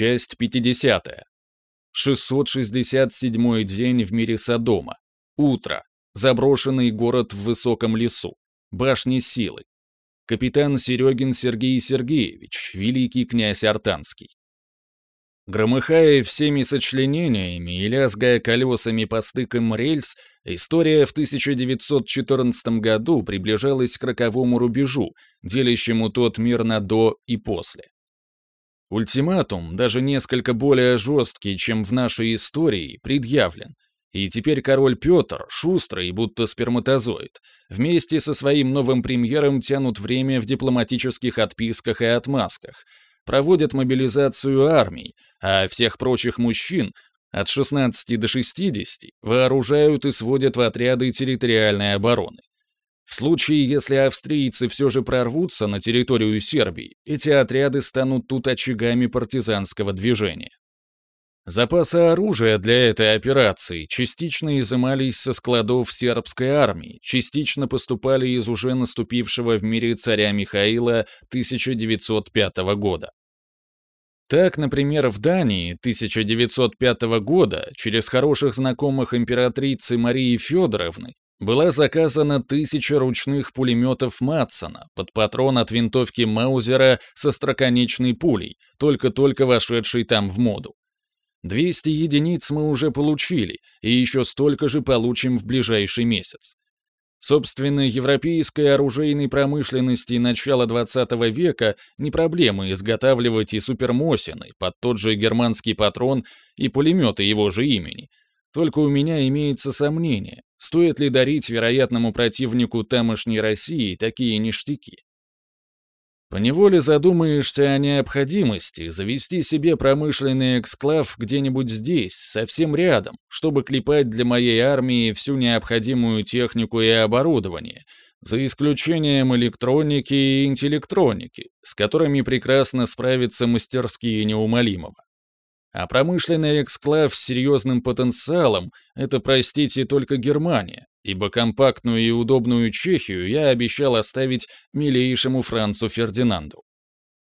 Часть 50. 667 день в мире Содома. Утро. Заброшенный город в высоком лесу. Башни силы. Капитан Серегин Сергей Сергеевич, великий князь Артанский. Громыхая всеми сочленениями и лязгая колесами по стыкам рельс, история в 1914 году приближалась к роковому рубежу, делящему тот мир на «до» и «после». Ультиматум, даже несколько более жесткий, чем в нашей истории, предъявлен. И теперь король Петр, шустрый, будто сперматозоид, вместе со своим новым премьером тянут время в дипломатических отписках и отмазках, проводят мобилизацию армий, а всех прочих мужчин от 16 до 60 вооружают и сводят в отряды территориальной обороны. В случае, если австрийцы все же прорвутся на территорию Сербии, эти отряды станут тут очагами партизанского движения. Запасы оружия для этой операции частично изымались со складов сербской армии, частично поступали из уже наступившего в мире царя Михаила 1905 года. Так, например, в Дании 1905 года через хороших знакомых императрицы Марии Федоровны была заказана тысяча ручных пулеметов Матсона под патрон от винтовки Маузера со строконечной пулей, только-только вошедшей там в моду. 200 единиц мы уже получили, и еще столько же получим в ближайший месяц. Собственно, европейской оружейной промышленности начала 20 века не проблема изготавливать и супермосины под тот же германский патрон и пулеметы его же имени. Только у меня имеется сомнение, Стоит ли дарить вероятному противнику тамошней России такие ништяки? Поневоле задумаешься о необходимости завести себе промышленный эксклав где-нибудь здесь, совсем рядом, чтобы клепать для моей армии всю необходимую технику и оборудование, за исключением электроники и интеллектроники, с которыми прекрасно справятся мастерские неумолимого. А промышленный эксклав с серьезным потенциалом — это, простите, только Германия, ибо компактную и удобную Чехию я обещал оставить милейшему Францу Фердинанду.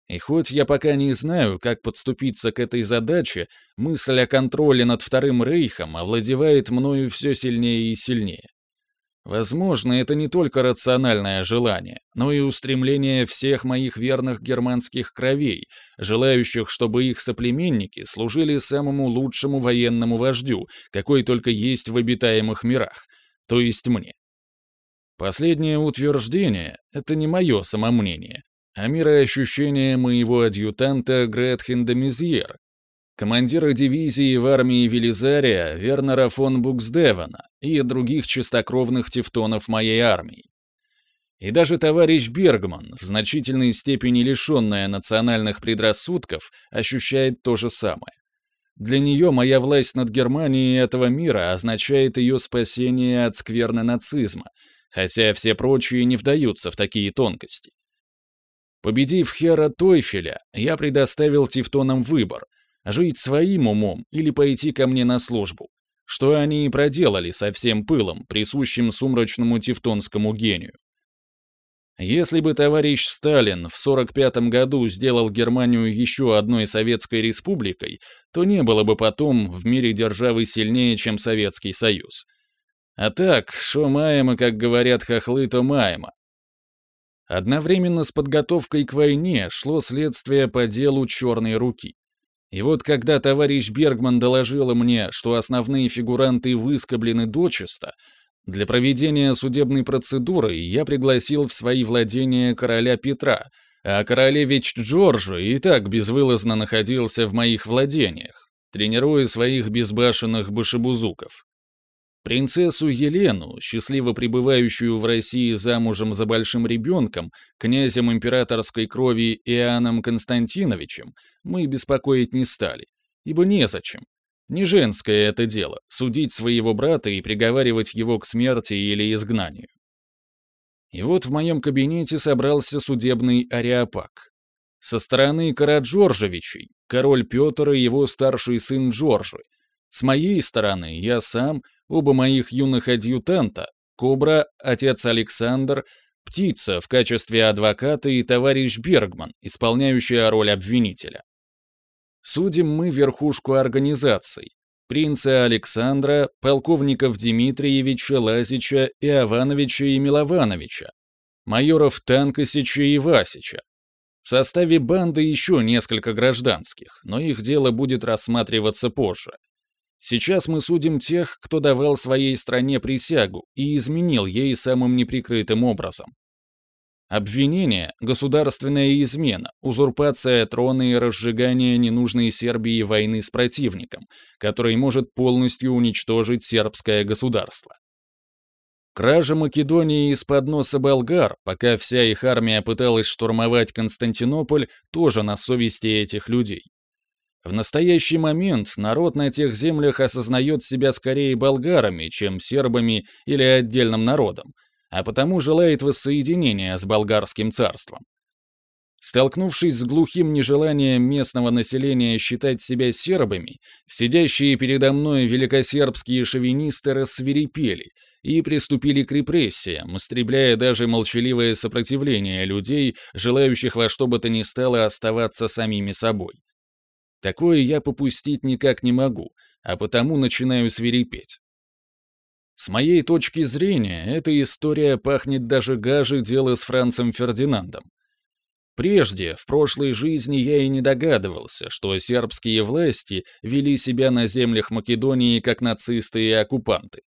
И хоть я пока не знаю, как подступиться к этой задаче, мысль о контроле над Вторым Рейхом овладевает мною все сильнее и сильнее. Возможно, это не только рациональное желание, но и устремление всех моих верных германских кровей, желающих, чтобы их соплеменники служили самому лучшему военному вождю, какой только есть в обитаемых мирах, то есть мне. Последнее утверждение — это не мое самомнение, а мироощущение моего адъютанта Гретхен Мизьер, командира дивизии в армии Велизария Вернера фон Буксдевена и других чистокровных тевтонов моей армии. И даже товарищ Бергман, в значительной степени лишенная национальных предрассудков, ощущает то же самое. Для нее моя власть над Германией этого мира означает ее спасение от скверны нацизма, хотя все прочие не вдаются в такие тонкости. Победив Хера Тойфеля, я предоставил тевтонам выбор — жить своим умом или пойти ко мне на службу, что они и проделали со всем пылом, присущим сумрачному тевтонскому гению. Если бы товарищ Сталин в 45 году сделал Германию еще одной советской республикой, то не было бы потом в мире державы сильнее, чем Советский Союз. А так, шо маемо, как говорят хохлы, то маемо. Одновременно с подготовкой к войне шло следствие по делу «Черной руки». И вот когда товарищ Бергман доложила мне, что основные фигуранты выскоблены дочисто, для проведения судебной процедуры я пригласил в свои владения короля Петра, а королевич Джорджо и так безвылазно находился в моих владениях, тренируя своих безбашенных башебузуков. Принцессу Елену, счастливо пребывающую в России замужем за большим ребенком, князем императорской крови Иоанном Константиновичем, мы беспокоить не стали, ибо незачем. Не женское это дело — судить своего брата и приговаривать его к смерти или изгнанию. И вот в моем кабинете собрался судебный ариапак. Со стороны Караджоржевичей, король Петр и его старший сын Джорджи. С моей стороны я сам, Оба моих юных адъютанта, Кобра, отец Александр, Птица в качестве адвоката и товарищ Бергман, исполняющая роль обвинителя. Судим мы верхушку организаций. Принца Александра, полковников Дмитриевича, Лазича, Иовановича и Миловановича, майоров Танкосича и Васича. В составе банды еще несколько гражданских, но их дело будет рассматриваться позже. Сейчас мы судим тех, кто давал своей стране присягу и изменил ей самым неприкрытым образом. Обвинение – государственная измена, узурпация трона и разжигание ненужной Сербии войны с противником, который может полностью уничтожить сербское государство. Кража Македонии из-под носа болгар, пока вся их армия пыталась штурмовать Константинополь, тоже на совести этих людей. В настоящий момент народ на тех землях осознает себя скорее болгарами, чем сербами или отдельным народом, а потому желает воссоединения с болгарским царством. Столкнувшись с глухим нежеланием местного населения считать себя сербами, сидящие передо мной великосербские шовинисты рассверепели и приступили к репрессиям, истребляя даже молчаливое сопротивление людей, желающих во что бы то ни стало оставаться самими собой. Такое я попустить никак не могу, а потому начинаю свирепеть. С моей точки зрения, эта история пахнет даже гаже дела с Францем Фердинандом. Прежде, в прошлой жизни я и не догадывался, что сербские власти вели себя на землях Македонии как нацисты и оккупанты.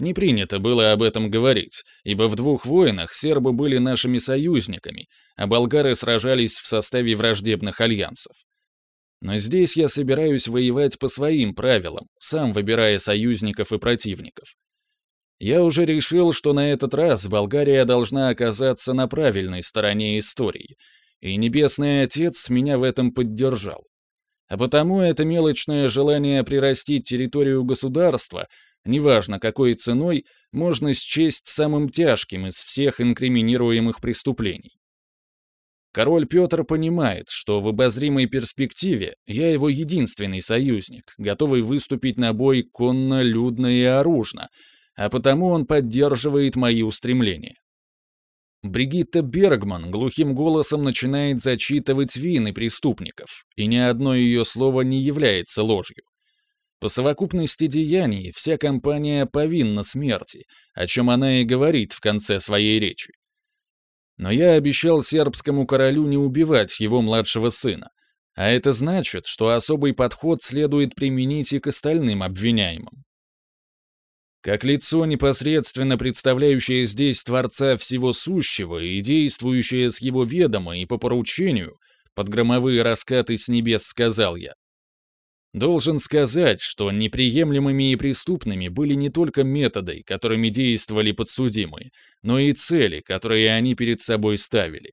Не принято было об этом говорить, ибо в двух войнах сербы были нашими союзниками, а болгары сражались в составе враждебных альянсов. Но здесь я собираюсь воевать по своим правилам, сам выбирая союзников и противников. Я уже решил, что на этот раз Болгария должна оказаться на правильной стороне истории, и Небесный Отец меня в этом поддержал. А потому это мелочное желание прирастить территорию государства, неважно какой ценой, можно счесть самым тяжким из всех инкриминируемых преступлений. Король Петр понимает, что в обозримой перспективе я его единственный союзник, готовый выступить на бой конно, людно и оружно, а потому он поддерживает мои устремления. Бригитта Бергман глухим голосом начинает зачитывать вины преступников, и ни одно ее слово не является ложью. По совокупности деяний вся компания повинна смерти, о чем она и говорит в конце своей речи. Но я обещал сербскому королю не убивать его младшего сына. А это значит, что особый подход следует применить и к остальным обвиняемым. Как лицо, непосредственно представляющее здесь Творца Всего Сущего и действующее с его ведома и по поручению, под громовые раскаты с небес сказал я, Должен сказать, что неприемлемыми и преступными были не только методы, которыми действовали подсудимые, но и цели, которые они перед собой ставили.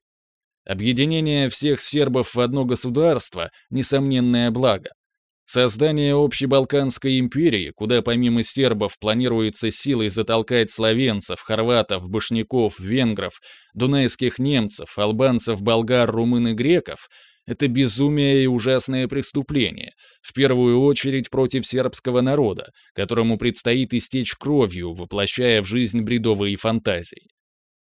Объединение всех сербов в одно государство – несомненное благо. Создание общей Балканской империи, куда помимо сербов планируется силой затолкать словенцев, хорватов, башняков, венгров, дунайских немцев, албанцев, болгар, румын и греков – это безумие и ужасное преступление, в первую очередь против сербского народа, которому предстоит истечь кровью, воплощая в жизнь бредовые фантазии.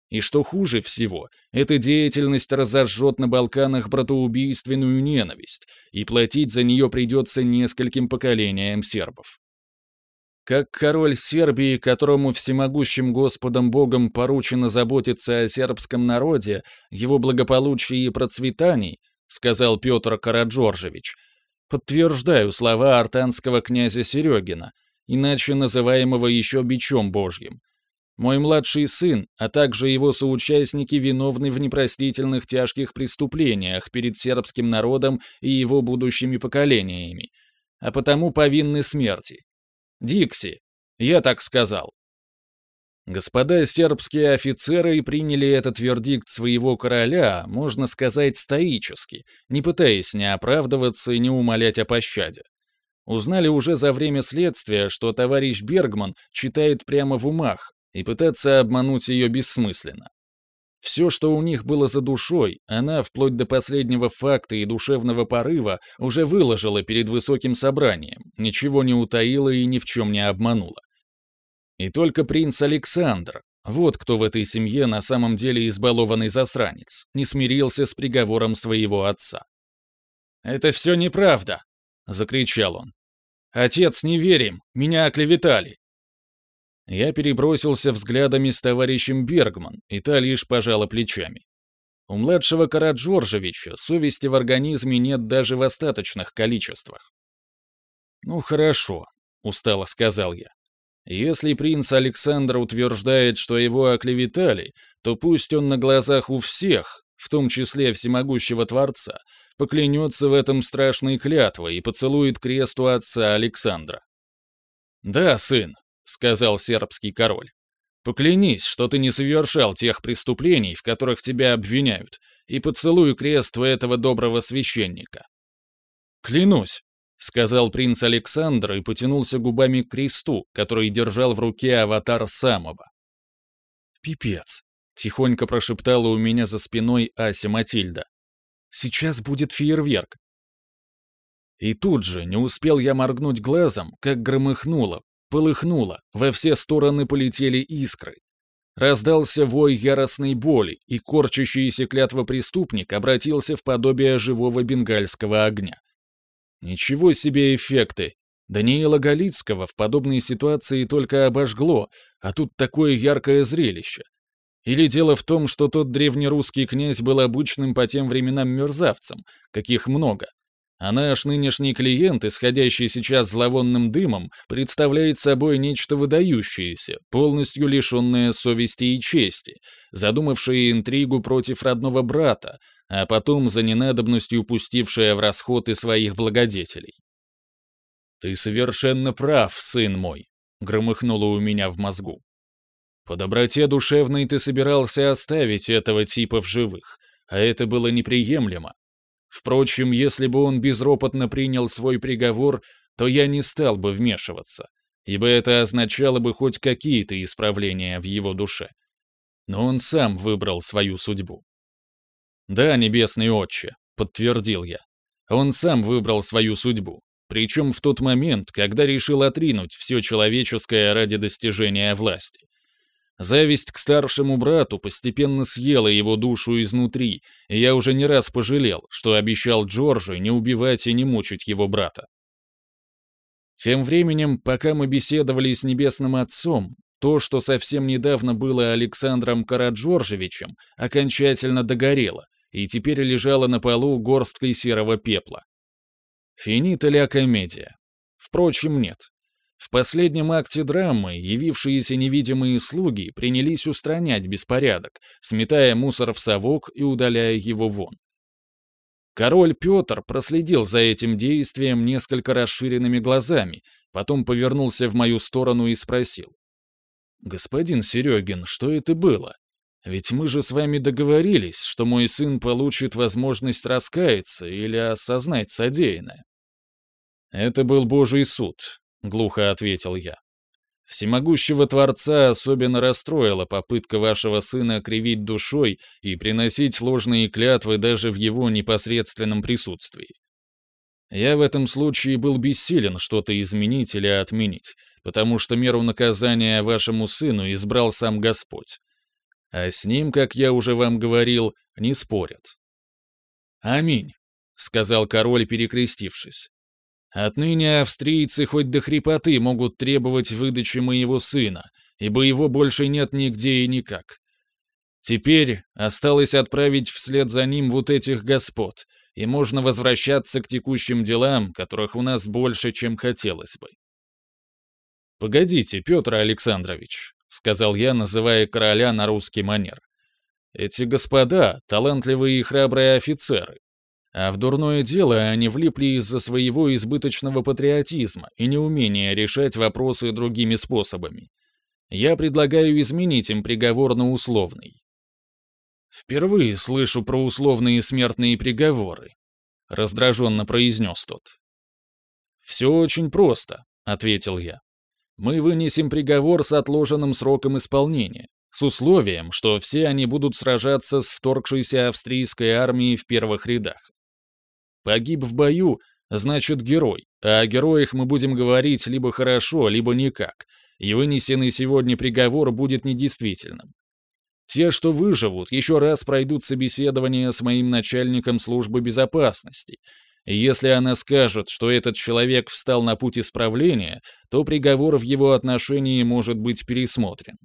И что хуже всего, эта деятельность разожжет на Балканах братоубийственную ненависть, и платить за нее придется нескольким поколениям сербов. Как король Сербии, которому всемогущим Господом Богом поручено заботиться о сербском народе, его благополучии и процветании, — сказал Петр Караджоржевич. «Подтверждаю слова артанского князя Серегина, иначе называемого еще бичом божьим. Мой младший сын, а также его соучастники виновны в непростительных тяжких преступлениях перед сербским народом и его будущими поколениями, а потому повинны смерти. Дикси, я так сказал. Господа сербские офицеры приняли этот вердикт своего короля, можно сказать, стоически, не пытаясь ни оправдываться и не умолять о пощаде. Узнали уже за время следствия, что товарищ Бергман читает прямо в умах, и пытаться обмануть ее бессмысленно. Все, что у них было за душой, она, вплоть до последнего факта и душевного порыва, уже выложила перед высоким собранием, ничего не утаила и ни в чем не обманула. И только принц Александр, вот кто в этой семье на самом деле избалованный засранец, не смирился с приговором своего отца. «Это все неправда!» — закричал он. «Отец, не верим! Меня оклеветали!» Я перебросился взглядами с товарищем Бергман, и та лишь пожала плечами. У младшего Караджоржевича совести в организме нет даже в остаточных количествах. «Ну хорошо», — устало сказал я. «Если принц Александр утверждает, что его оклеветали, то пусть он на глазах у всех, в том числе всемогущего Творца, поклянется в этом страшной клятвой и поцелует крест у отца Александра. «Да, сын», — сказал сербский король, — «поклянись, что ты не совершал тех преступлений, в которых тебя обвиняют, и поцелуй крест у этого доброго священника». «Клянусь», — сказал принц Александр и потянулся губами к кресту, который держал в руке аватар самого. «Пипец», — тихонько прошептала у меня за спиной Ася Матильда. Сейчас будет фейерверк. И тут же, не успел я моргнуть глазом, как громыхнуло, полыхнуло, во все стороны полетели искры. Раздался вой яростной боли, и корчащийся клятва преступник обратился в подобие живого бенгальского огня. Ничего себе эффекты! Даниила Галицкого в подобной ситуации только обожгло, а тут такое яркое зрелище. Или дело в том, что тот древнерусский князь был обычным по тем временам мерзавцем, каких много. А наш нынешний клиент, исходящий сейчас зловонным дымом, представляет собой нечто выдающееся, полностью лишенное совести и чести, задумавшее интригу против родного брата, а потом за ненадобностью пустившее в расход и своих благодетелей. «Ты совершенно прав, сын мой», — громыхнуло у меня в мозгу. По доброте душевной ты собирался оставить этого типа в живых, а это было неприемлемо. Впрочем, если бы он безропотно принял свой приговор, то я не стал бы вмешиваться, ибо это означало бы хоть какие-то исправления в его душе. Но он сам выбрал свою судьбу. «Да, небесный отче», — подтвердил я. Он сам выбрал свою судьбу, причем в тот момент, когда решил отринуть все человеческое ради достижения власти. Зависть к старшему брату постепенно съела его душу изнутри, и я уже не раз пожалел, что обещал Джорджу не убивать и не мучить его брата. Тем временем, пока мы беседовали с Небесным Отцом, то, что совсем недавно было Александром Караджоржевичем, окончательно догорело и теперь лежало на полу горсткой серого пепла. Финита ля комедия. Впрочем, нет. В последнем акте драмы явившиеся невидимые слуги принялись устранять беспорядок, сметая мусор в совок и удаляя его вон. Король Петр проследил за этим действием несколько расширенными глазами, потом повернулся в мою сторону и спросил. «Господин Серегин, что это было? Ведь мы же с вами договорились, что мой сын получит возможность раскаяться или осознать содеянное». Это был Божий суд, — глухо ответил я. Всемогущего Творца особенно расстроила попытка вашего сына кривить душой и приносить ложные клятвы даже в его непосредственном присутствии. Я в этом случае был бессилен что-то изменить или отменить, потому что меру наказания вашему сыну избрал сам Господь. А с ним, как я уже вам говорил, не спорят. «Аминь», — сказал король, перекрестившись. Отныне австрийцы хоть до хрипоты могут требовать выдачи моего сына, ибо его больше нет нигде и никак. Теперь осталось отправить вслед за ним вот этих господ, и можно возвращаться к текущим делам, которых у нас больше, чем хотелось бы. «Погодите, Петр Александрович», — сказал я, называя короля на русский манер. «Эти господа — талантливые и храбрые офицеры, а в дурное дело они влипли из-за своего избыточного патриотизма и неумения решать вопросы другими способами. Я предлагаю изменить им приговор на условный. «Впервые слышу про условные смертные приговоры», — раздраженно произнес тот. «Все очень просто», — ответил я. «Мы вынесем приговор с отложенным сроком исполнения, с условием, что все они будут сражаться с вторгшейся австрийской армией в первых рядах. Погиб в бою, значит герой, а о героях мы будем говорить либо хорошо, либо никак, и вынесенный сегодня приговор будет недействительным. Те, что выживут, еще раз пройдут собеседование с моим начальником службы безопасности, И если она скажет, что этот человек встал на путь исправления, то приговор в его отношении может быть пересмотрен.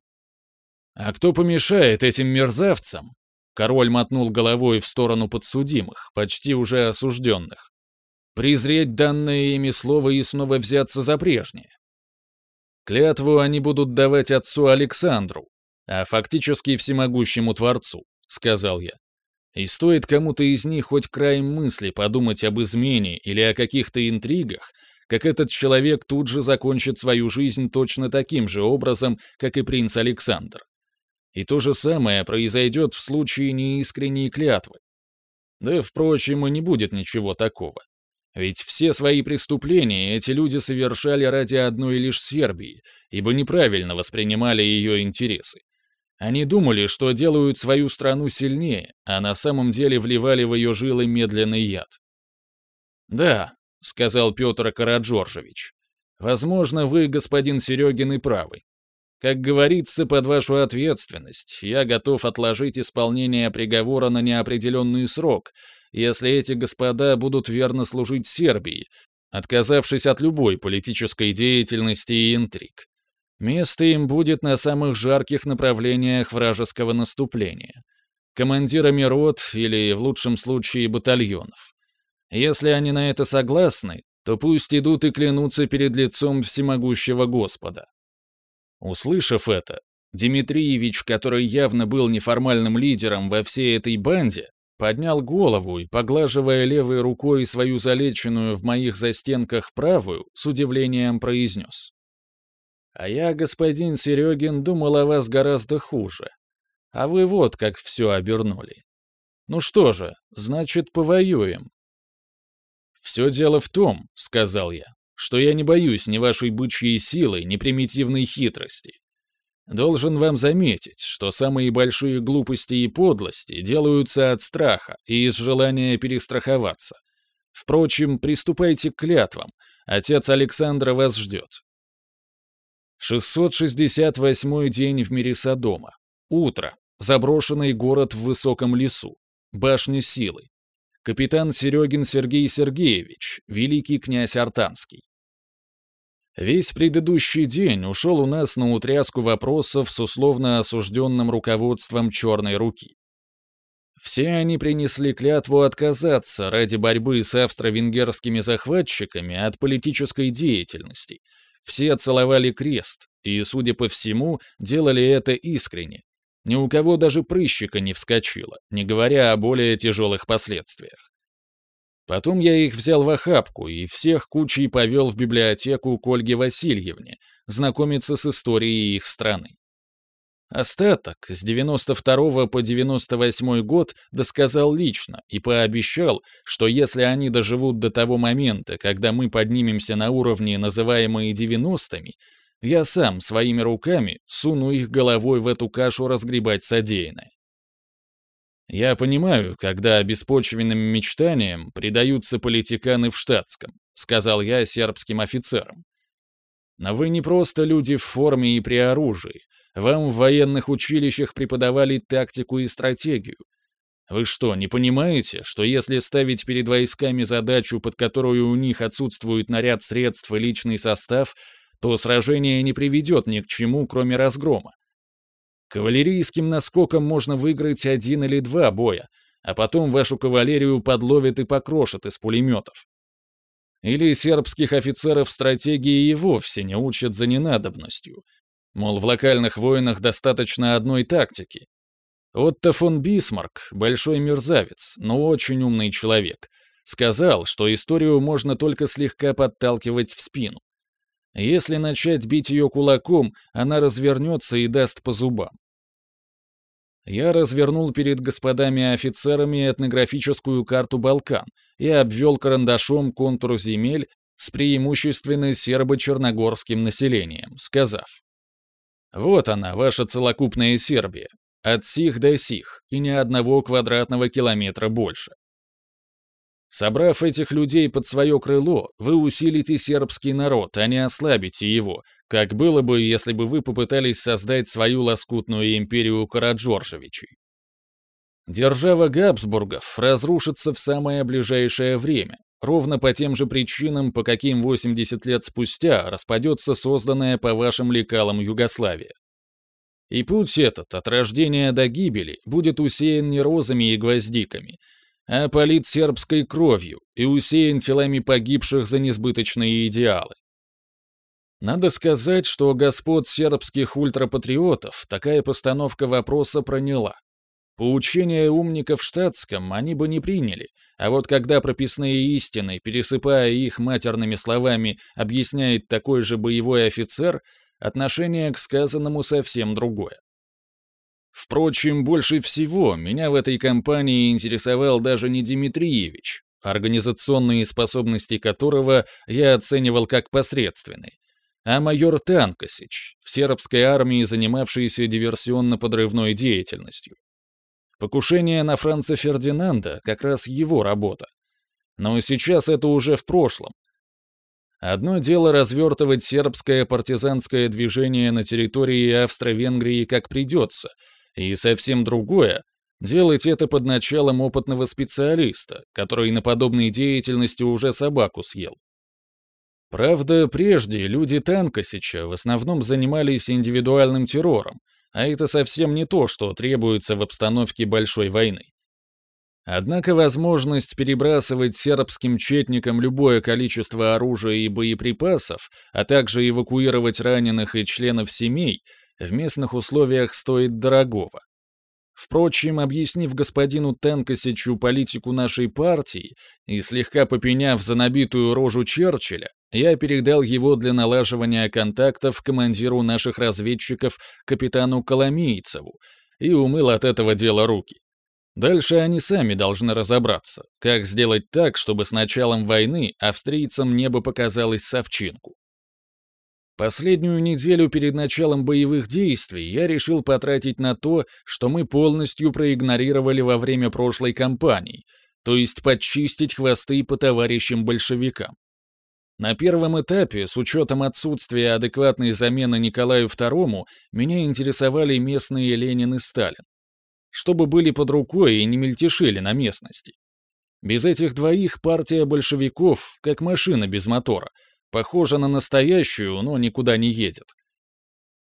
А кто помешает этим мерзавцам? Король мотнул головой в сторону подсудимых, почти уже осужденных. Презреть данное ими слово и снова взяться за прежнее. Клятву они будут давать отцу Александру, а фактически всемогущему Творцу, сказал я. И стоит кому-то из них хоть краем мысли подумать об измене или о каких-то интригах, как этот человек тут же закончит свою жизнь точно таким же образом, как и принц Александр. И то же самое произойдет в случае неискренней клятвы. Да, впрочем, и не будет ничего такого. Ведь все свои преступления эти люди совершали ради одной лишь Сербии, ибо неправильно воспринимали ее интересы. Они думали, что делают свою страну сильнее, а на самом деле вливали в ее жилы медленный яд. «Да», — сказал Петр Караджоржевич, — «возможно, вы, господин Серегин, и правы. Как говорится, под вашу ответственность, я готов отложить исполнение приговора на неопределенный срок, если эти господа будут верно служить Сербии, отказавшись от любой политической деятельности и интриг. Место им будет на самых жарких направлениях вражеского наступления. Командирами рот или, в лучшем случае, батальонов. Если они на это согласны, то пусть идут и клянутся перед лицом всемогущего Господа. Услышав это, Дмитриевич, который явно был неформальным лидером во всей этой банде, поднял голову и, поглаживая левой рукой свою залеченную в моих застенках правую, с удивлением произнес. А я, господин Серегин, думал о вас гораздо хуже. А вы вот как все обернули. Ну что же, значит, повоюем. Все дело в том, — сказал я, — что я не боюсь ни вашей бычьей силы, ни примитивной хитрости. Должен вам заметить, что самые большие глупости и подлости делаются от страха и из желания перестраховаться. Впрочем, приступайте к клятвам. Отец Александра вас ждет. 668 день в мире Содома. Утро. Заброшенный город в высоком лесу. Башня силы. Капитан Серегин Сергей Сергеевич, великий князь Артанский. Весь предыдущий день ушел у нас на утряску вопросов с условно осужденным руководством «Черной руки». Все они принесли клятву отказаться ради борьбы с австро-венгерскими захватчиками от политической деятельности – все целовали крест, и, судя по всему, делали это искренне. Ни у кого даже прыщика не вскочило, не говоря о более тяжелых последствиях. Потом я их взял в охапку и всех кучей повел в библиотеку к Ольге Васильевне, знакомиться с историей их страны. Остаток с 92 по 98 год досказал лично и пообещал, что если они доживут до того момента, когда мы поднимемся на уровни, называемые 90-ми, я сам своими руками суну их головой в эту кашу разгребать содеянное. Я понимаю, когда беспочвенным мечтаниям предаются политиканы в штатском, сказал я сербским офицерам. Но вы не просто люди в форме и при оружии, вам в военных училищах преподавали тактику и стратегию. Вы что, не понимаете, что если ставить перед войсками задачу, под которую у них отсутствует наряд средств и личный состав, то сражение не приведет ни к чему, кроме разгрома? Кавалерийским наскоком можно выиграть один или два боя, а потом вашу кавалерию подловят и покрошат из пулеметов. Или сербских офицеров стратегии и вовсе не учат за ненадобностью, Мол, в локальных войнах достаточно одной тактики. Отто фон Бисмарк, большой мерзавец, но очень умный человек, сказал, что историю можно только слегка подталкивать в спину. Если начать бить ее кулаком, она развернется и даст по зубам. Я развернул перед господами офицерами этнографическую карту Балкан и обвел карандашом контур земель с преимущественно сербо-черногорским населением, сказав, вот она, ваша целокупная Сербия. От сих до сих, и ни одного квадратного километра больше. Собрав этих людей под свое крыло, вы усилите сербский народ, а не ослабите его, как было бы, если бы вы попытались создать свою лоскутную империю Караджоржевичей. Держава Габсбургов разрушится в самое ближайшее время, ровно по тем же причинам, по каким 80 лет спустя распадется созданная по вашим лекалам Югославия. И путь этот, от рождения до гибели, будет усеян не розами и гвоздиками, а полит сербской кровью и усеян телами погибших за несбыточные идеалы. Надо сказать, что господ сербских ультрапатриотов такая постановка вопроса проняла. Поучения умников штатском они бы не приняли, а вот когда прописные истины, пересыпая их матерными словами, объясняет такой же боевой офицер, отношение к сказанному совсем другое. Впрочем, больше всего меня в этой компании интересовал даже не Дмитриевич, организационные способности которого я оценивал как посредственные, а майор Танкосич, в сербской армии занимавшийся диверсионно-подрывной деятельностью. Покушение на Франца Фердинанда — как раз его работа. Но сейчас это уже в прошлом. Одно дело развертывать сербское партизанское движение на территории Австро-Венгрии как придется — и совсем другое — делать это под началом опытного специалиста, который на подобной деятельности уже собаку съел. Правда, прежде люди Танкосича в основном занимались индивидуальным террором, а это совсем не то, что требуется в обстановке большой войны. Однако возможность перебрасывать сербским четникам любое количество оружия и боеприпасов, а также эвакуировать раненых и членов семей, в местных условиях стоит дорогого. Впрочем, объяснив господину Тенкосичу политику нашей партии и слегка попеняв за набитую рожу Черчилля, я передал его для налаживания контактов командиру наших разведчиков капитану Коломийцеву и умыл от этого дела руки. Дальше они сами должны разобраться, как сделать так, чтобы с началом войны австрийцам небо показалось совчинку. Последнюю неделю перед началом боевых действий я решил потратить на то, что мы полностью проигнорировали во время прошлой кампании, то есть подчистить хвосты по товарищам большевикам. На первом этапе, с учетом отсутствия адекватной замены Николаю II, меня интересовали местные Ленин и Сталин. Чтобы были под рукой и не мельтешили на местности. Без этих двоих партия большевиков, как машина без мотора — Похожа на настоящую, но никуда не едет.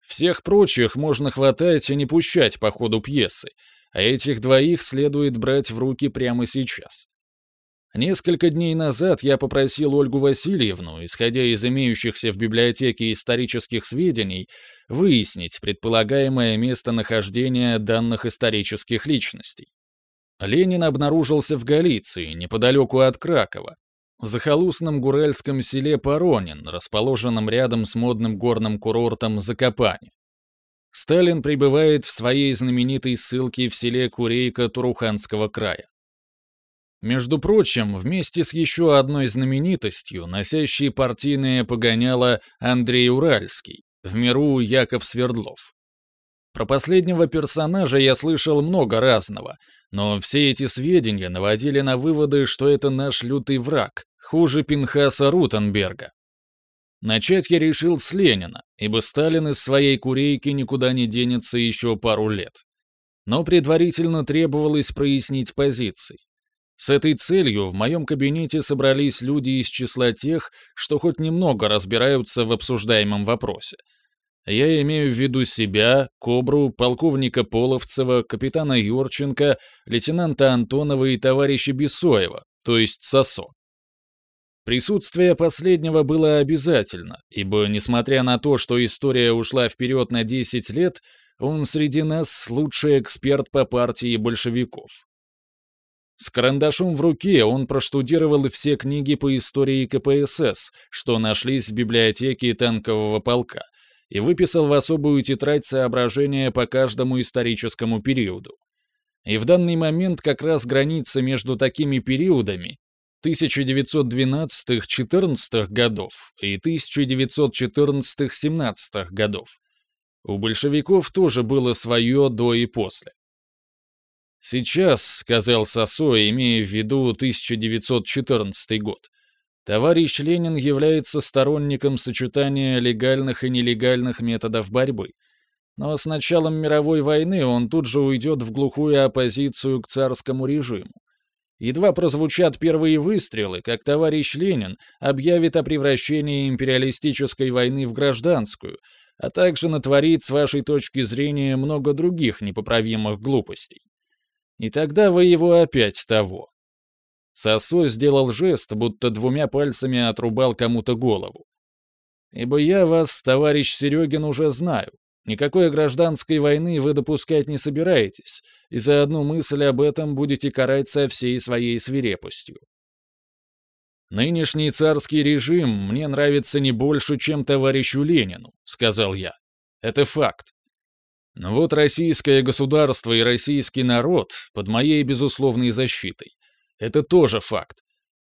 Всех прочих можно хватать и не пущать по ходу пьесы, а этих двоих следует брать в руки прямо сейчас. Несколько дней назад я попросил Ольгу Васильевну, исходя из имеющихся в библиотеке исторических сведений, выяснить предполагаемое местонахождение данных исторических личностей. Ленин обнаружился в Галиции, неподалеку от Кракова, в захолустном гуральском селе Поронин, расположенном рядом с модным горным курортом Закопане. Сталин пребывает в своей знаменитой ссылке в селе Курейка Туруханского края. Между прочим, вместе с еще одной знаменитостью, носящей партийное погоняло Андрей Уральский, в миру Яков Свердлов. Про последнего персонажа я слышал много разного, но все эти сведения наводили на выводы, что это наш лютый враг, Хуже Пинхаса Рутенберга. Начать я решил с Ленина, ибо Сталин из своей курейки никуда не денется еще пару лет. Но предварительно требовалось прояснить позиции. С этой целью в моем кабинете собрались люди из числа тех, что хоть немного разбираются в обсуждаемом вопросе. Я имею в виду себя, Кобру, полковника Половцева, капитана Юрченко, лейтенанта Антонова и товарища Бесоева, то есть СОСО. Присутствие последнего было обязательно, ибо, несмотря на то, что история ушла вперед на 10 лет, он среди нас лучший эксперт по партии большевиков. С карандашом в руке он проштудировал все книги по истории КПСС, что нашлись в библиотеке танкового полка, и выписал в особую тетрадь соображения по каждому историческому периоду. И в данный момент как раз граница между такими периодами 1912-14 годов и 1914-17 годов. У большевиков тоже было свое до и после. «Сейчас», — сказал Сосо, имея в виду 1914 год, товарищ Ленин является сторонником сочетания легальных и нелегальных методов борьбы. Но с началом мировой войны он тут же уйдет в глухую оппозицию к царскому режиму. Едва прозвучат первые выстрелы, как товарищ Ленин объявит о превращении империалистической войны в гражданскую, а также натворит с вашей точки зрения много других непоправимых глупостей. И тогда вы его опять того. Сосо сделал жест, будто двумя пальцами отрубал кому-то голову. «Ибо я вас, товарищ Серегин, уже знаю. Никакой гражданской войны вы допускать не собираетесь, и за одну мысль об этом будете карать со всей своей свирепостью. «Нынешний царский режим мне нравится не больше, чем товарищу Ленину», — сказал я. «Это факт. Но вот российское государство и российский народ под моей безусловной защитой. Это тоже факт.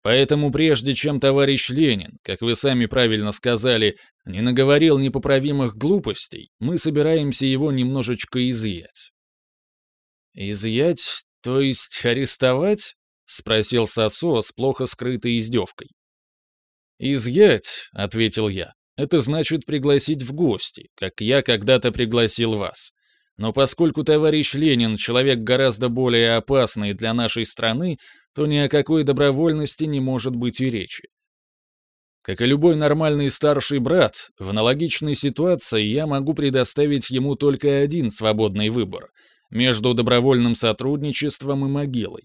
Поэтому прежде чем товарищ Ленин, как вы сами правильно сказали, не наговорил непоправимых глупостей, мы собираемся его немножечко изъять. «Изъять, то есть арестовать?» — спросил Сосо с плохо скрытой издевкой. «Изъять», — ответил я, — «это значит пригласить в гости, как я когда-то пригласил вас. Но поскольку товарищ Ленин — человек гораздо более опасный для нашей страны, то ни о какой добровольности не может быть и речи. Как и любой нормальный старший брат, в аналогичной ситуации я могу предоставить ему только один свободный выбор — между добровольным сотрудничеством и могилой.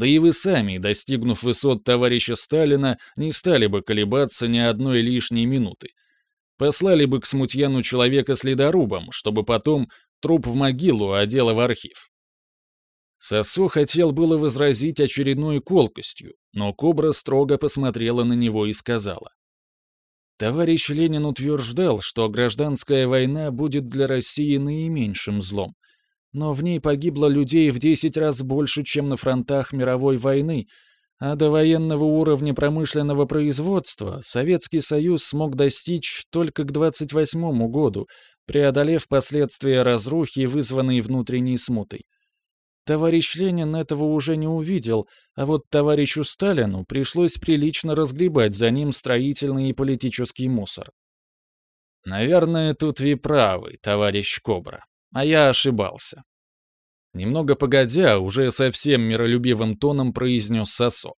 Да и вы сами, достигнув высот товарища Сталина, не стали бы колебаться ни одной лишней минуты. Послали бы к смутьяну человека с ледорубом, чтобы потом труп в могилу, а дело в архив. Сосо хотел было возразить очередной колкостью, но Кобра строго посмотрела на него и сказала. Товарищ Ленин утверждал, что гражданская война будет для России наименьшим злом. Но в ней погибло людей в 10 раз больше, чем на фронтах мировой войны, а до военного уровня промышленного производства Советский Союз смог достичь только к 28 году, преодолев последствия разрухи, вызванной внутренней смутой. Товарищ Ленин этого уже не увидел, а вот товарищу Сталину пришлось прилично разгребать за ним строительный и политический мусор. Наверное, тут вы правы, товарищ Кобра. А я ошибался. Немного погодя, уже совсем миролюбивым тоном произнес Сосо.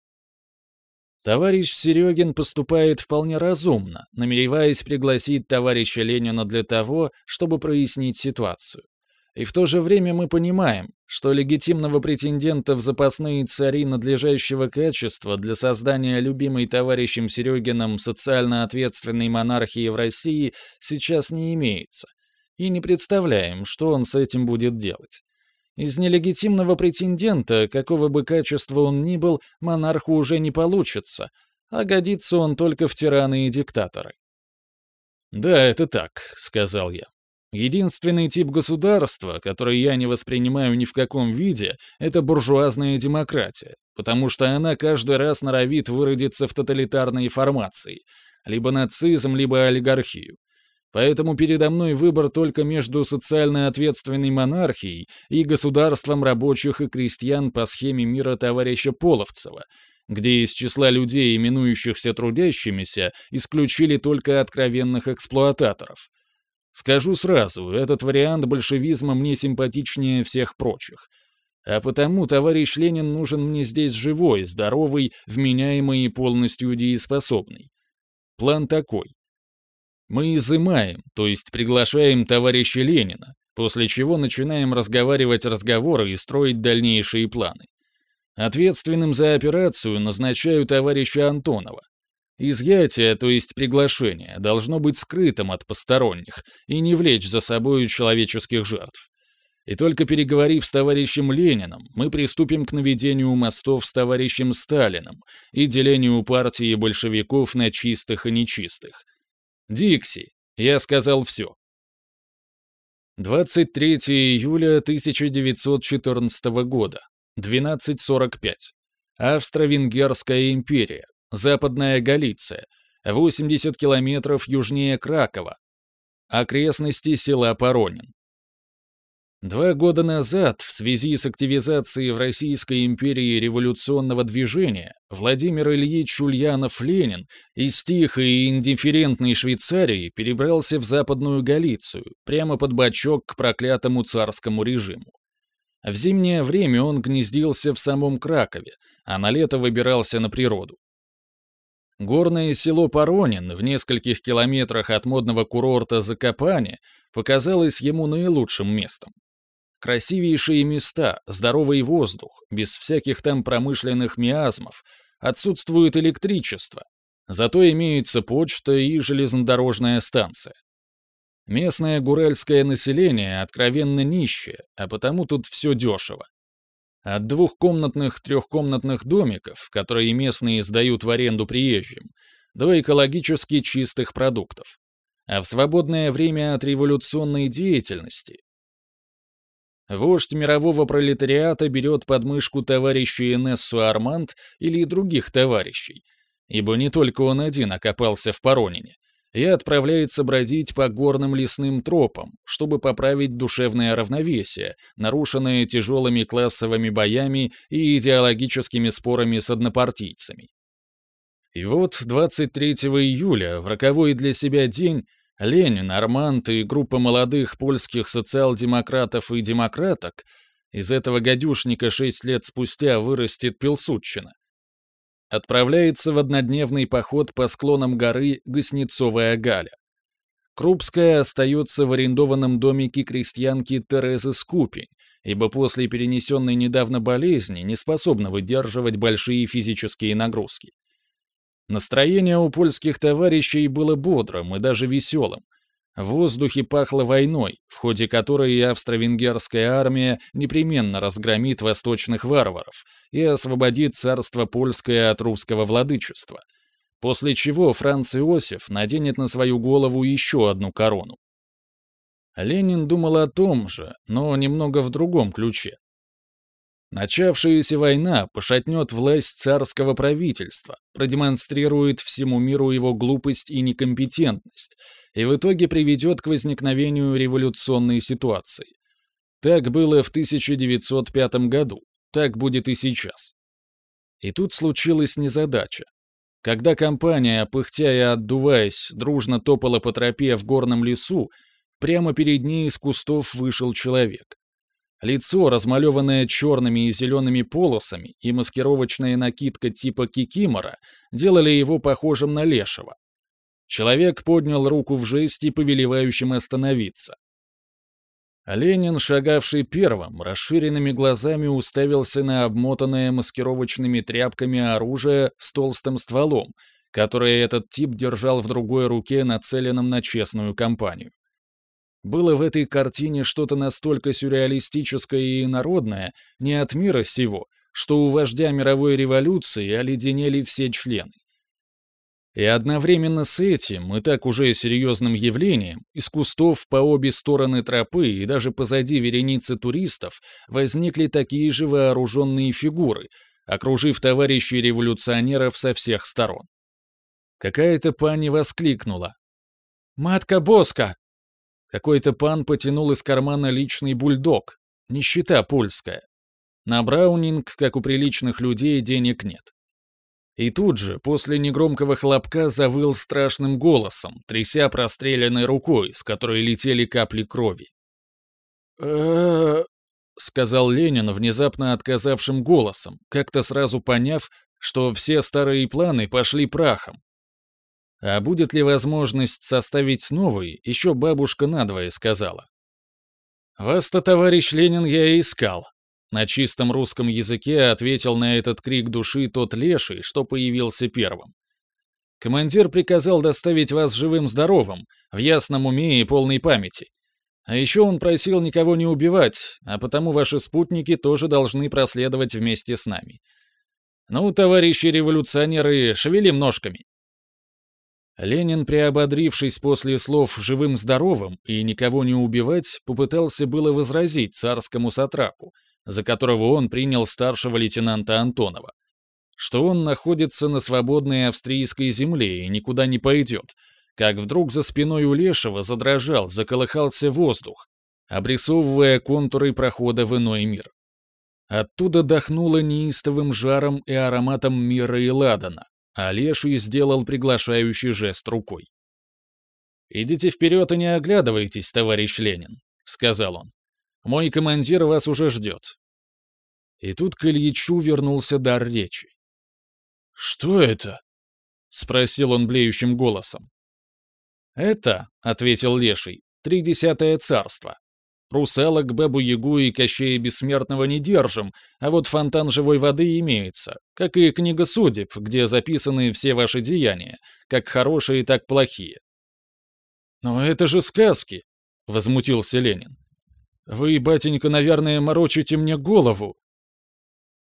Товарищ Серегин поступает вполне разумно, намереваясь пригласить товарища Ленина для того, чтобы прояснить ситуацию. И в то же время мы понимаем, что легитимного претендента в запасные цари надлежащего качества для создания любимой товарищем Серегиным социально ответственной монархии в России сейчас не имеется, и не представляем, что он с этим будет делать. Из нелегитимного претендента, какого бы качества он ни был, монарху уже не получится, а годится он только в тираны и диктаторы. «Да, это так», — сказал я. Единственный тип государства, который я не воспринимаю ни в каком виде, это буржуазная демократия, потому что она каждый раз норовит выродиться в тоталитарные формации, либо нацизм, либо олигархию. Поэтому передо мной выбор только между социально ответственной монархией и государством рабочих и крестьян по схеме мира товарища Половцева, где из числа людей, именующихся трудящимися, исключили только откровенных эксплуататоров — Скажу сразу, этот вариант большевизма мне симпатичнее всех прочих. А потому товарищ Ленин нужен мне здесь живой, здоровый, вменяемый и полностью дееспособный. План такой. Мы изымаем, то есть приглашаем товарища Ленина, после чего начинаем разговаривать разговоры и строить дальнейшие планы. Ответственным за операцию назначаю товарища Антонова. Изъятие, то есть приглашение, должно быть скрытым от посторонних и не влечь за собой человеческих жертв. И только переговорив с товарищем Лениным, мы приступим к наведению мостов с товарищем Сталиным и делению партии большевиков на чистых и нечистых. Дикси, я сказал все. 23 июля 1914 года, 12.45. Австро-Венгерская империя, Западная Галиция, 80 километров южнее Кракова. Окрестности села Поронин. Два года назад, в связи с активизацией в Российской империи революционного движения, Владимир Ильич Ульянов-Ленин из тихой и индифферентной Швейцарии перебрался в Западную Галицию, прямо под бочок к проклятому царскому режиму. В зимнее время он гнездился в самом Кракове, а на лето выбирался на природу. Горное село Поронин в нескольких километрах от модного курорта Закопане показалось ему наилучшим местом. Красивейшие места, здоровый воздух, без всяких там промышленных миазмов, отсутствует электричество, зато имеется почта и железнодорожная станция. Местное гуральское население откровенно нищее, а потому тут все дешево. От двухкомнатных трехкомнатных домиков, которые местные сдают в аренду приезжим, до экологически чистых продуктов. А в свободное время от революционной деятельности Вождь мирового пролетариата берет под мышку товарища Инессу Арманд или других товарищей, ибо не только он один окопался в Поронине, и отправляется бродить по горным лесным тропам, чтобы поправить душевное равновесие, нарушенное тяжелыми классовыми боями и идеологическими спорами с однопартийцами. И вот 23 июля, в роковой для себя день, Ленин, Арманд и группа молодых польских социал-демократов и демократок из этого гадюшника шесть лет спустя вырастет Пилсудчина, Отправляется в однодневный поход по склонам горы Госнецовая Галя. Крупская остается в арендованном домике крестьянки Терезы Скупень, ибо после перенесенной недавно болезни не способна выдерживать большие физические нагрузки. Настроение у польских товарищей было бодрым и даже веселым, в воздухе пахло войной, в ходе которой австро-венгерская армия непременно разгромит восточных варваров и освободит царство польское от русского владычества, после чего Франц Иосиф наденет на свою голову еще одну корону. Ленин думал о том же, но немного в другом ключе. Начавшаяся война пошатнет власть царского правительства, продемонстрирует всему миру его глупость и некомпетентность, и в итоге приведет к возникновению революционной ситуации. Так было в 1905 году, так будет и сейчас. И тут случилась незадача. Когда компания, пыхтя и отдуваясь, дружно топала по тропе в горном лесу, прямо перед ней из кустов вышел человек. Лицо, размалеванное черными и зелеными полосами, и маскировочная накидка типа кикимора делали его похожим на лешего. Человек поднял руку в жесте, повелевающем остановиться. Ленин, шагавший первым, расширенными глазами уставился на обмотанное маскировочными тряпками оружие с толстым стволом, которое этот тип держал в другой руке, нацеленном на честную компанию. Было в этой картине что-то настолько сюрреалистическое и народное, не от мира сего, что у вождя мировой революции оледенели все члены. И одновременно с этим, и так уже серьезным явлением, из кустов по обе стороны тропы и даже позади вереницы туристов возникли такие же вооруженные фигуры, окружив товарищей революционеров со всех сторон. Какая-то пани воскликнула. «Матка Боска! Какой-то пан потянул из кармана личный бульдог. Нищета польская. На браунинг, как у приличных людей, денег нет. И тут же, после негромкого хлопка, завыл страшным голосом, тряся простреленной рукой, с которой летели капли крови. э сказал Ленин внезапно отказавшим голосом, как-то сразу поняв, что все старые планы пошли прахом, а будет ли возможность составить новый, еще бабушка надвое сказала. «Вас-то, товарищ Ленин, я и искал». На чистом русском языке ответил на этот крик души тот леший, что появился первым. Командир приказал доставить вас живым-здоровым, в ясном уме и полной памяти. А еще он просил никого не убивать, а потому ваши спутники тоже должны проследовать вместе с нами. Ну, товарищи революционеры, шевелим ножками. Ленин, приободрившись после слов «живым-здоровым» и «никого не убивать», попытался было возразить царскому сатрапу, за которого он принял старшего лейтенанта Антонова, что он находится на свободной австрийской земле и никуда не пойдет, как вдруг за спиной у Лешего задрожал, заколыхался воздух, обрисовывая контуры прохода в иной мир. Оттуда дохнуло неистовым жаром и ароматом мира и ладана, а Леший сделал приглашающий жест рукой. «Идите вперед и не оглядывайтесь, товарищ Ленин», — сказал он. Мой командир вас уже ждет». И тут к Ильичу вернулся дар речи. «Что это?» — спросил он блеющим голосом. «Это», — ответил Леший, — «тридесятое царство. Русалок, Бабу-Ягу и Кощея Бессмертного не держим, а вот фонтан живой воды имеется, как и книга судеб, где записаны все ваши деяния, как хорошие, так плохие». «Но это же сказки!» — возмутился Ленин. «Вы, батенька, наверное, морочите мне голову».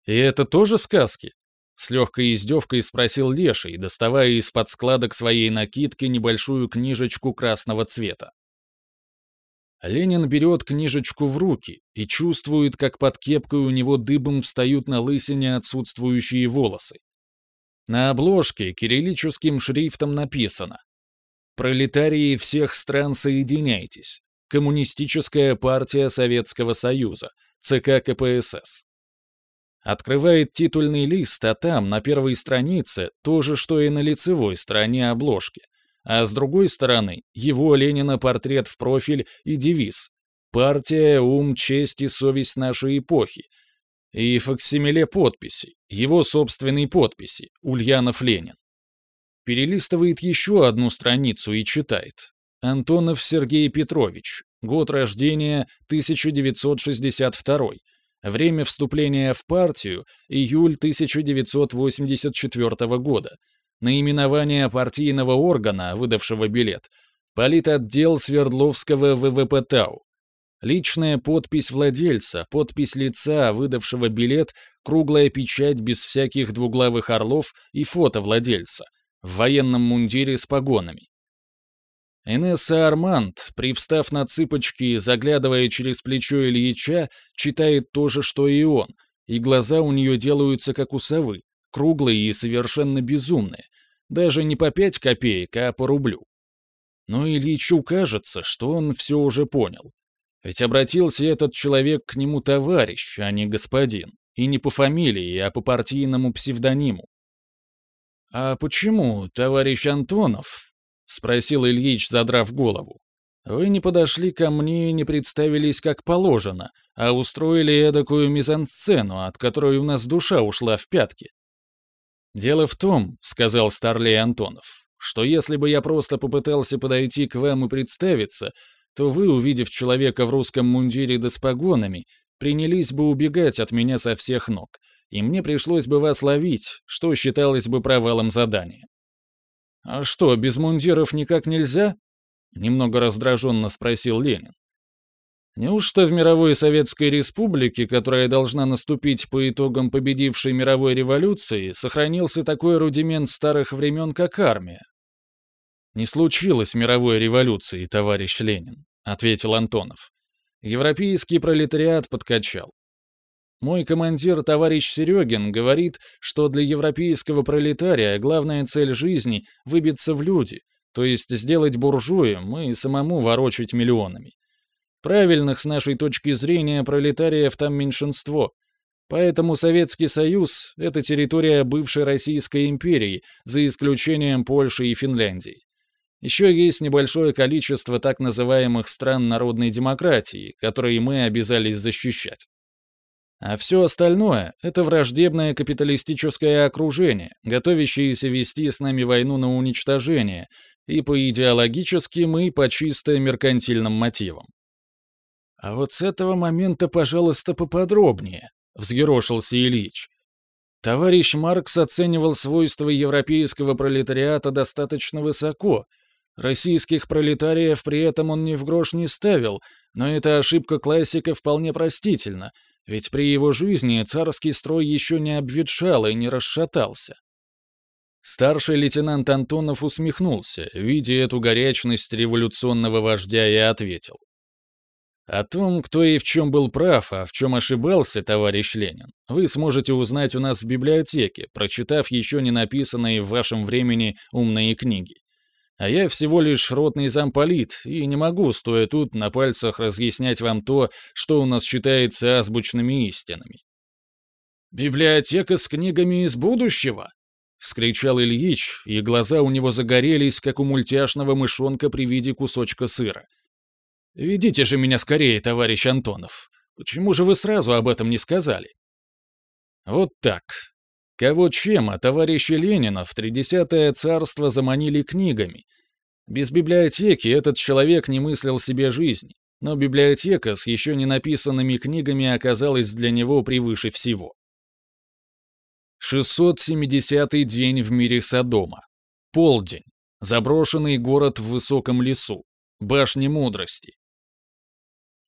«И это тоже сказки?» С легкой издевкой спросил Леший, доставая из-под складок своей накидки небольшую книжечку красного цвета. Ленин берет книжечку в руки и чувствует, как под кепкой у него дыбом встают на лысине отсутствующие волосы. На обложке кириллическим шрифтом написано «Пролетарии всех стран соединяйтесь. Коммунистическая партия Советского Союза. ЦК КПСС». Открывает титульный лист, а там, на первой странице, то же, что и на лицевой стороне обложки. А с другой стороны, его Ленина портрет в профиль и девиз «Партия, ум, честь и совесть нашей эпохи». И факсимиле подписи, его собственной подписи, Ульянов Ленин. Перелистывает еще одну страницу и читает. Антонов Сергей Петрович, год рождения 1962, Время вступления в партию — июль 1984 года. Наименование партийного органа, выдавшего билет — политотдел Свердловского ВВП ТАУ. Личная подпись владельца, подпись лица, выдавшего билет, круглая печать без всяких двуглавых орлов и фото владельца в военном мундире с погонами. Инесса Арманд, привстав на цыпочки, заглядывая через плечо Ильича, читает то же, что и он, и глаза у нее делаются как у совы, круглые и совершенно безумные, даже не по пять копеек, а по рублю. Но Ильичу кажется, что он все уже понял. Ведь обратился этот человек к нему товарищ, а не господин, и не по фамилии, а по партийному псевдониму. «А почему, товарищ Антонов, — спросил Ильич, задрав голову. «Вы не подошли ко мне и не представились как положено, а устроили эдакую мизансцену, от которой у нас душа ушла в пятки». «Дело в том», — сказал Старлей Антонов, «что если бы я просто попытался подойти к вам и представиться, то вы, увидев человека в русском мундире да с погонами, принялись бы убегать от меня со всех ног, и мне пришлось бы вас ловить, что считалось бы провалом задания. «А что, без мундиров никак нельзя?» — немного раздраженно спросил Ленин. Неужто в мировой Советской Республике, которая должна наступить по итогам победившей мировой революции, сохранился такой рудимент старых времен, как армия? «Не случилось мировой революции, товарищ Ленин», — ответил Антонов. «Европейский пролетариат подкачал. Мой командир, товарищ Серегин, говорит, что для европейского пролетария главная цель жизни — выбиться в люди, то есть сделать буржуем и самому ворочать миллионами. Правильных с нашей точки зрения пролетариев там меньшинство. Поэтому Советский Союз — это территория бывшей Российской империи, за исключением Польши и Финляндии. Еще есть небольшое количество так называемых стран народной демократии, которые мы обязались защищать. А все остальное — это враждебное капиталистическое окружение, готовящееся вести с нами войну на уничтожение, и по идеологическим, и по чисто меркантильным мотивам. «А вот с этого момента, пожалуйста, поподробнее», — взъерошился Ильич. Товарищ Маркс оценивал свойства европейского пролетариата достаточно высоко. Российских пролетариев при этом он ни в грош не ставил, но эта ошибка классика вполне простительна — ведь при его жизни царский строй еще не обветшал и не расшатался. Старший лейтенант Антонов усмехнулся, видя эту горячность революционного вождя, и ответил. О том, кто и в чем был прав, а в чем ошибался, товарищ Ленин, вы сможете узнать у нас в библиотеке, прочитав еще не написанные в вашем времени умные книги. А я всего лишь ротный замполит, и не могу, стоя тут, на пальцах разъяснять вам то, что у нас считается азбучными истинами. «Библиотека с книгами из будущего?» — вскричал Ильич, и глаза у него загорелись, как у мультяшного мышонка при виде кусочка сыра. Ведите же меня скорее, товарищ Антонов. Почему же вы сразу об этом не сказали? Вот так. Кого чем, а товарища Ленина в тридесятое царство заманили книгами. Без библиотеки этот человек не мыслил себе жизни, но библиотека с еще не написанными книгами оказалась для него превыше всего. 670-й день в мире Содома. Полдень. Заброшенный город в высоком лесу. Башни мудрости.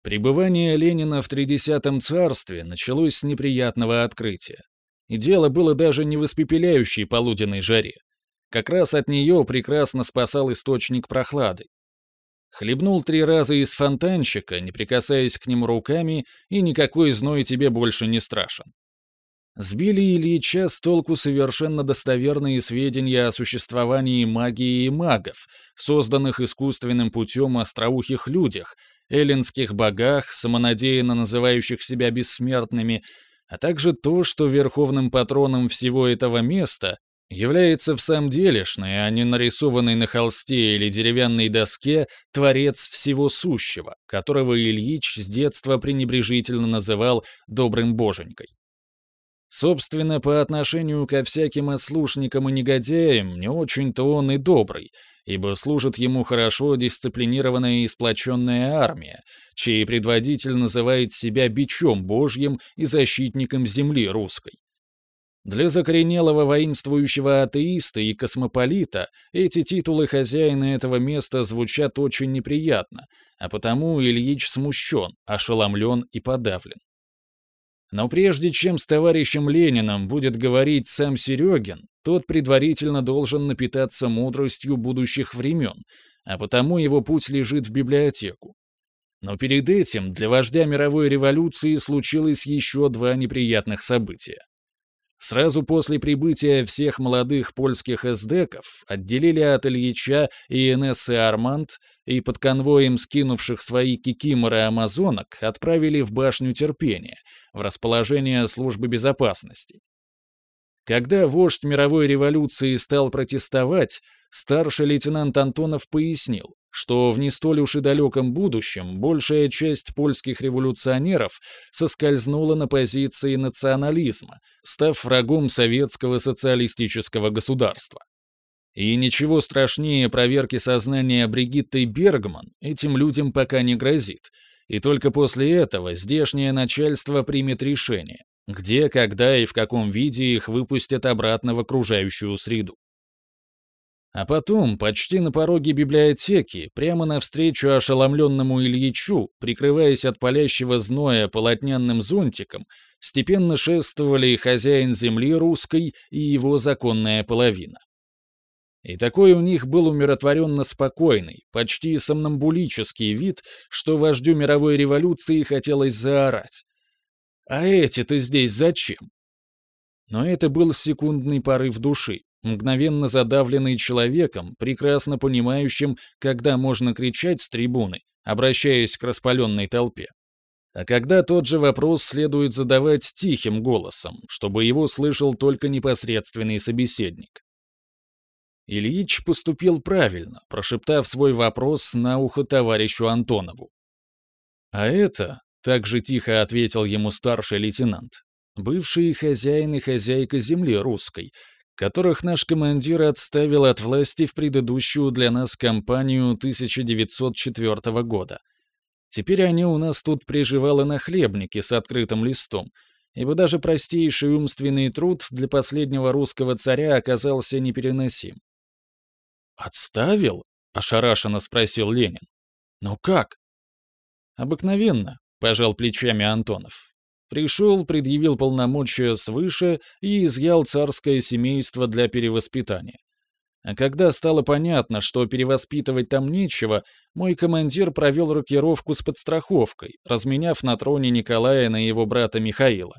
Пребывание Ленина в Тридесятом царстве началось с неприятного открытия. И дело было даже не в испепеляющей полуденной жаре. Как раз от нее прекрасно спасал источник прохлады. Хлебнул три раза из фонтанчика, не прикасаясь к нему руками, и никакой зной тебе больше не страшен. Сбили Ильича с толку совершенно достоверные сведения о существовании магии и магов, созданных искусственным путем остроухих людях, эллинских богах, самонадеянно называющих себя бессмертными, а также то, что верховным патроном всего этого места является в самом делешный, а не нарисованный на холсте или деревянной доске творец всего сущего, которого Ильич с детства пренебрежительно называл «добрым боженькой». Собственно, по отношению ко всяким отслушникам и негодяям, не очень-то он и добрый, ибо служит ему хорошо дисциплинированная и сплоченная армия, чей предводитель называет себя бичом божьим и защитником земли русской. Для закоренелого воинствующего атеиста и космополита эти титулы хозяина этого места звучат очень неприятно, а потому Ильич смущен, ошеломлен и подавлен. Но прежде чем с товарищем Лениным будет говорить сам Серегин, тот предварительно должен напитаться мудростью будущих времен, а потому его путь лежит в библиотеку. Но перед этим для вождя мировой революции случилось еще два неприятных события. Сразу после прибытия всех молодых польских эсдеков отделили от Ильича и Инессы Арманд и под конвоем скинувших свои кикиморы амазонок отправили в башню терпения, в расположение службы безопасности. Когда вождь мировой революции стал протестовать, старший лейтенант Антонов пояснил, что в не столь уж и далеком будущем большая часть польских революционеров соскользнула на позиции национализма, став врагом советского социалистического государства. И ничего страшнее проверки сознания Бригитты Бергман этим людям пока не грозит, и только после этого здешнее начальство примет решение, где, когда и в каком виде их выпустят обратно в окружающую среду. А потом, почти на пороге библиотеки, прямо навстречу ошеломленному Ильичу, прикрываясь от палящего зноя полотняным зонтиком, степенно шествовали хозяин земли русской и его законная половина. И такой у них был умиротворенно спокойный, почти сомнамбулический вид, что вождю мировой революции хотелось заорать. «А эти-то здесь зачем?» Но это был секундный порыв души, мгновенно задавленный человеком, прекрасно понимающим, когда можно кричать с трибуны, обращаясь к распаленной толпе. А когда тот же вопрос следует задавать тихим голосом, чтобы его слышал только непосредственный собеседник. Ильич поступил правильно, прошептав свой вопрос на ухо товарищу Антонову. «А это», — также тихо ответил ему старший лейтенант, бывший хозяин и хозяйка земли русской, которых наш командир отставил от власти в предыдущую для нас кампанию 1904 года. Теперь они у нас тут приживалы на хлебнике с открытым листом, ибо даже простейший умственный труд для последнего русского царя оказался непереносим. «Отставил?» — ошарашенно спросил Ленин. «Ну как?» «Обыкновенно», — пожал плечами Антонов. Пришел, предъявил полномочия свыше и изъял царское семейство для перевоспитания. А когда стало понятно, что перевоспитывать там нечего, мой командир провел рокировку с подстраховкой, разменяв на троне Николая на его брата Михаила.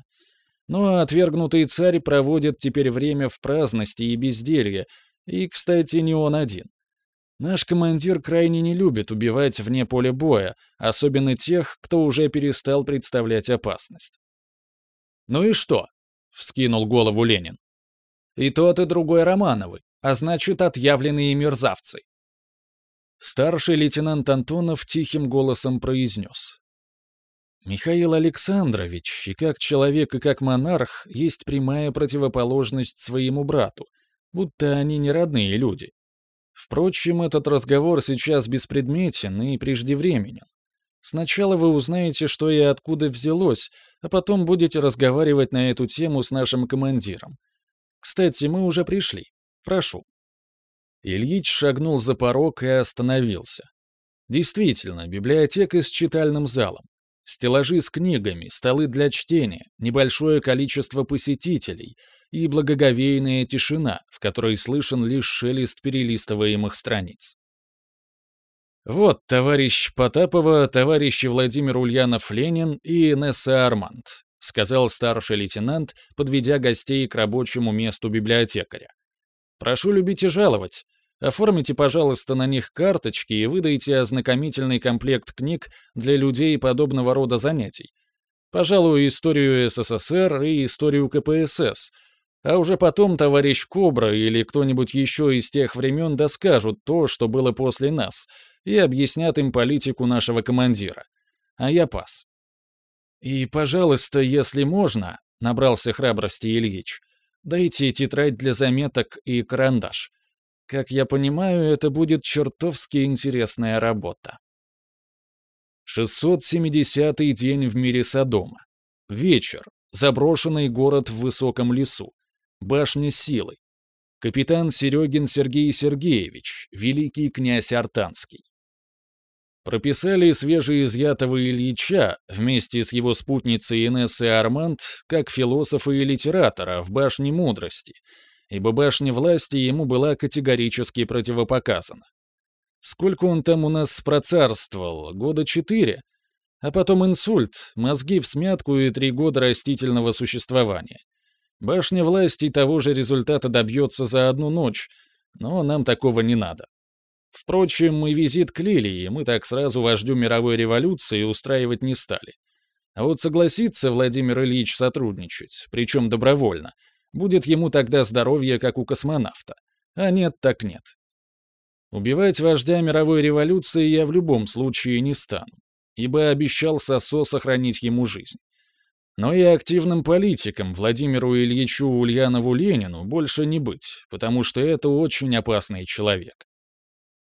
Ну а отвергнутый царь проводит теперь время в праздности и безделье, и, кстати, не он один. Наш командир крайне не любит убивать вне поля боя, особенно тех, кто уже перестал представлять опасность. «Ну и что?» — вскинул голову Ленин. «И тот, и другой Романовы, а значит, отъявленные мерзавцы». Старший лейтенант Антонов тихим голосом произнес. Михаил Александрович, и как человек, и как монарх, есть прямая противоположность своему брату, будто они не родные люди. Впрочем, этот разговор сейчас беспредметен и преждевременен. Сначала вы узнаете, что и откуда взялось, а потом будете разговаривать на эту тему с нашим командиром. Кстати, мы уже пришли. Прошу». Ильич шагнул за порог и остановился. Действительно, библиотека с читальным залом. Стеллажи с книгами, столы для чтения, небольшое количество посетителей и благоговейная тишина, в которой слышен лишь шелест перелистываемых страниц. Вот товарищ Потапова, товарищи Владимир Ульянов-Ленин и Несса Арманд, сказал старший лейтенант, подведя гостей к рабочему месту библиотекаря. Прошу любить и жаловать. Оформите, пожалуйста, на них карточки и выдайте ознакомительный комплект книг для людей подобного рода занятий. Пожалуй, историю СССР и историю КПСС. А уже потом товарищ Кобра или кто-нибудь еще из тех времен доскажут то, что было после нас, и объяснят им политику нашего командира. А я пас. «И, пожалуйста, если можно», — набрался храбрости Ильич, «дайте тетрадь для заметок и карандаш. Как я понимаю, это будет чертовски интересная работа». 670-й день в мире Содома. Вечер. Заброшенный город в высоком лесу. Башня силы. Капитан Серегин Сергей Сергеевич, великий князь Артанский. Прописали свежеизъятого Ильича вместе с его спутницей Инессой Арманд как философа и литератора в башне мудрости, ибо башня власти ему была категорически противопоказана. Сколько он там у нас процарствовал? Года четыре? А потом инсульт, мозги в смятку и три года растительного существования. Башня власти того же результата добьется за одну ночь, но нам такого не надо. Впрочем, и визит к Лилии мы так сразу вождю мировой революции устраивать не стали. А вот согласится Владимир Ильич сотрудничать, причем добровольно, будет ему тогда здоровье, как у космонавта. А нет, так нет. Убивать вождя мировой революции я в любом случае не стану, ибо обещал Сосо сохранить ему жизнь. Но и активным политиком Владимиру Ильичу Ульянову Ленину больше не быть, потому что это очень опасный человек.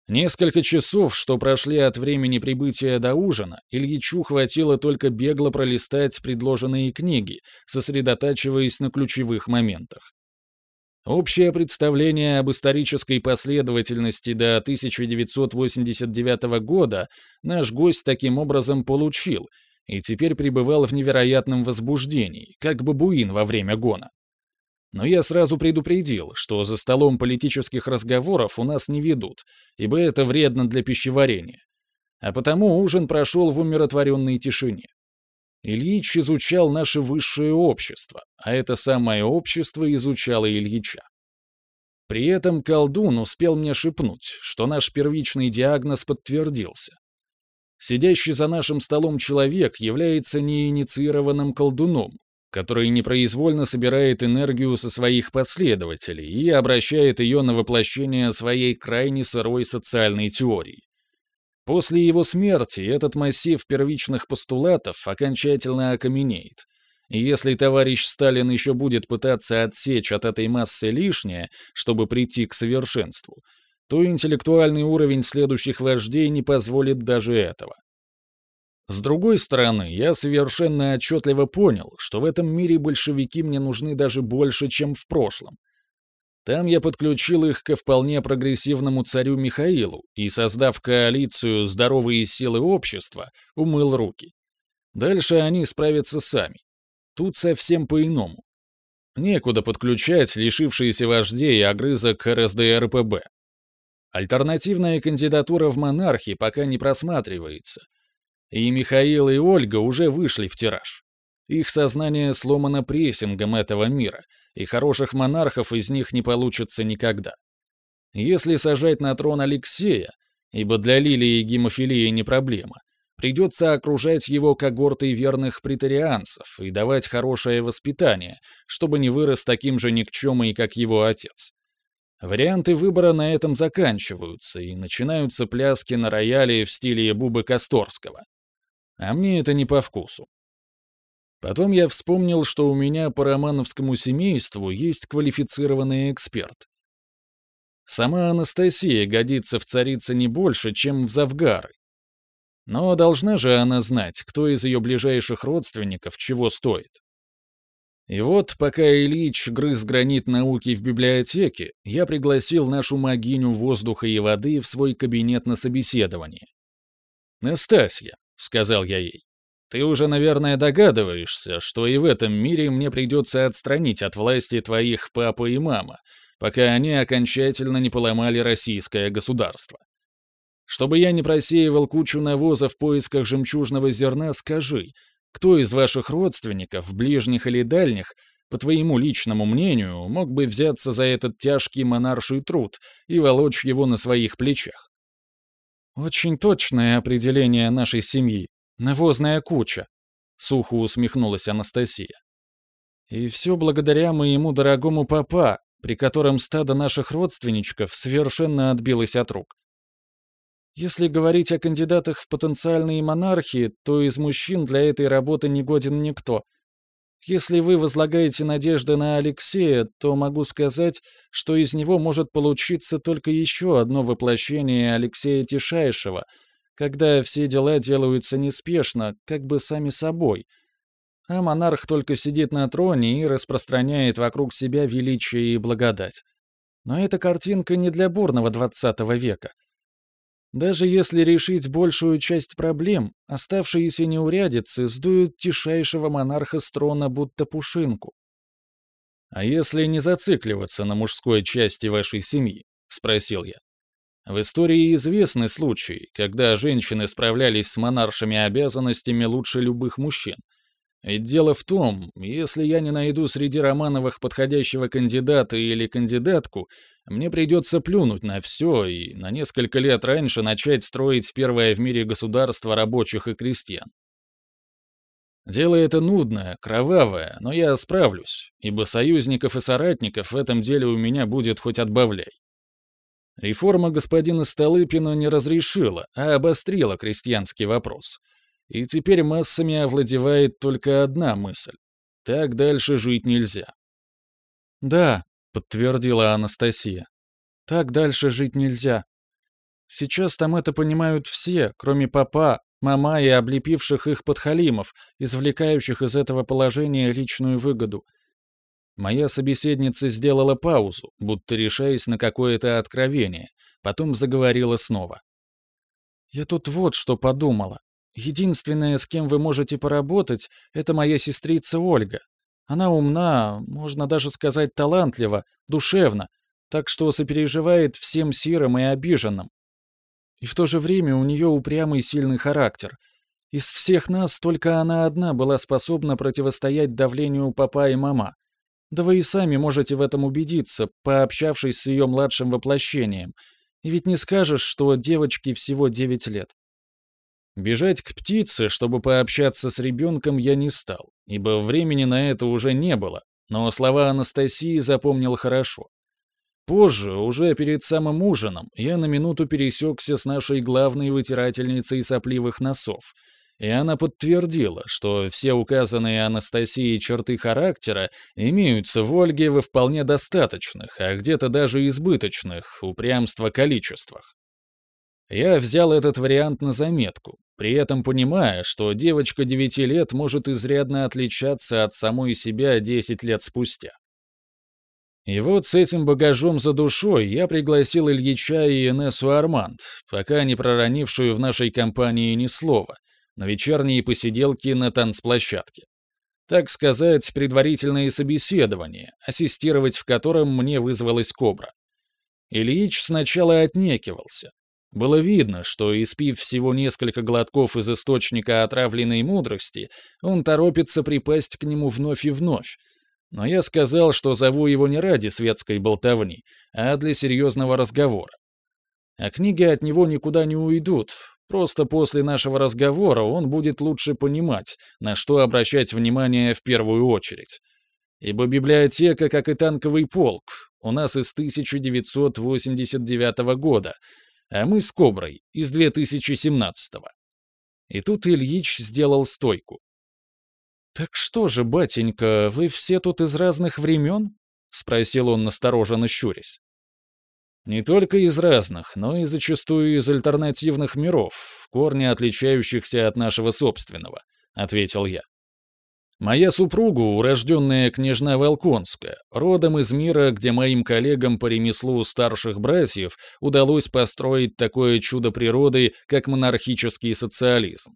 Несколько часов, что прошли от времени прибытия до ужина, Ильичу хватило только бегло пролистать предложенные книги, сосредотачиваясь на ключевых моментах. Общее представление об исторической последовательности до 1989 года наш гость таким образом получил и теперь пребывал в невероятном возбуждении, как бабуин во время гона. Но я сразу предупредил, что за столом политических разговоров у нас не ведут, ибо это вредно для пищеварения. А потому ужин прошел в умиротворенной тишине. Ильич изучал наше высшее общество, а это самое общество изучало Ильича. При этом колдун успел мне шепнуть, что наш первичный диагноз подтвердился. Сидящий за нашим столом человек является неинициированным колдуном, который непроизвольно собирает энергию со своих последователей и обращает ее на воплощение своей крайне сырой социальной теории. После его смерти этот массив первичных постулатов окончательно окаменеет. И если товарищ Сталин еще будет пытаться отсечь от этой массы лишнее, чтобы прийти к совершенству, то интеллектуальный уровень следующих вождей не позволит даже этого. С другой стороны, я совершенно отчетливо понял, что в этом мире большевики мне нужны даже больше, чем в прошлом. Там я подключил их ко вполне прогрессивному царю Михаилу и, создав коалицию «Здоровые силы общества», умыл руки. Дальше они справятся сами. Тут совсем по-иному. Некуда подключать лишившиеся вождей огрызок РСДРПБ. Альтернативная кандидатура в монархии пока не просматривается — и Михаил и Ольга уже вышли в тираж. Их сознание сломано прессингом этого мира, и хороших монархов из них не получится никогда. Если сажать на трон Алексея, ибо для Лилии гемофилия не проблема, придется окружать его когортой верных претарианцев и давать хорошее воспитание, чтобы не вырос таким же никчемой, как его отец. Варианты выбора на этом заканчиваются, и начинаются пляски на рояле в стиле Бубы Косторского. А мне это не по вкусу. Потом я вспомнил, что у меня по романовскому семейству есть квалифицированный эксперт. Сама Анастасия годится в царице не больше, чем в Завгары. Но должна же она знать, кто из ее ближайших родственников чего стоит. И вот, пока Ильич грыз гранит науки в библиотеке, я пригласил нашу магиню воздуха и воды в свой кабинет на собеседование. «Настасья», — сказал я ей, — «ты уже, наверное, догадываешься, что и в этом мире мне придется отстранить от власти твоих папа и мама, пока они окончательно не поломали российское государство. Чтобы я не просеивал кучу навоза в поисках жемчужного зерна, скажи, кто из ваших родственников, ближних или дальних, по твоему личному мнению, мог бы взяться за этот тяжкий монарший труд и волочь его на своих плечах? Очень точное определение нашей семьи. Навозная куча. Сухо усмехнулась Анастасия. И все благодаря моему дорогому папа, при котором стадо наших родственничков совершенно отбилось от рук. Если говорить о кандидатах в потенциальные монархии, то из мужчин для этой работы не годен никто. Если вы возлагаете надежды на Алексея, то могу сказать, что из него может получиться только еще одно воплощение Алексея Тишайшего, когда все дела делаются неспешно, как бы сами собой — а монарх только сидит на троне и распространяет вокруг себя величие и благодать. Но эта картинка не для бурного двадцатого века. Даже если решить большую часть проблем, оставшиеся неурядицы сдуют тишайшего монарха с трона будто пушинку. «А если не зацикливаться на мужской части вашей семьи?» — спросил я. В истории известны случаи, когда женщины справлялись с монаршими обязанностями лучше любых мужчин — ведь дело в том, если я не найду среди Романовых подходящего кандидата или кандидатку, мне придется плюнуть на все и на несколько лет раньше начать строить первое в мире государство рабочих и крестьян. Дело это нудное, кровавое, но я справлюсь, ибо союзников и соратников в этом деле у меня будет хоть отбавляй. Реформа господина Столыпина не разрешила, а обострила крестьянский вопрос — и теперь массами овладевает только одна мысль. Так дальше жить нельзя. «Да», — подтвердила Анастасия. «Так дальше жить нельзя. Сейчас там это понимают все, кроме папа, мама и облепивших их подхалимов, извлекающих из этого положения личную выгоду. Моя собеседница сделала паузу, будто решаясь на какое-то откровение, потом заговорила снова. «Я тут вот что подумала. Единственное, с кем вы можете поработать, это моя сестрица Ольга. Она умна, можно даже сказать талантлива, душевна, так что сопереживает всем сирым и обиженным. И в то же время у нее упрямый сильный характер. Из всех нас только она одна была способна противостоять давлению папа и мама. Да вы и сами можете в этом убедиться, пообщавшись с ее младшим воплощением. И ведь не скажешь, что девочке всего 9 лет. Бежать к птице, чтобы пообщаться с ребенком, я не стал, ибо времени на это уже не было, но слова Анастасии запомнил хорошо. Позже, уже перед самым ужином, я на минуту пересекся с нашей главной вытирательницей сопливых носов, и она подтвердила, что все указанные Анастасией черты характера имеются в Ольге во вполне достаточных, а где-то даже избыточных, упрямства количествах. Я взял этот вариант на заметку, при этом понимая, что девочка 9 лет может изрядно отличаться от самой себя 10 лет спустя. И вот с этим багажом за душой я пригласил Ильича и Инессу Арманд, пока не проронившую в нашей компании ни слова, на вечерние посиделки на танцплощадке. Так сказать, предварительное собеседование, ассистировать в котором мне вызвалась Кобра. Ильич сначала отнекивался, было видно, что, испив всего несколько глотков из источника отравленной мудрости, он торопится припасть к нему вновь и вновь. Но я сказал, что зову его не ради светской болтовни, а для серьезного разговора. А книги от него никуда не уйдут, просто после нашего разговора он будет лучше понимать, на что обращать внимание в первую очередь. Ибо библиотека, как и танковый полк, у нас из 1989 года, а мы с Коброй из 2017 -го. И тут Ильич сделал стойку. «Так что же, батенька, вы все тут из разных времен?» — спросил он настороженно щурясь. «Не только из разных, но и зачастую из альтернативных миров, в корне отличающихся от нашего собственного», — ответил я. Моя супруга, урожденная княжна Волконская, родом из мира, где моим коллегам по ремеслу старших братьев удалось построить такое чудо природы, как монархический социализм.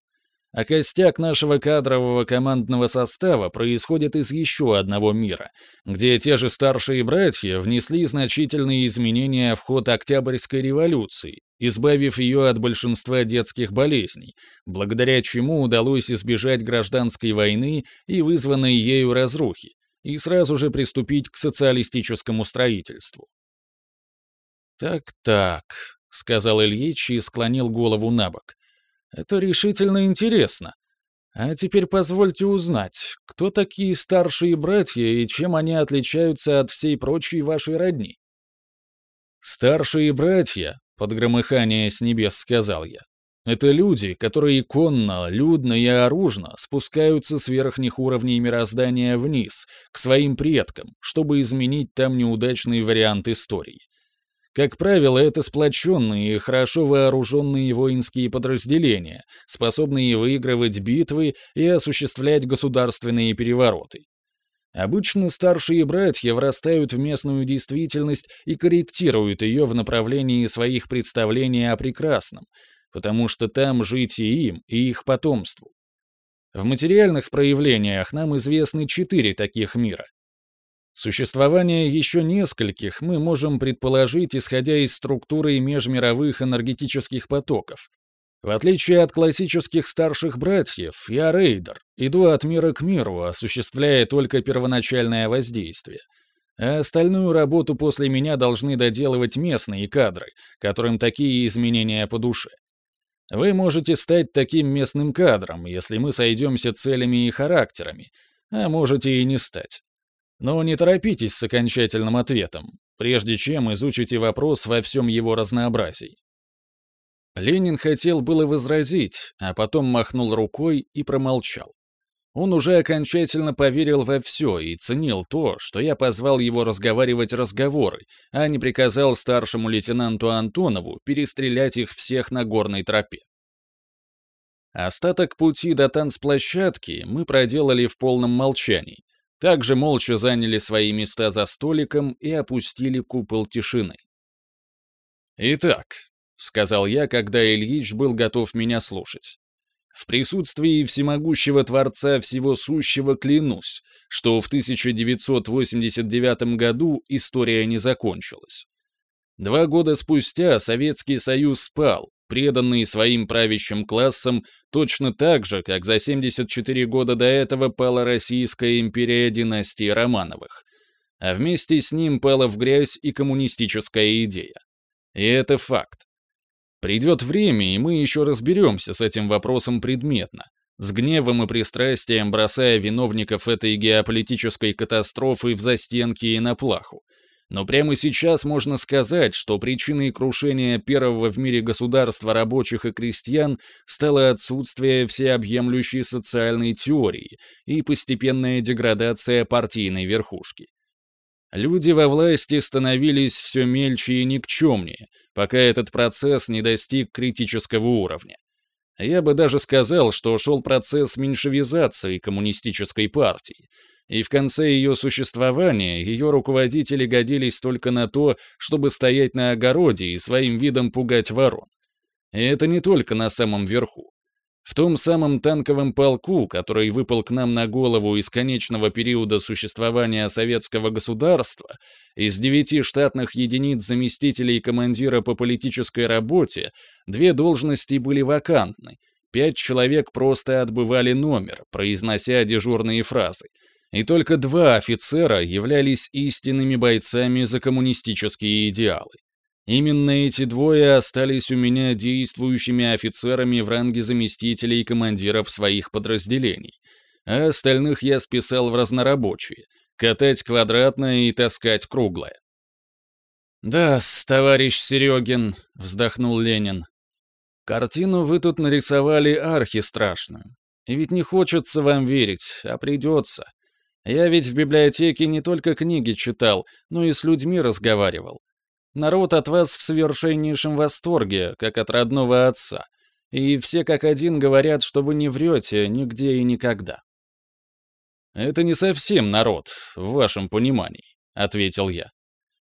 А костяк нашего кадрового командного состава происходит из еще одного мира, где те же старшие братья внесли значительные изменения в ход Октябрьской революции, избавив ее от большинства детских болезней, благодаря чему удалось избежать гражданской войны и вызванной ею разрухи, и сразу же приступить к социалистическому строительству. «Так-так», — сказал Ильич и склонил голову на бок. Это решительно интересно. А теперь позвольте узнать, кто такие старшие братья и чем они отличаются от всей прочей вашей родни? Старшие братья, под громыхание с небес сказал я, это люди, которые конно, людно и оружно спускаются с верхних уровней мироздания вниз, к своим предкам, чтобы изменить там неудачный вариант истории. Как правило, это сплоченные и хорошо вооруженные воинские подразделения, способные выигрывать битвы и осуществлять государственные перевороты. Обычно старшие братья врастают в местную действительность и корректируют ее в направлении своих представлений о прекрасном, потому что там жить и им, и их потомству. В материальных проявлениях нам известны четыре таких мира. Существование еще нескольких мы можем предположить, исходя из структуры межмировых энергетических потоков. В отличие от классических старших братьев, я рейдер, иду от мира к миру, осуществляя только первоначальное воздействие. А остальную работу после меня должны доделывать местные кадры, которым такие изменения по душе. Вы можете стать таким местным кадром, если мы сойдемся целями и характерами, а можете и не стать. Но не торопитесь с окончательным ответом, прежде чем изучите вопрос во всем его разнообразии. Ленин хотел было возразить, а потом махнул рукой и промолчал. Он уже окончательно поверил во все и ценил то, что я позвал его разговаривать разговоры, а не приказал старшему лейтенанту Антонову перестрелять их всех на горной тропе. Остаток пути до танцплощадки мы проделали в полном молчании, также молча заняли свои места за столиком и опустили купол тишины. «Итак», — сказал я, когда Ильич был готов меня слушать, «в присутствии всемогущего Творца Всего Сущего клянусь, что в 1989 году история не закончилась. Два года спустя Советский Союз спал, преданный своим правящим классам точно так же, как за 74 года до этого пала Российская империя династии Романовых. А вместе с ним пала в грязь и коммунистическая идея. И это факт. Придет время, и мы еще разберемся с этим вопросом предметно, с гневом и пристрастием бросая виновников этой геополитической катастрофы в застенки и на плаху, но прямо сейчас можно сказать, что причиной крушения первого в мире государства рабочих и крестьян стало отсутствие всеобъемлющей социальной теории и постепенная деградация партийной верхушки. Люди во власти становились все мельче и никчемнее, пока этот процесс не достиг критического уровня. Я бы даже сказал, что шел процесс меньшевизации коммунистической партии, и в конце ее существования ее руководители годились только на то, чтобы стоять на огороде и своим видом пугать ворон. И это не только на самом верху. В том самом танковом полку, который выпал к нам на голову из конечного периода существования советского государства, из девяти штатных единиц заместителей командира по политической работе, две должности были вакантны, пять человек просто отбывали номер, произнося дежурные фразы — и только два офицера являлись истинными бойцами за коммунистические идеалы. Именно эти двое остались у меня действующими офицерами в ранге заместителей и командиров своих подразделений, а остальных я списал в разнорабочие — катать квадратное и таскать круглое. «Да, товарищ Серегин», — вздохнул Ленин. «Картину вы тут нарисовали архи страшную. И ведь не хочется вам верить, а придется. Я ведь в библиотеке не только книги читал, но и с людьми разговаривал. Народ от вас в совершеннейшем восторге, как от родного отца. И все как один говорят, что вы не врете нигде и никогда. «Это не совсем народ, в вашем понимании», — ответил я.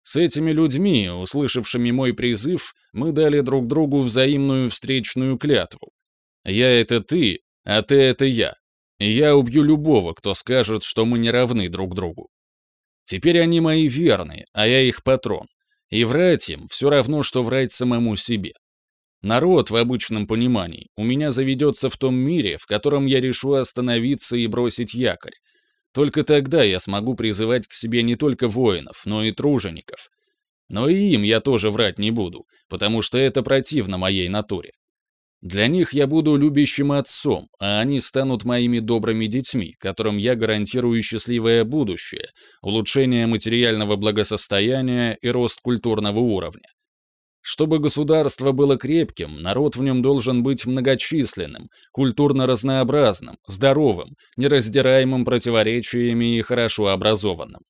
«С этими людьми, услышавшими мой призыв, мы дали друг другу взаимную встречную клятву. Я — это ты, а ты — это я. И я убью любого, кто скажет, что мы не равны друг другу. Теперь они мои верные, а я их патрон. И врать им все равно, что врать самому себе. Народ, в обычном понимании, у меня заведется в том мире, в котором я решу остановиться и бросить якорь. Только тогда я смогу призывать к себе не только воинов, но и тружеников. Но и им я тоже врать не буду, потому что это противно моей натуре. Для них я буду любящим отцом, а они станут моими добрыми детьми, которым я гарантирую счастливое будущее, улучшение материального благосостояния и рост культурного уровня. Чтобы государство было крепким, народ в нем должен быть многочисленным, культурно разнообразным, здоровым, нераздираемым противоречиями и хорошо образованным.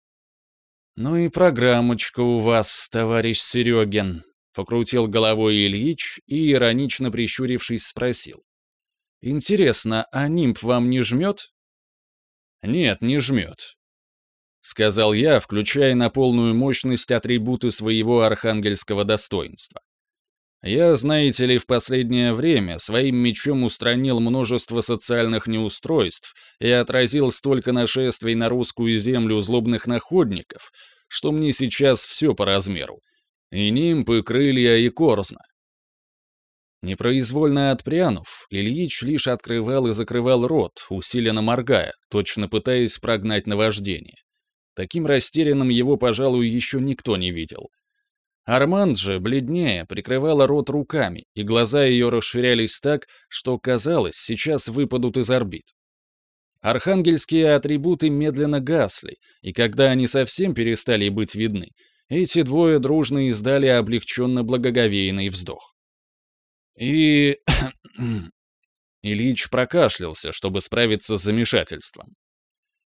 «Ну и программочка у вас, товарищ Серегин», — покрутил головой Ильич и, иронично прищурившись, спросил. «Интересно, а нимб вам не жмет?» «Нет, не жмет. — сказал я, включая на полную мощность атрибуты своего архангельского достоинства. Я, знаете ли, в последнее время своим мечом устранил множество социальных неустройств и отразил столько нашествий на русскую землю злобных находников, что мне сейчас все по размеру. И нимпы, крылья, и корзна. Непроизвольно отпрянув, Ильич лишь открывал и закрывал рот, усиленно моргая, точно пытаясь прогнать наваждение. Таким растерянным его, пожалуй, еще никто не видел. Арманд же, бледнее, прикрывала рот руками, и глаза ее расширялись так, что, казалось, сейчас выпадут из орбит. Архангельские атрибуты медленно гасли, и когда они совсем перестали быть видны, эти двое дружно издали облегченно благоговейный вздох. И... Ильич прокашлялся, чтобы справиться с замешательством.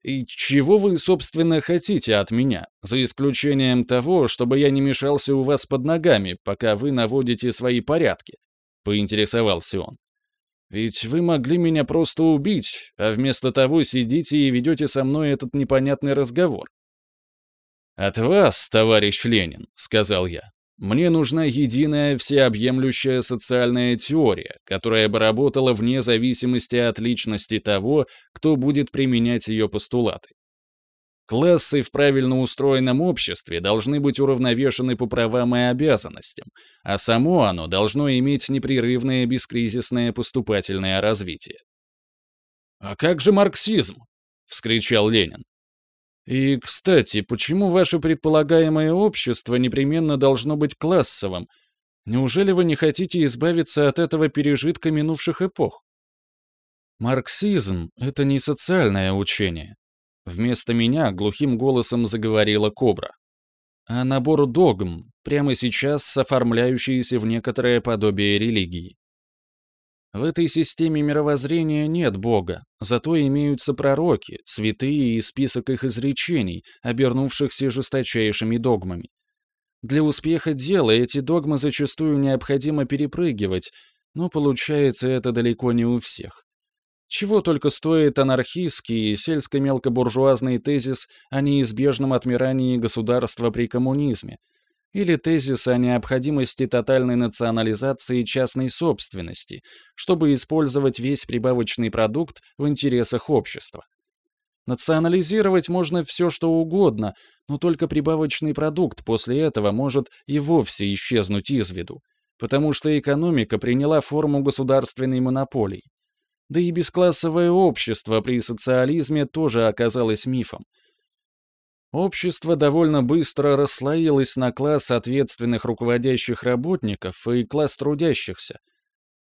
И чего вы, собственно, хотите от меня, за исключением того, чтобы я не мешался у вас под ногами, пока вы наводите свои порядки?» — поинтересовался он. «Ведь вы могли меня просто убить, а вместо того сидите и ведете со мной этот непонятный разговор». «От вас, товарищ Ленин», — сказал я, мне нужна единая всеобъемлющая социальная теория, которая бы работала вне зависимости от личности того, кто будет применять ее постулаты. Классы в правильно устроенном обществе должны быть уравновешены по правам и обязанностям, а само оно должно иметь непрерывное бескризисное поступательное развитие. «А как же марксизм?» — вскричал Ленин. И, кстати, почему ваше предполагаемое общество непременно должно быть классовым? Неужели вы не хотите избавиться от этого пережитка минувших эпох? Марксизм — это не социальное учение. Вместо меня глухим голосом заговорила Кобра. А набор догм, прямо сейчас оформляющиеся в некоторое подобие религии. В этой системе мировоззрения нет Бога, зато имеются пророки, святые и список их изречений, обернувшихся жесточайшими догмами. Для успеха дела эти догмы зачастую необходимо перепрыгивать, но получается это далеко не у всех. Чего только стоит анархистский и сельско-мелкобуржуазный тезис о неизбежном отмирании государства при коммунизме, или тезис о необходимости тотальной национализации частной собственности, чтобы использовать весь прибавочный продукт в интересах общества. Национализировать можно все, что угодно, но только прибавочный продукт после этого может и вовсе исчезнуть из виду, потому что экономика приняла форму государственной монополии. Да и бесклассовое общество при социализме тоже оказалось мифом. Общество довольно быстро расслоилось на класс ответственных руководящих работников и класс трудящихся.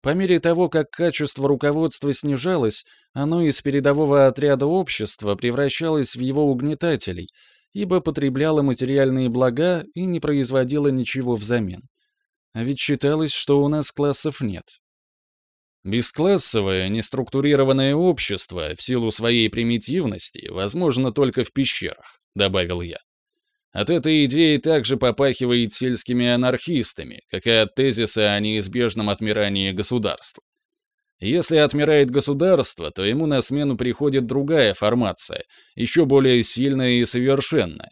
По мере того, как качество руководства снижалось, оно из передового отряда общества превращалось в его угнетателей, ибо потребляла материальные блага и не производила ничего взамен. А ведь считалось, что у нас классов нет. Бесклассовое, неструктурированное общество в силу своей примитивности возможно только в пещерах, добавил я. От этой идеи также попахивает сельскими анархистами, как и от тезиса о неизбежном отмирании государства. Если отмирает государство, то ему на смену приходит другая формация, еще более сильная и совершенная,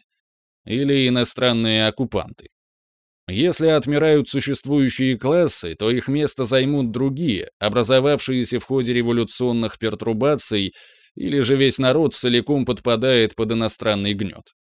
или иностранные оккупанты. Если отмирают существующие классы, то их место займут другие, образовавшиеся в ходе революционных пертурбаций, или же весь народ целиком подпадает под иностранный гнет.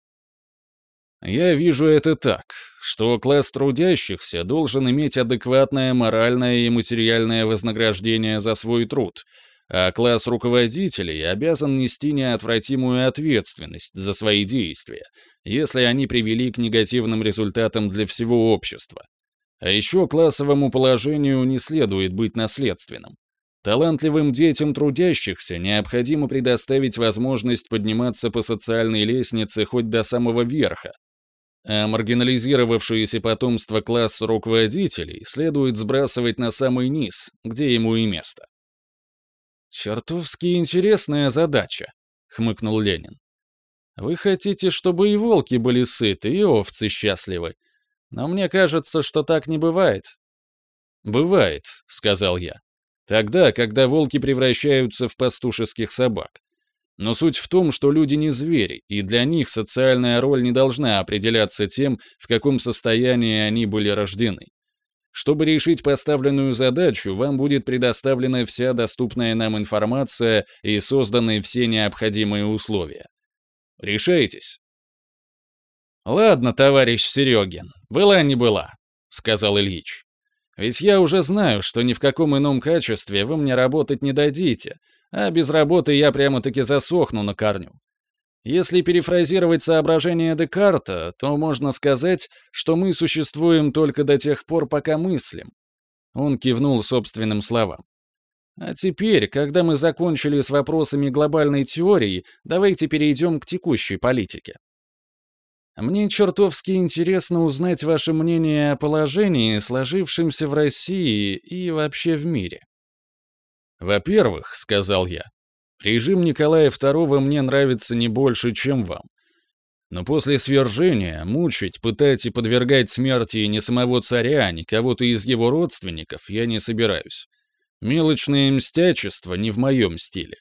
Я вижу это так, что класс трудящихся должен иметь адекватное моральное и материальное вознаграждение за свой труд, а класс руководителей обязан нести неотвратимую ответственность за свои действия, если они привели к негативным результатам для всего общества. А еще классовому положению не следует быть наследственным. Талантливым детям трудящихся необходимо предоставить возможность подниматься по социальной лестнице хоть до самого верха, а маргинализировавшееся потомство класса руководителей следует сбрасывать на самый низ, где ему и место. «Чертовски интересная задача», — хмыкнул Ленин. «Вы хотите, чтобы и волки были сыты, и овцы счастливы. Но мне кажется, что так не бывает». «Бывает», — сказал я. «Тогда, когда волки превращаются в пастушеских собак. Но суть в том, что люди не звери, и для них социальная роль не должна определяться тем, в каком состоянии они были рождены. Чтобы решить поставленную задачу, вам будет предоставлена вся доступная нам информация и созданы все необходимые условия. Решайтесь. «Ладно, товарищ Серегин, была не была», — сказал Ильич. «Ведь я уже знаю, что ни в каком ином качестве вы мне работать не дадите, а без работы я прямо-таки засохну на корню. Если перефразировать соображения Декарта, то можно сказать, что мы существуем только до тех пор, пока мыслим. Он кивнул собственным словам. А теперь, когда мы закончили с вопросами глобальной теории, давайте перейдем к текущей политике. Мне чертовски интересно узнать ваше мнение о положении, сложившемся в России и вообще в мире. «Во-первых, — сказал я, — режим Николая II мне нравится не больше, чем вам. Но после свержения мучить, пытать и подвергать смерти не самого царя, ни кого-то из его родственников я не собираюсь. Мелочное мстячество не в моем стиле.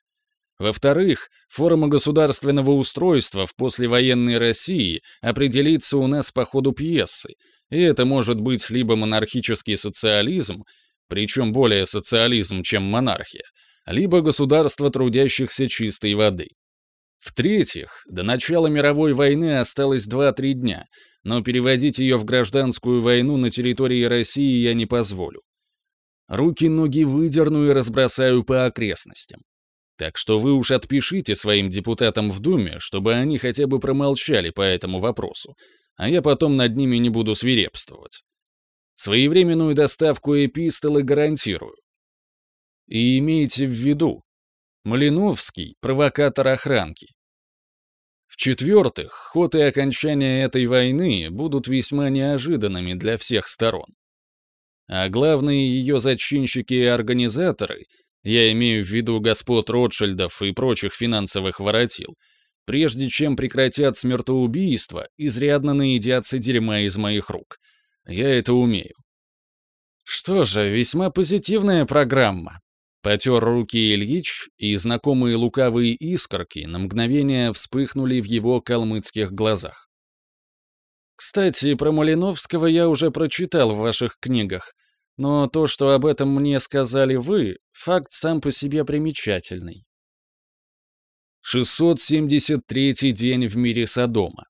Во-вторых, форма государственного устройства в послевоенной России определится у нас по ходу пьесы, и это может быть либо монархический социализм, причем более социализм, чем монархия, либо государство трудящихся чистой воды. В-третьих, до начала мировой войны осталось 2-3 дня, но переводить ее в гражданскую войну на территории России я не позволю. Руки-ноги выдерну и разбросаю по окрестностям. Так что вы уж отпишите своим депутатам в Думе, чтобы они хотя бы промолчали по этому вопросу, а я потом над ними не буду свирепствовать. Своевременную доставку эпистолы гарантирую. И имейте в виду, Малиновский — провокатор охранки. В-четвертых, ход и окончание этой войны будут весьма неожиданными для всех сторон. А главные ее зачинщики и организаторы, я имею в виду господ Ротшильдов и прочих финансовых воротил, прежде чем прекратят смертоубийство, изрядно наедятся дерьма из моих рук — я это умею. Что же, весьма позитивная программа. Потер руки Ильич, и знакомые лукавые искорки на мгновение вспыхнули в его калмыцких глазах. Кстати, про Малиновского я уже прочитал в ваших книгах, но то, что об этом мне сказали вы, факт сам по себе примечательный. 673 день в мире Содома.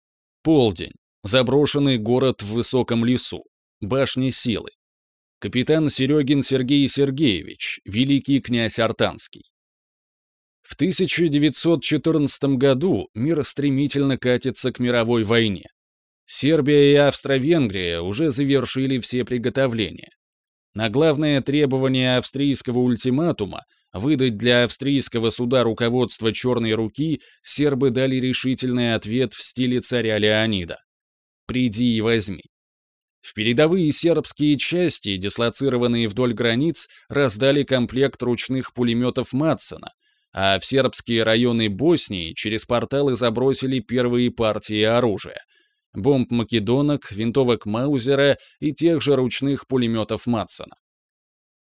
Полдень. Заброшенный город в высоком лесу. Башни силы. Капитан Серегин Сергей Сергеевич, великий князь Артанский. В 1914 году мир стремительно катится к мировой войне. Сербия и Австро-Венгрия уже завершили все приготовления. На главное требование австрийского ультиматума выдать для австрийского суда руководство «Черной руки», сербы дали решительный ответ в стиле царя Леонида. «Приди и возьми». В передовые сербские части, дислоцированные вдоль границ, раздали комплект ручных пулеметов Матсона, а в сербские районы Боснии через порталы забросили первые партии оружия — бомб македонок, винтовок Маузера и тех же ручных пулеметов Матсона.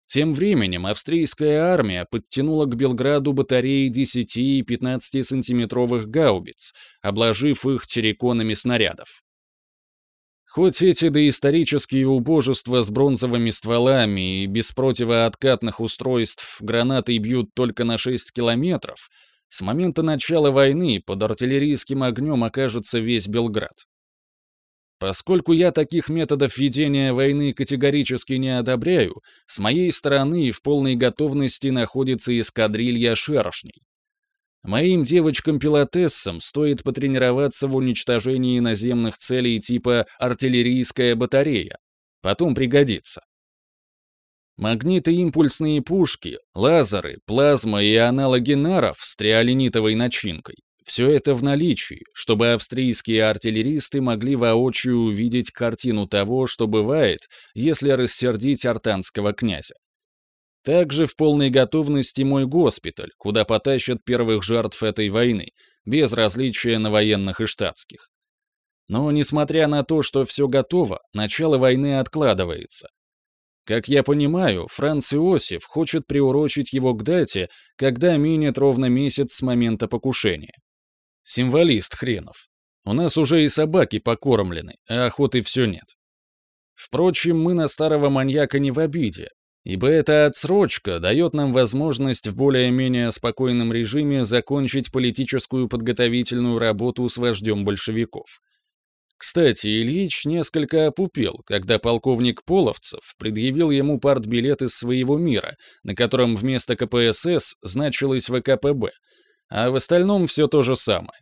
Тем временем австрийская армия подтянула к Белграду батареи 10 и 15-сантиметровых гаубиц, обложив их терриконами снарядов. Хоть эти доисторические убожества с бронзовыми стволами и без противооткатных устройств гранаты бьют только на 6 километров, с момента начала войны под артиллерийским огнем окажется весь Белград. Поскольку я таких методов ведения войны категорически не одобряю, с моей стороны в полной готовности находится эскадрилья шершней. Моим девочкам-пилотессам стоит потренироваться в уничтожении наземных целей типа артиллерийская батарея. Потом пригодится. Магнитоимпульсные пушки, лазеры, плазма и аналоги наров с триолинитовой начинкой — все это в наличии, чтобы австрийские артиллеристы могли воочию увидеть картину того, что бывает, если рассердить артанского князя. Также в полной готовности мой госпиталь, куда потащат первых жертв этой войны, без различия на военных и штатских. Но, несмотря на то, что все готово, начало войны откладывается. Как я понимаю, Франц Иосиф хочет приурочить его к дате, когда минет ровно месяц с момента покушения. Символист хренов. У нас уже и собаки покормлены, а охоты все нет. Впрочем, мы на старого маньяка не в обиде, ибо эта отсрочка дает нам возможность в более-менее спокойном режиме закончить политическую подготовительную работу с вождем большевиков. Кстати, Ильич несколько опупел, когда полковник Половцев предъявил ему партбилет из своего мира, на котором вместо КПСС значилось ВКПБ, а в остальном все то же самое.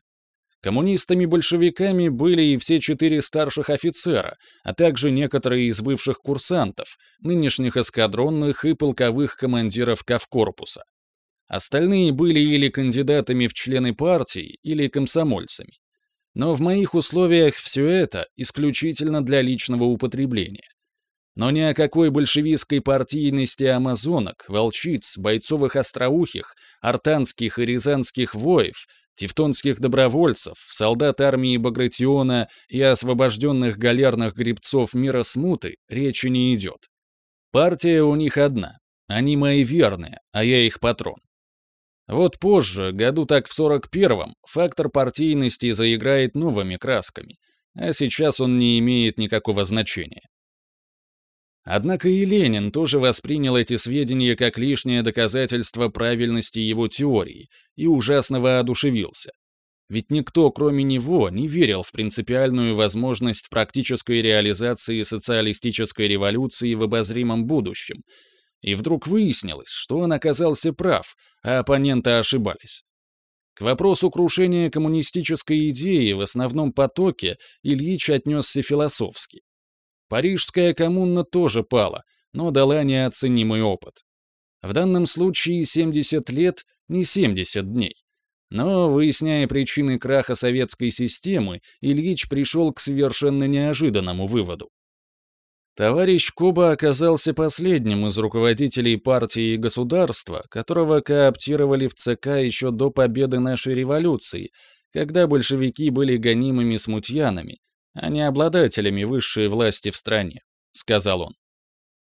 Коммунистами-большевиками были и все четыре старших офицера, а также некоторые из бывших курсантов, нынешних эскадронных и полковых командиров Кавкорпуса. Остальные были или кандидатами в члены партии, или комсомольцами. Но в моих условиях все это исключительно для личного употребления. Но ни о какой большевистской партийности амазонок, волчиц, бойцовых остроухих, артанских и рязанских воев тевтонских добровольцев, солдат армии Багратиона и освобожденных галерных гребцов мира смуты речи не идет. Партия у них одна. Они мои верные, а я их патрон. Вот позже, году так в 41-м, фактор партийности заиграет новыми красками, а сейчас он не имеет никакого значения. Однако и Ленин тоже воспринял эти сведения как лишнее доказательство правильности его теории и ужасно воодушевился. Ведь никто, кроме него, не верил в принципиальную возможность практической реализации социалистической революции в обозримом будущем. И вдруг выяснилось, что он оказался прав, а оппоненты ошибались. К вопросу крушения коммунистической идеи в основном потоке Ильич отнесся философски. Парижская коммуна тоже пала, но дала неоценимый опыт. В данном случае 70 лет — не 70 дней. Но, выясняя причины краха советской системы, Ильич пришел к совершенно неожиданному выводу. Товарищ Коба оказался последним из руководителей партии и государства, которого кооптировали в ЦК еще до победы нашей революции, когда большевики были гонимыми смутьянами, а не обладателями высшей власти в стране», — сказал он.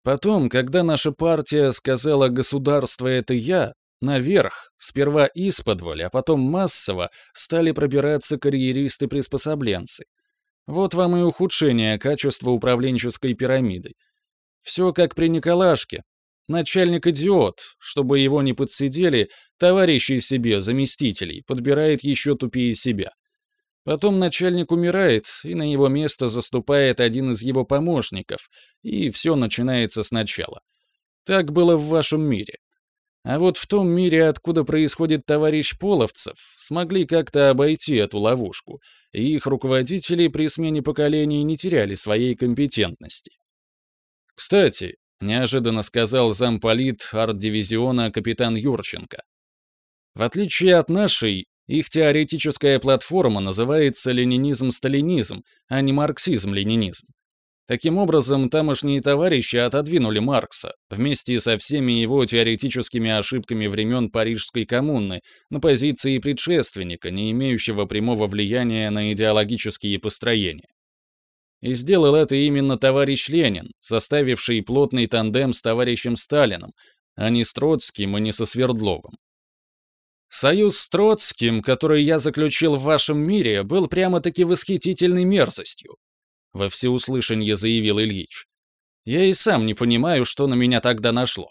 Потом, когда наша партия сказала «государство — это я», наверх, сперва исподволь, а потом массово, стали пробираться карьеристы-приспособленцы. Вот вам и ухудшение качества управленческой пирамиды. Все как при Николашке. Начальник идиот, чтобы его не подсидели, товарищей себе, заместителей, подбирает еще тупее себя. Потом начальник умирает, и на его место заступает один из его помощников, и все начинается сначала. Так было в вашем мире. А вот в том мире, откуда происходит товарищ Половцев, смогли как-то обойти эту ловушку, и их руководители при смене поколений не теряли своей компетентности. Кстати, неожиданно сказал замполит арт-дивизиона капитан Юрченко. В отличие от нашей, их теоретическая платформа называется ленинизм-сталинизм, а не марксизм-ленинизм. Таким образом, тамошние товарищи отодвинули Маркса вместе со всеми его теоретическими ошибками времен Парижской коммуны на позиции предшественника, не имеющего прямого влияния на идеологические построения. И сделал это именно товарищ Ленин, составивший плотный тандем с товарищем Сталиным, а не с Троцким и не со Свердловым. Союз с Троцким, который я заключил в вашем мире, был прямо-таки восхитительной мерзостью, во всеуслышание заявил Ильич. Я и сам не понимаю, что на меня тогда нашло.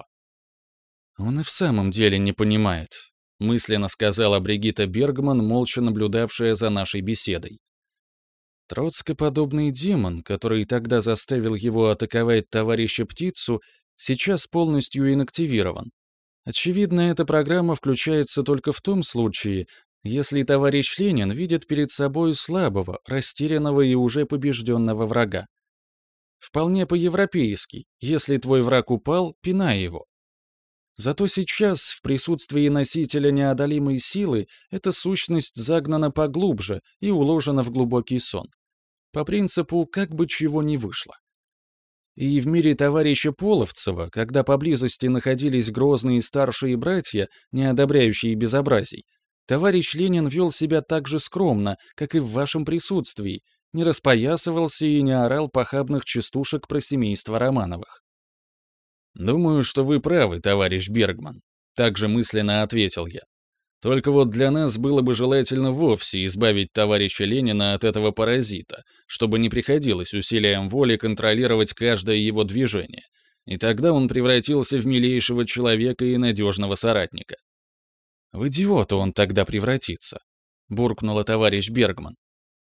Он и в самом деле не понимает, мысленно сказала Бригитта Бергман, молча наблюдавшая за нашей беседой. Троцкоподобный демон, который тогда заставил его атаковать товарища-птицу, сейчас полностью инактивирован. Очевидно, эта программа включается только в том случае, если товарищ Ленин видит перед собой слабого, растерянного и уже побежденного врага. Вполне по-европейски, если твой враг упал, пинай его. Зато сейчас, в присутствии носителя неодолимой силы, эта сущность загнана поглубже и уложена в глубокий сон. По принципу «как бы чего ни вышло». И в мире товарища Половцева, когда поблизости находились грозные старшие братья, не одобряющие безобразий, товарищ Ленин вел себя так же скромно, как и в вашем присутствии, не распоясывался и не орал похабных частушек про семейство Романовых. «Думаю, что вы правы, товарищ Бергман», — также мысленно ответил я. Только вот для нас было бы желательно вовсе избавить товарища Ленина от этого паразита, чтобы не приходилось усилием воли контролировать каждое его движение. И тогда он превратился в милейшего человека и надежного соратника. «В идиота он тогда превратится», — буркнула товарищ Бергман.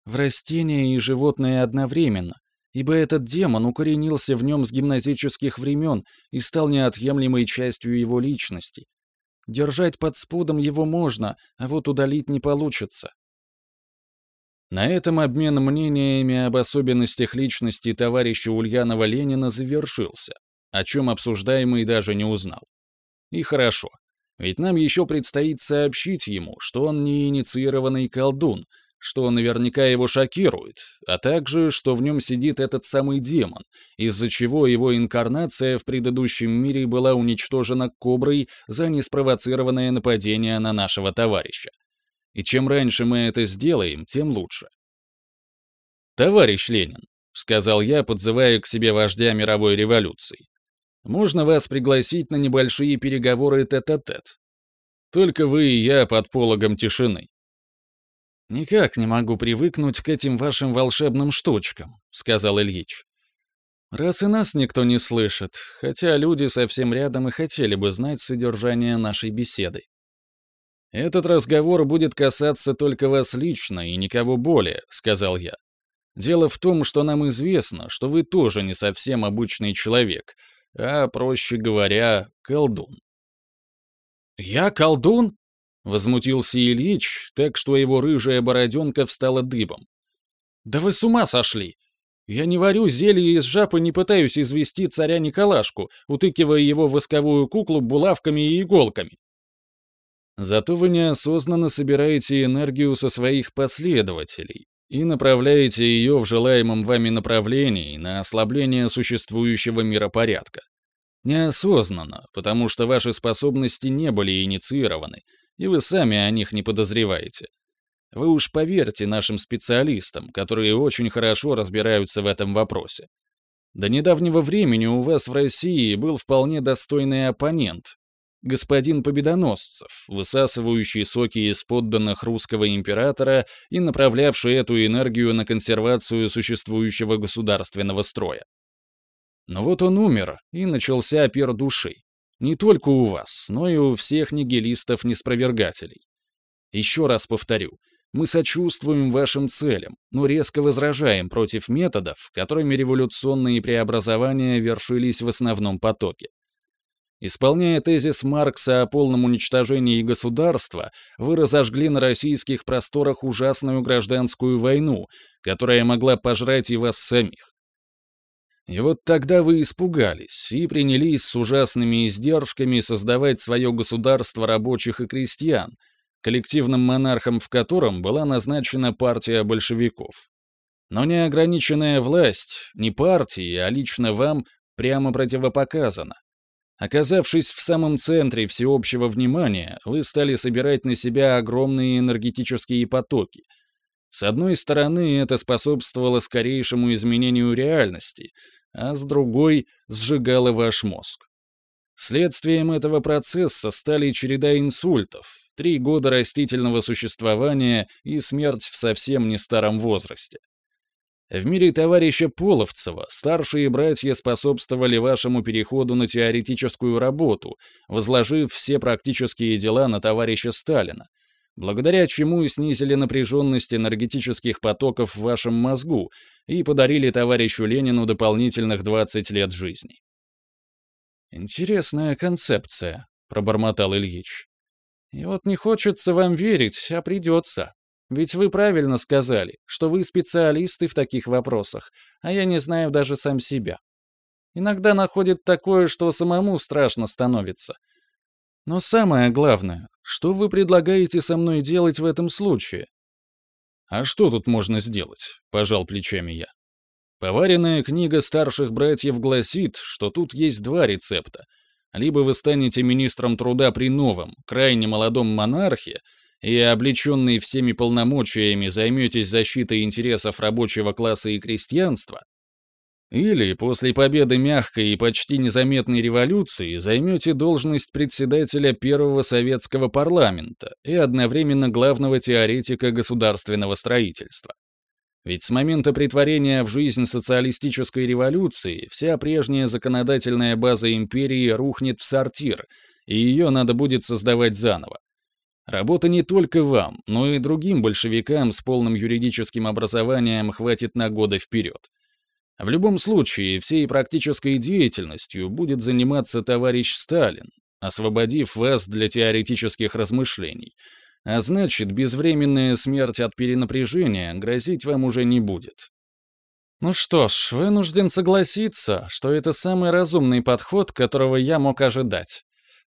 «В растение и животное одновременно, ибо этот демон укоренился в нем с гимназических времен и стал неотъемлемой частью его личности, Держать под спудом его можно, а вот удалить не получится. На этом обмен мнениями об особенностях личности товарища Ульянова Ленина завершился, о чем обсуждаемый даже не узнал. И хорошо, ведь нам еще предстоит сообщить ему, что он не инициированный колдун, что наверняка его шокирует, а также, что в нем сидит этот самый демон, из-за чего его инкарнация в предыдущем мире была уничтожена Коброй за неспровоцированное нападение на нашего товарища. И чем раньше мы это сделаем, тем лучше. «Товарищ Ленин», — сказал я, подзывая к себе вождя мировой революции, «можно вас пригласить на небольшие переговоры тет-а-тет. -тет. Только вы и я под пологом тишины. «Никак не могу привыкнуть к этим вашим волшебным штучкам», — сказал Ильич. «Раз и нас никто не слышит, хотя люди совсем рядом и хотели бы знать содержание нашей беседы. Этот разговор будет касаться только вас лично и никого более», — сказал я. «Дело в том, что нам известно, что вы тоже не совсем обычный человек, а, проще говоря, колдун». «Я колдун?» Возмутился Ильич, так что его рыжая бороденка встала дыбом. «Да вы с ума сошли! Я не варю зелье из жаб и не пытаюсь извести царя Николашку, утыкивая его восковую куклу булавками и иголками. Зато вы неосознанно собираете энергию со своих последователей и направляете ее в желаемом вами направлении на ослабление существующего миропорядка. Неосознанно, потому что ваши способности не были инициированы, и вы сами о них не подозреваете. Вы уж поверьте нашим специалистам, которые очень хорошо разбираются в этом вопросе. До недавнего времени у вас в России был вполне достойный оппонент, господин Победоносцев, высасывающий соки из подданных русского императора и направлявший эту энергию на консервацию существующего государственного строя. Но вот он умер, и начался пир души. Не только у вас, но и у всех нигилистов-неспровергателей. Еще раз повторю, мы сочувствуем вашим целям, но резко возражаем против методов, которыми революционные преобразования вершились в основном потоке. Исполняя тезис Маркса о полном уничтожении государства, вы разожгли на российских просторах ужасную гражданскую войну, которая могла пожрать и вас самих. И вот тогда вы испугались и принялись с ужасными издержками создавать свое государство рабочих и крестьян, коллективным монархом в котором была назначена партия большевиков. Но неограниченная власть, не партии, а лично вам, прямо противопоказана. Оказавшись в самом центре всеобщего внимания, вы стали собирать на себя огромные энергетические потоки. С одной стороны, это способствовало скорейшему изменению реальности, а с другой — сжигало ваш мозг. Следствием этого процесса стали череда инсультов, три года растительного существования и смерть в совсем не старом возрасте. В мире товарища Половцева старшие братья способствовали вашему переходу на теоретическую работу, возложив все практические дела на товарища Сталина, благодаря чему снизили напряженность энергетических потоков в вашем мозгу и подарили товарищу Ленину дополнительных 20 лет жизни. «Интересная концепция», — пробормотал Ильич. «И вот не хочется вам верить, а придется. Ведь вы правильно сказали, что вы специалисты в таких вопросах, а я не знаю даже сам себя. Иногда находит такое, что самому страшно становится. Но самое главное, что вы предлагаете со мной делать в этом случае? А что тут можно сделать? Пожал плечами я. Поваренная книга старших братьев гласит, что тут есть два рецепта. Либо вы станете министром труда при новом, крайне молодом монархе, и, облеченный всеми полномочиями, займетесь защитой интересов рабочего класса и крестьянства, или после победы мягкой и почти незаметной революции займете должность председателя первого советского парламента и одновременно главного теоретика государственного строительства. Ведь с момента притворения в жизнь социалистической революции вся прежняя законодательная база империи рухнет в сортир, и ее надо будет создавать заново. Работа не только вам, но и другим большевикам с полным юридическим образованием хватит на годы вперед. В любом случае, всей практической деятельностью будет заниматься товарищ Сталин, освободив вас для теоретических размышлений. А значит, безвременная смерть от перенапряжения грозить вам уже не будет. Ну что ж, вынужден согласиться, что это самый разумный подход, которого я мог ожидать.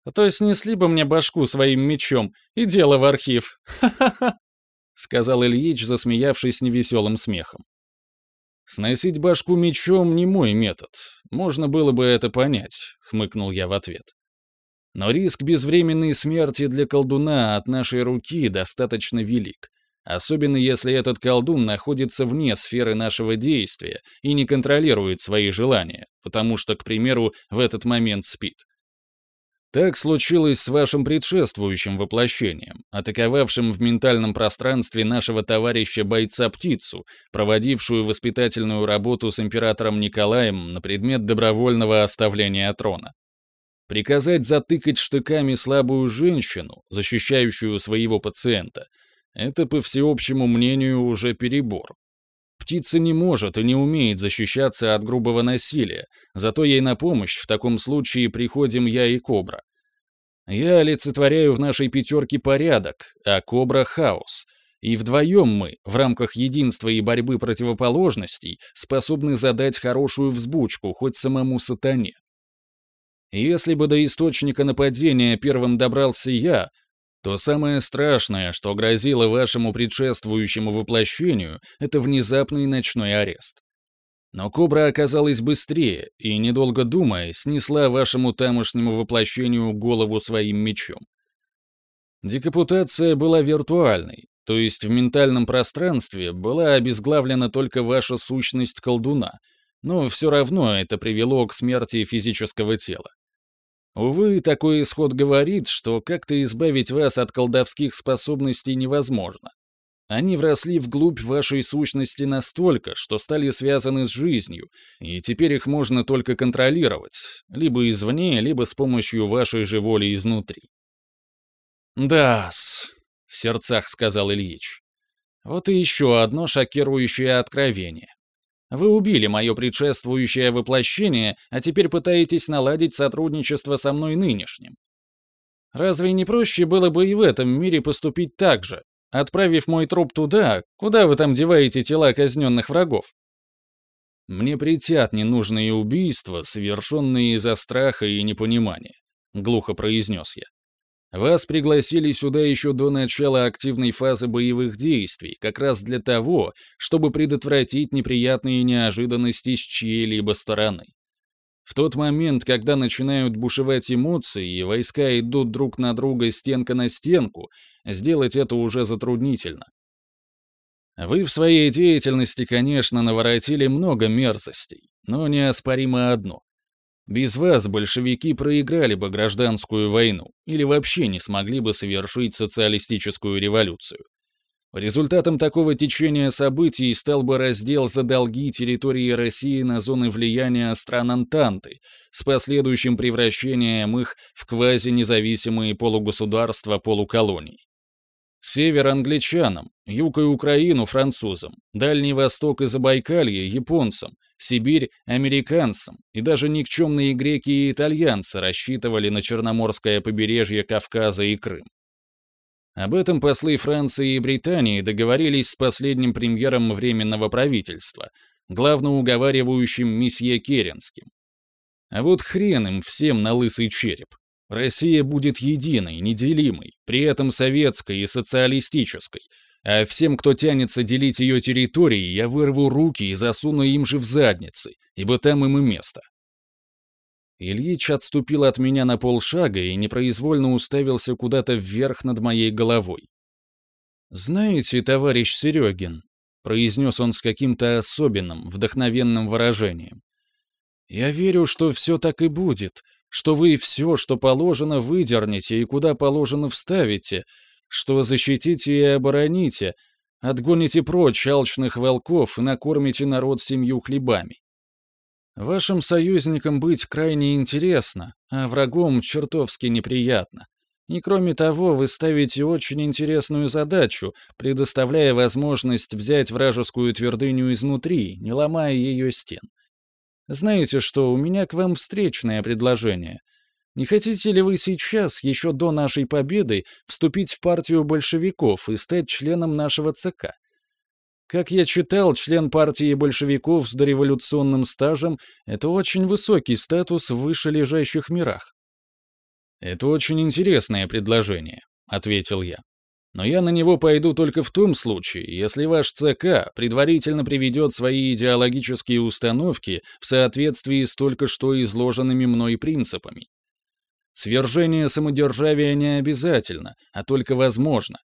А то снесли бы мне башку своим мечом, и дело в архив. Ха-ха-ха!» — сказал Ильич, засмеявшись невеселым смехом. «Сносить башку мечом не мой метод. Можно было бы это понять», — хмыкнул я в ответ. «Но риск безвременной смерти для колдуна от нашей руки достаточно велик, особенно если этот колдун находится вне сферы нашего действия и не контролирует свои желания, потому что, к примеру, в этот момент спит. Так случилось с вашим предшествующим воплощением, атаковавшим в ментальном пространстве нашего товарища-бойца-птицу, проводившую воспитательную работу с императором Николаем на предмет добровольного оставления трона. Приказать затыкать штыками слабую женщину, защищающую своего пациента, это, по всеобщему мнению, уже перебор. Птица не может и не умеет защищаться от грубого насилия, зато ей на помощь в таком случае приходим я и Кобра. Я олицетворяю в нашей пятерке порядок, а Кобра — хаос. И вдвоем мы, в рамках единства и борьбы противоположностей, способны задать хорошую взбучку хоть самому сатане. Если бы до источника нападения первым добрался я, то самое страшное, что грозило вашему предшествующему воплощению, это внезапный ночной арест. Но кобра оказалась быстрее и, недолго думая, снесла вашему тамошнему воплощению голову своим мечом. Декапутация была виртуальной, то есть в ментальном пространстве была обезглавлена только ваша сущность колдуна, но все равно это привело к смерти физического тела. Увы, такой исход говорит, что как-то избавить вас от колдовских способностей невозможно. Они вросли вглубь вашей сущности настолько, что стали связаны с жизнью, и теперь их можно только контролировать, либо извне, либо с помощью вашей же воли изнутри. «Да-с», — в сердцах сказал Ильич. «Вот и еще одно шокирующее откровение. Вы убили мое предшествующее воплощение, а теперь пытаетесь наладить сотрудничество со мной нынешним. Разве не проще было бы и в этом мире поступить так же, отправив мой труп туда, куда вы там деваете тела казненных врагов? Мне притят ненужные убийства, совершенные из-за страха и непонимания», — глухо произнес я. Вас пригласили сюда еще до начала активной фазы боевых действий, как раз для того, чтобы предотвратить неприятные неожиданности с чьей-либо стороны. В тот момент, когда начинают бушевать эмоции и войска идут друг на друга стенка на стенку, сделать это уже затруднительно. Вы в своей деятельности, конечно, наворотили много мерзостей, но неоспоримо одно. Без вас большевики проиграли бы гражданскую войну или вообще не смогли бы совершить социалистическую революцию. Результатом такого течения событий стал бы раздел за долги территории России на зоны влияния стран Антанты с последующим превращением их в квази-независимые полугосударства-полуколонии. Север англичанам, юг и Украину французам, Дальний Восток и Забайкалье японцам, Сибирь — американцам, и даже никчемные греки и итальянцы рассчитывали на Черноморское побережье Кавказа и Крым. Об этом послы Франции и Британии договорились с последним премьером Временного правительства, главноуговаривающим месье Керенским. А вот хрен им всем на лысый череп. Россия будет единой, неделимой, при этом советской и социалистической, а всем, кто тянется делить ее территории, я вырву руки и засуну им же в задницы, ибо там им и место. Ильич отступил от меня на полшага и непроизвольно уставился куда-то вверх над моей головой. «Знаете, товарищ Серегин», — произнес он с каким-то особенным, вдохновенным выражением, «я верю, что все так и будет, что вы все, что положено, выдернете и куда положено вставите, что защитите и обороните, отгоните прочь алчных волков и накормите народ семью хлебами. Вашим союзникам быть крайне интересно, а врагом чертовски неприятно. И кроме того, вы ставите очень интересную задачу, предоставляя возможность взять вражескую твердыню изнутри, не ломая ее стен. Знаете что, у меня к вам встречное предложение. Не хотите ли вы сейчас, еще до нашей победы, вступить в партию большевиков и стать членом нашего ЦК? Как я читал, член партии большевиков с дореволюционным стажем — это очень высокий статус в вышележащих мирах. «Это очень интересное предложение», — ответил я. «Но я на него пойду только в том случае, если ваш ЦК предварительно приведет свои идеологические установки в соответствии с только что изложенными мной принципами. Свержение самодержавия не обязательно, а только возможно.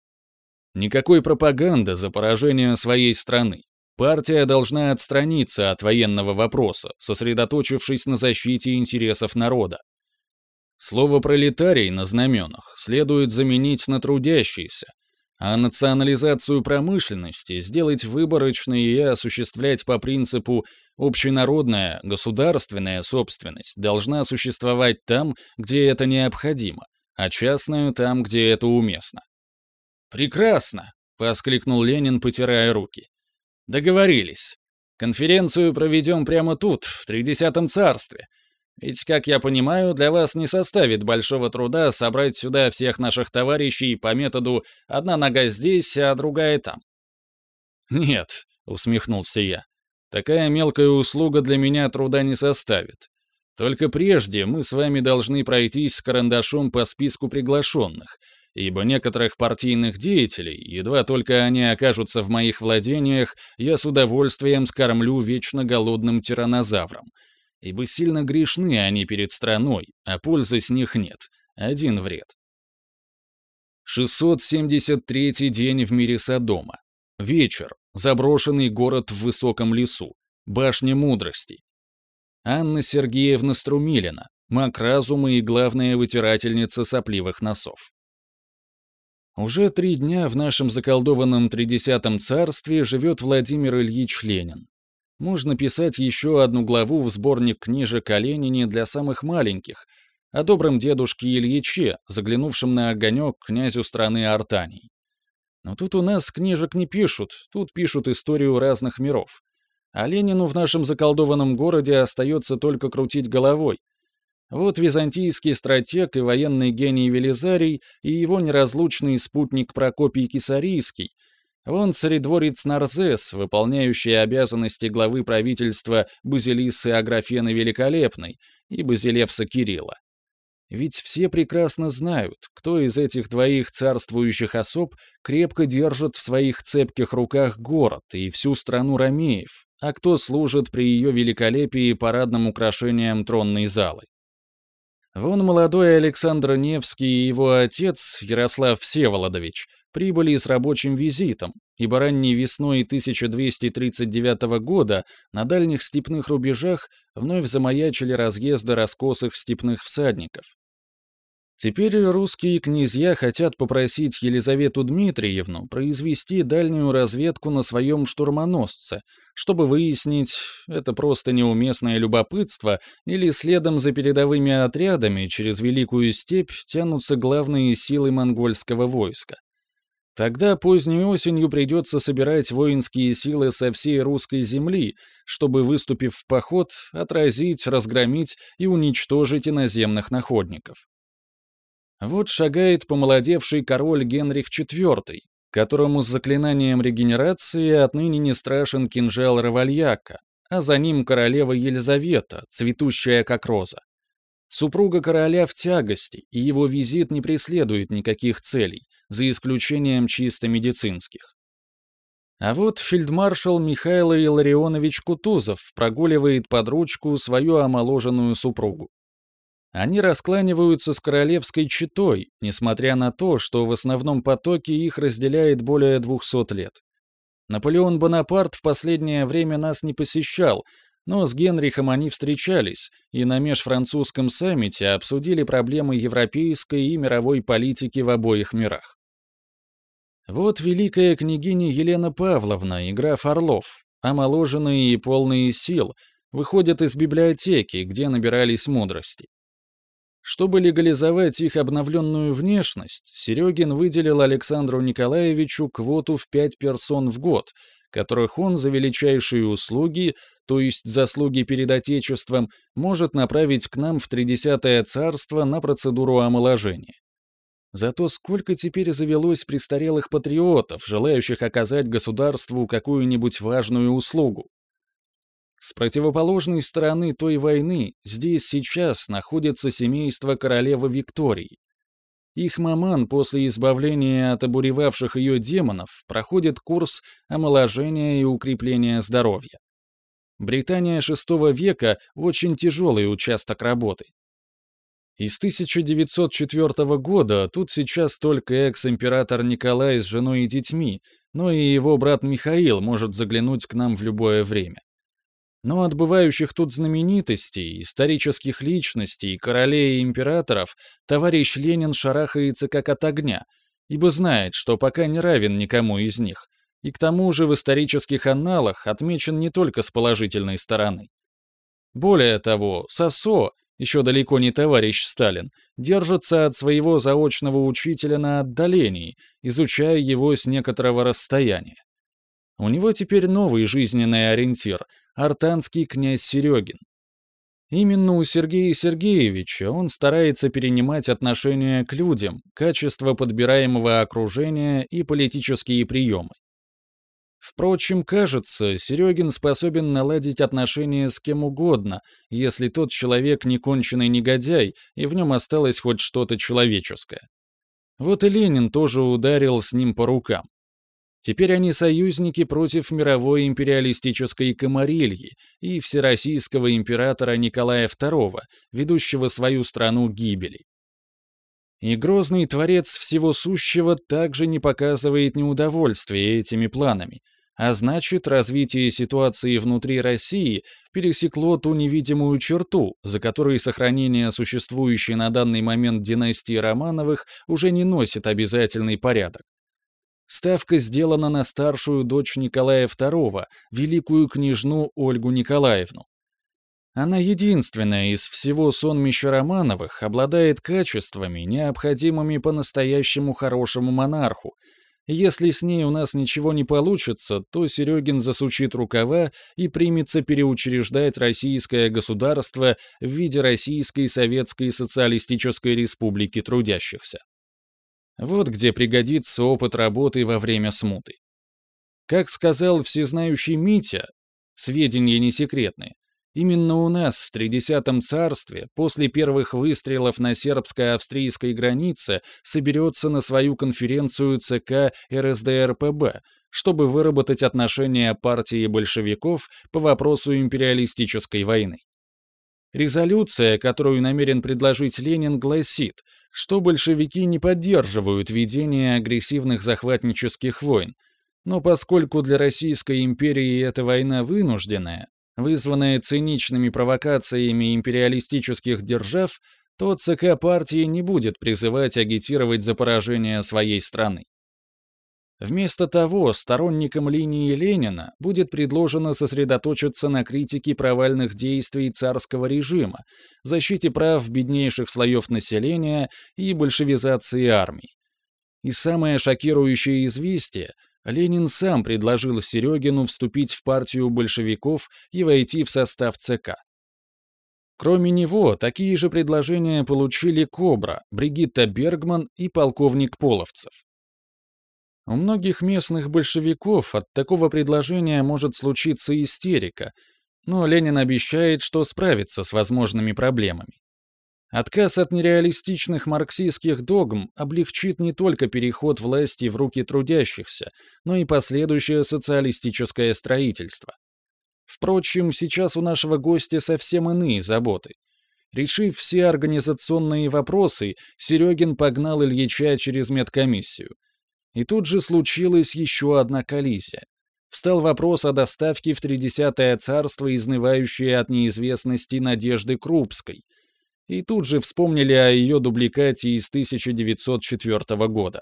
Никакой пропаганды за поражение своей страны. Партия должна отстраниться от военного вопроса, сосредоточившись на защите интересов народа. Слово «пролетарий» на знаменах следует заменить на «трудящийся», а национализацию промышленности сделать выборочной и осуществлять по принципу общенародная государственная собственность должна существовать там, где это необходимо, а частную там, где это уместно. «Прекрасно!» — воскликнул Ленин, потирая руки. «Договорились. Конференцию проведем прямо тут, в Тридесятом царстве, ведь, как я понимаю, для вас не составит большого труда собрать сюда всех наших товарищей по методу «одна нога здесь, а другая там». «Нет», — усмехнулся я, — «такая мелкая услуга для меня труда не составит. Только прежде мы с вами должны пройтись с карандашом по списку приглашенных, ибо некоторых партийных деятелей, едва только они окажутся в моих владениях, я с удовольствием скормлю вечно голодным тиранозавром» ибо сильно грешны они перед страной, а пользы с них нет. Один вред. 673 день в мире Содома. Вечер. Заброшенный город в высоком лесу. Башня мудрости. Анна Сергеевна Струмилина, маг разума и главная вытирательница сопливых носов. Уже три дня в нашем заколдованном Тридесятом царстве живет Владимир Ильич Ленин можно писать еще одну главу в сборник книжек о Ленине для самых маленьких, о добром дедушке Ильиче, заглянувшем на огонек князю страны Артаний. Но тут у нас книжек не пишут, тут пишут историю разных миров. А Ленину в нашем заколдованном городе остается только крутить головой. Вот византийский стратег и военный гений Велизарий и его неразлучный спутник Прокопий Кисарийский — Вон царедворец Нарзес, выполняющий обязанности главы правительства Базилисы Аграфены Великолепной и Базилевса Кирилла. Ведь все прекрасно знают, кто из этих двоих царствующих особ крепко держит в своих цепких руках город и всю страну Ромеев, а кто служит при ее великолепии парадным украшением тронной залы. Вон молодой Александр Невский и его отец, Ярослав Всеволодович, прибыли с рабочим визитом, ибо ранней весной 1239 года на дальних степных рубежах вновь замаячили разъезды раскосых степных всадников. Теперь русские князья хотят попросить Елизавету Дмитриевну произвести дальнюю разведку на своем штурмоносце, чтобы выяснить, это просто неуместное любопытство или следом за передовыми отрядами через Великую степь тянутся главные силы монгольского войска. Тогда поздней осенью придется собирать воинские силы со всей русской земли, чтобы, выступив в поход, отразить, разгромить и уничтожить иноземных находников. Вот шагает помолодевший король Генрих IV, которому с заклинанием регенерации отныне не страшен кинжал Равальяка, а за ним королева Елизавета, цветущая как роза. Супруга короля в тягости, и его визит не преследует никаких целей, за исключением чисто медицинских. А вот фельдмаршал Михаил Илларионович Кутузов прогуливает под ручку свою омоложенную супругу. Они раскланиваются с королевской четой, несмотря на то, что в основном потоке их разделяет более 200 лет. Наполеон Бонапарт в последнее время нас не посещал, но с Генрихом они встречались и на межфранцузском саммите обсудили проблемы европейской и мировой политики в обоих мирах. Вот великая княгиня Елена Павловна и граф Орлов, омоложенные и полные сил, выходят из библиотеки, где набирались мудрости. Чтобы легализовать их обновленную внешность, Серегин выделил Александру Николаевичу квоту в пять персон в год, которых он за величайшие услуги, то есть заслуги перед Отечеством, может направить к нам в Тридесятое царство на процедуру омоложения. Зато сколько теперь завелось престарелых патриотов, желающих оказать государству какую-нибудь важную услугу. С противоположной стороны той войны здесь сейчас находится семейство королевы Виктории. Их маман после избавления от обуревавших ее демонов проходит курс омоложения и укрепления здоровья. Британия VI века — очень тяжелый участок работы. Из 1904 года тут сейчас только экс-император Николай с женой и детьми, но и его брат Михаил может заглянуть к нам в любое время. Но от бывающих тут знаменитостей, исторических личностей, королей и императоров товарищ Ленин шарахается как от огня, ибо знает, что пока не равен никому из них, и к тому же в исторических анналах отмечен не только с положительной стороны. Более того, Сосо, еще далеко не товарищ Сталин, держится от своего заочного учителя на отдалении, изучая его с некоторого расстояния. У него теперь новый жизненный ориентир — артанский князь Серегин. Именно у Сергея Сергеевича он старается перенимать отношения к людям, качество подбираемого окружения и политические приемы. Впрочем, кажется, Серегин способен наладить отношения с кем угодно, если тот человек не конченый негодяй, и в нем осталось хоть что-то человеческое. Вот и Ленин тоже ударил с ним по рукам. Теперь они союзники против мировой империалистической комарильи и всероссийского императора Николая II, ведущего свою страну гибели. И грозный творец всего сущего также не показывает неудовольствия этими планами, а значит, развитие ситуации внутри России пересекло ту невидимую черту, за которой сохранение существующей на данный момент династии Романовых уже не носит обязательный порядок. Ставка сделана на старшую дочь Николая II, великую княжну Ольгу Николаевну. Она единственная из всего сонмища Романовых обладает качествами, необходимыми по-настоящему хорошему монарху. Если с ней у нас ничего не получится, то Серегин засучит рукава и примется переучреждать российское государство в виде Российской Советской Социалистической Республики Трудящихся. Вот где пригодится опыт работы во время смуты. Как сказал всезнающий Митя, сведения не секретные, именно у нас в Тридесятом царстве после первых выстрелов на сербско-австрийской границе соберется на свою конференцию ЦК РСДРПБ, чтобы выработать отношения партии большевиков по вопросу империалистической войны. Резолюция, которую намерен предложить Ленин, гласит, что большевики не поддерживают ведение агрессивных захватнических войн, но поскольку для Российской империи эта война вынужденная, вызванная циничными провокациями империалистических держав, то ЦК партии не будет призывать агитировать за поражение своей страны. Вместо того, сторонникам линии Ленина будет предложено сосредоточиться на критике провальных действий царского режима, защите прав беднейших слоев населения и большевизации армии. И самое шокирующее известие — Ленин сам предложил Серегину вступить в партию большевиков и войти в состав ЦК. Кроме него, такие же предложения получили Кобра, Бригитта Бергман и полковник Половцев. У многих местных большевиков от такого предложения может случиться истерика, но Ленин обещает, что справится с возможными проблемами. Отказ от нереалистичных марксистских догм облегчит не только переход власти в руки трудящихся, но и последующее социалистическое строительство. Впрочем, сейчас у нашего гостя совсем иные заботы. Решив все организационные вопросы, Серегин погнал Ильича через медкомиссию. И тут же случилась еще одна коллизия. Встал вопрос о доставке в Тридесятое царство, изнывающей от неизвестности Надежды Крупской. И тут же вспомнили о ее дубликате из 1904 года.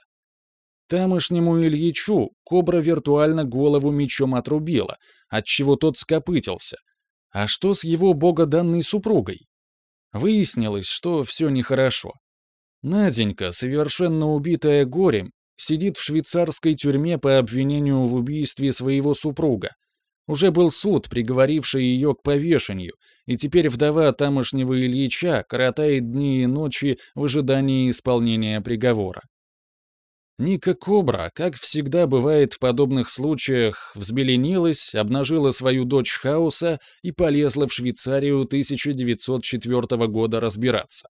Тамошнему Ильичу кобра виртуально голову мечом отрубила, отчего тот скопытился. А что с его богоданной супругой? Выяснилось, что все нехорошо. Наденька, совершенно убитая горем, сидит в швейцарской тюрьме по обвинению в убийстве своего супруга. Уже был суд, приговоривший ее к повешению, и теперь вдова тамошнего Ильича коротает дни и ночи в ожидании исполнения приговора. Ника Кобра, как всегда бывает в подобных случаях, взбеленилась, обнажила свою дочь хаоса и полезла в Швейцарию 1904 года разбираться.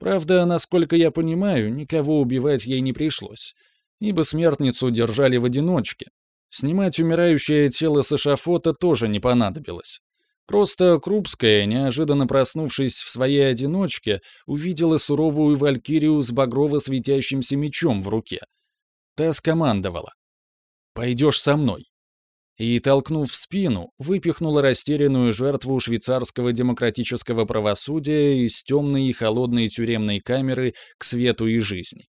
Правда, насколько я понимаю, никого убивать ей не пришлось, ибо смертницу держали в одиночке. Снимать умирающее тело с эшафота тоже не понадобилось. Просто Крупская, неожиданно проснувшись в своей одиночке, увидела суровую валькирию с багрово светящимся мечом в руке. Та скомандовала. «Пойдешь со мной» и, толкнув в спину, выпихнула растерянную жертву швейцарского демократического правосудия из темной и холодной тюремной камеры к свету и жизни.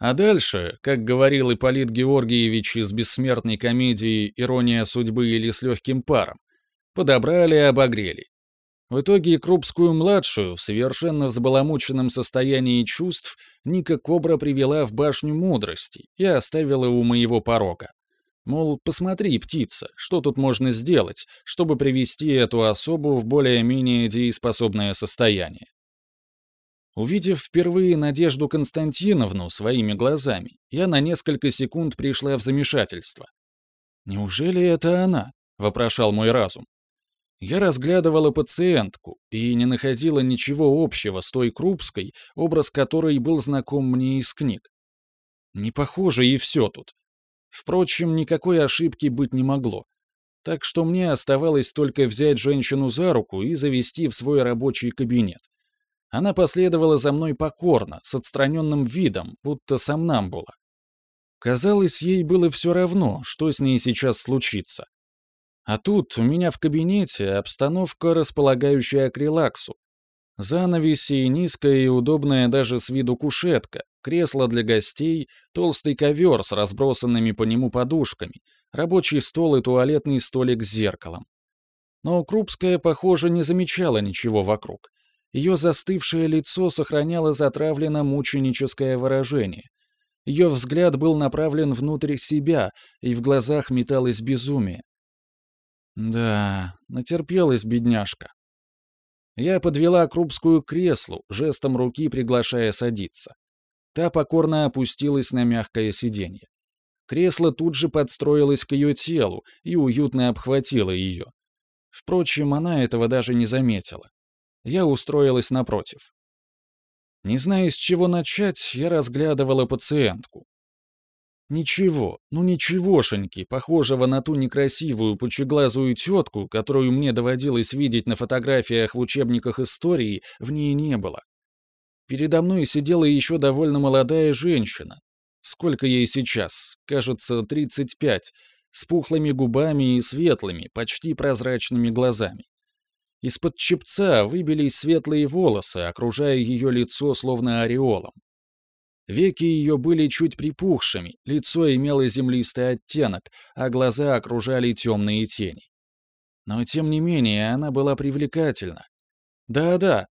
А дальше, как говорил Ипполит Георгиевич из бессмертной комедии «Ирония судьбы» или «С легким паром», подобрали и обогрели. В итоге Крупскую-младшую в совершенно взбаламученном состоянии чувств Ника Кобра привела в башню мудрости и оставила у моего порога. Мол, посмотри, птица, что тут можно сделать, чтобы привести эту особу в более-менее дееспособное состояние. Увидев впервые Надежду Константиновну своими глазами, я на несколько секунд пришла в замешательство. «Неужели это она?» — вопрошал мой разум. Я разглядывала пациентку и не находила ничего общего с той Крупской, образ которой был знаком мне из книг. Не похоже и все тут. Впрочем, никакой ошибки быть не могло. Так что мне оставалось только взять женщину за руку и завести в свой рабочий кабинет. Она последовала за мной покорно, с отстраненным видом, будто сам нам было. Казалось, ей было все равно, что с ней сейчас случится. А тут у меня в кабинете обстановка, располагающая к релаксу. Занавеси, низкая и удобная даже с виду кушетка, кресло для гостей, толстый ковер с разбросанными по нему подушками, рабочий стол и туалетный столик с зеркалом. Но Крупская, похоже, не замечала ничего вокруг. Ее застывшее лицо сохраняло затравленно мученическое выражение. Ее взгляд был направлен внутрь себя, и в глазах металось безумие. Да, натерпелась бедняжка. Я подвела Крупскую к креслу, жестом руки приглашая садиться. Та покорно опустилась на мягкое сиденье. Кресло тут же подстроилось к ее телу и уютно обхватило ее. Впрочем, она этого даже не заметила. Я устроилась напротив. Не зная, с чего начать, я разглядывала пациентку. Ничего, ну ничегошеньки, похожего на ту некрасивую пучеглазую тетку, которую мне доводилось видеть на фотографиях в учебниках истории, в ней не было. Передо мной сидела еще довольно молодая женщина. Сколько ей сейчас? Кажется, 35, с пухлыми губами и светлыми, почти прозрачными глазами. Из-под чепца выбились светлые волосы, окружая ее лицо словно ореолом. Веки ее были чуть припухшими, лицо имело землистый оттенок, а глаза окружали темные тени. Но, тем не менее, она была привлекательна. Да-да,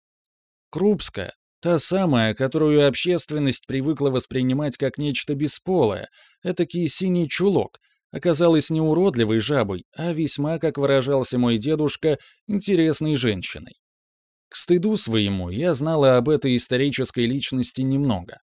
Крупская, та самая, которую общественность привыкла воспринимать как нечто бесполое, этакий синий чулок, оказалась не уродливой жабой, а весьма, как выражался мой дедушка, интересной женщиной. К стыду своему я знала об этой исторической личности немного.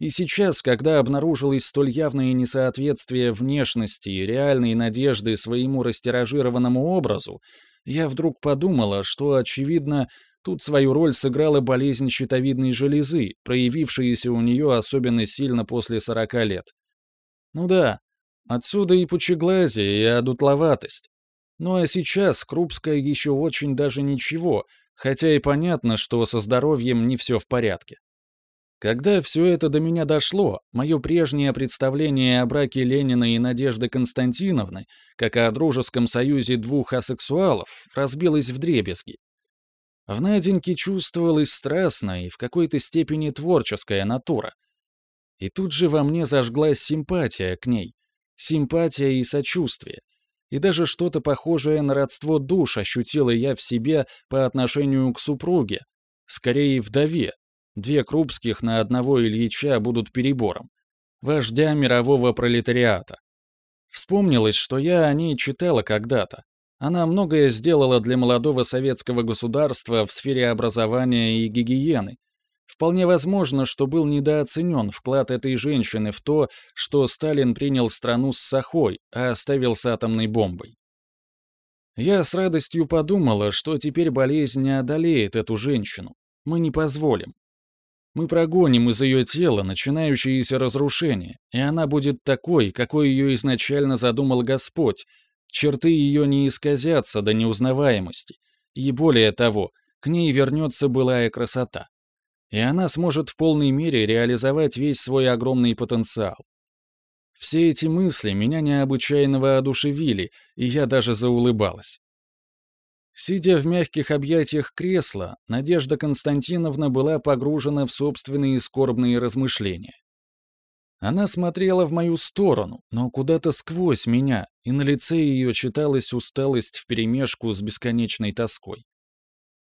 И сейчас, когда обнаружилось столь явное несоответствие внешности и реальной надежды своему растиражированному образу, я вдруг подумала, что, очевидно, тут свою роль сыграла болезнь щитовидной железы, проявившаяся у нее особенно сильно после 40 лет. Ну да, отсюда и пучеглазие, и одутловатость. Ну а сейчас Крупская еще очень даже ничего, хотя и понятно, что со здоровьем не все в порядке. Когда все это до меня дошло, мое прежнее представление о браке Ленина и Надежды Константиновны, как о дружеском союзе двух асексуалов, разбилось в дребезги. В Наденьке чувствовалась страстная и в какой-то степени творческая натура. И тут же во мне зажглась симпатия к ней, симпатия и сочувствие. И даже что-то похожее на родство душ ощутила я в себе по отношению к супруге, скорее вдове, Две Крупских на одного Ильича будут перебором. Вождя мирового пролетариата. Вспомнилось, что я о ней читала когда-то. Она многое сделала для молодого советского государства в сфере образования и гигиены. Вполне возможно, что был недооценен вклад этой женщины в то, что Сталин принял страну с Сахой, а оставил с атомной бомбой. Я с радостью подумала, что теперь болезнь не одолеет эту женщину. Мы не позволим. Мы прогоним из ее тела начинающееся разрушение, и она будет такой, какой ее изначально задумал Господь. Черты ее не исказятся до неузнаваемости. И более того, к ней вернется былая красота. И она сможет в полной мере реализовать весь свой огромный потенциал. Все эти мысли меня необычайно воодушевили, и я даже заулыбалась. Сидя в мягких объятиях кресла, Надежда Константиновна была погружена в собственные скорбные размышления. Она смотрела в мою сторону, но куда-то сквозь меня, и на лице ее читалась усталость вперемешку с бесконечной тоской.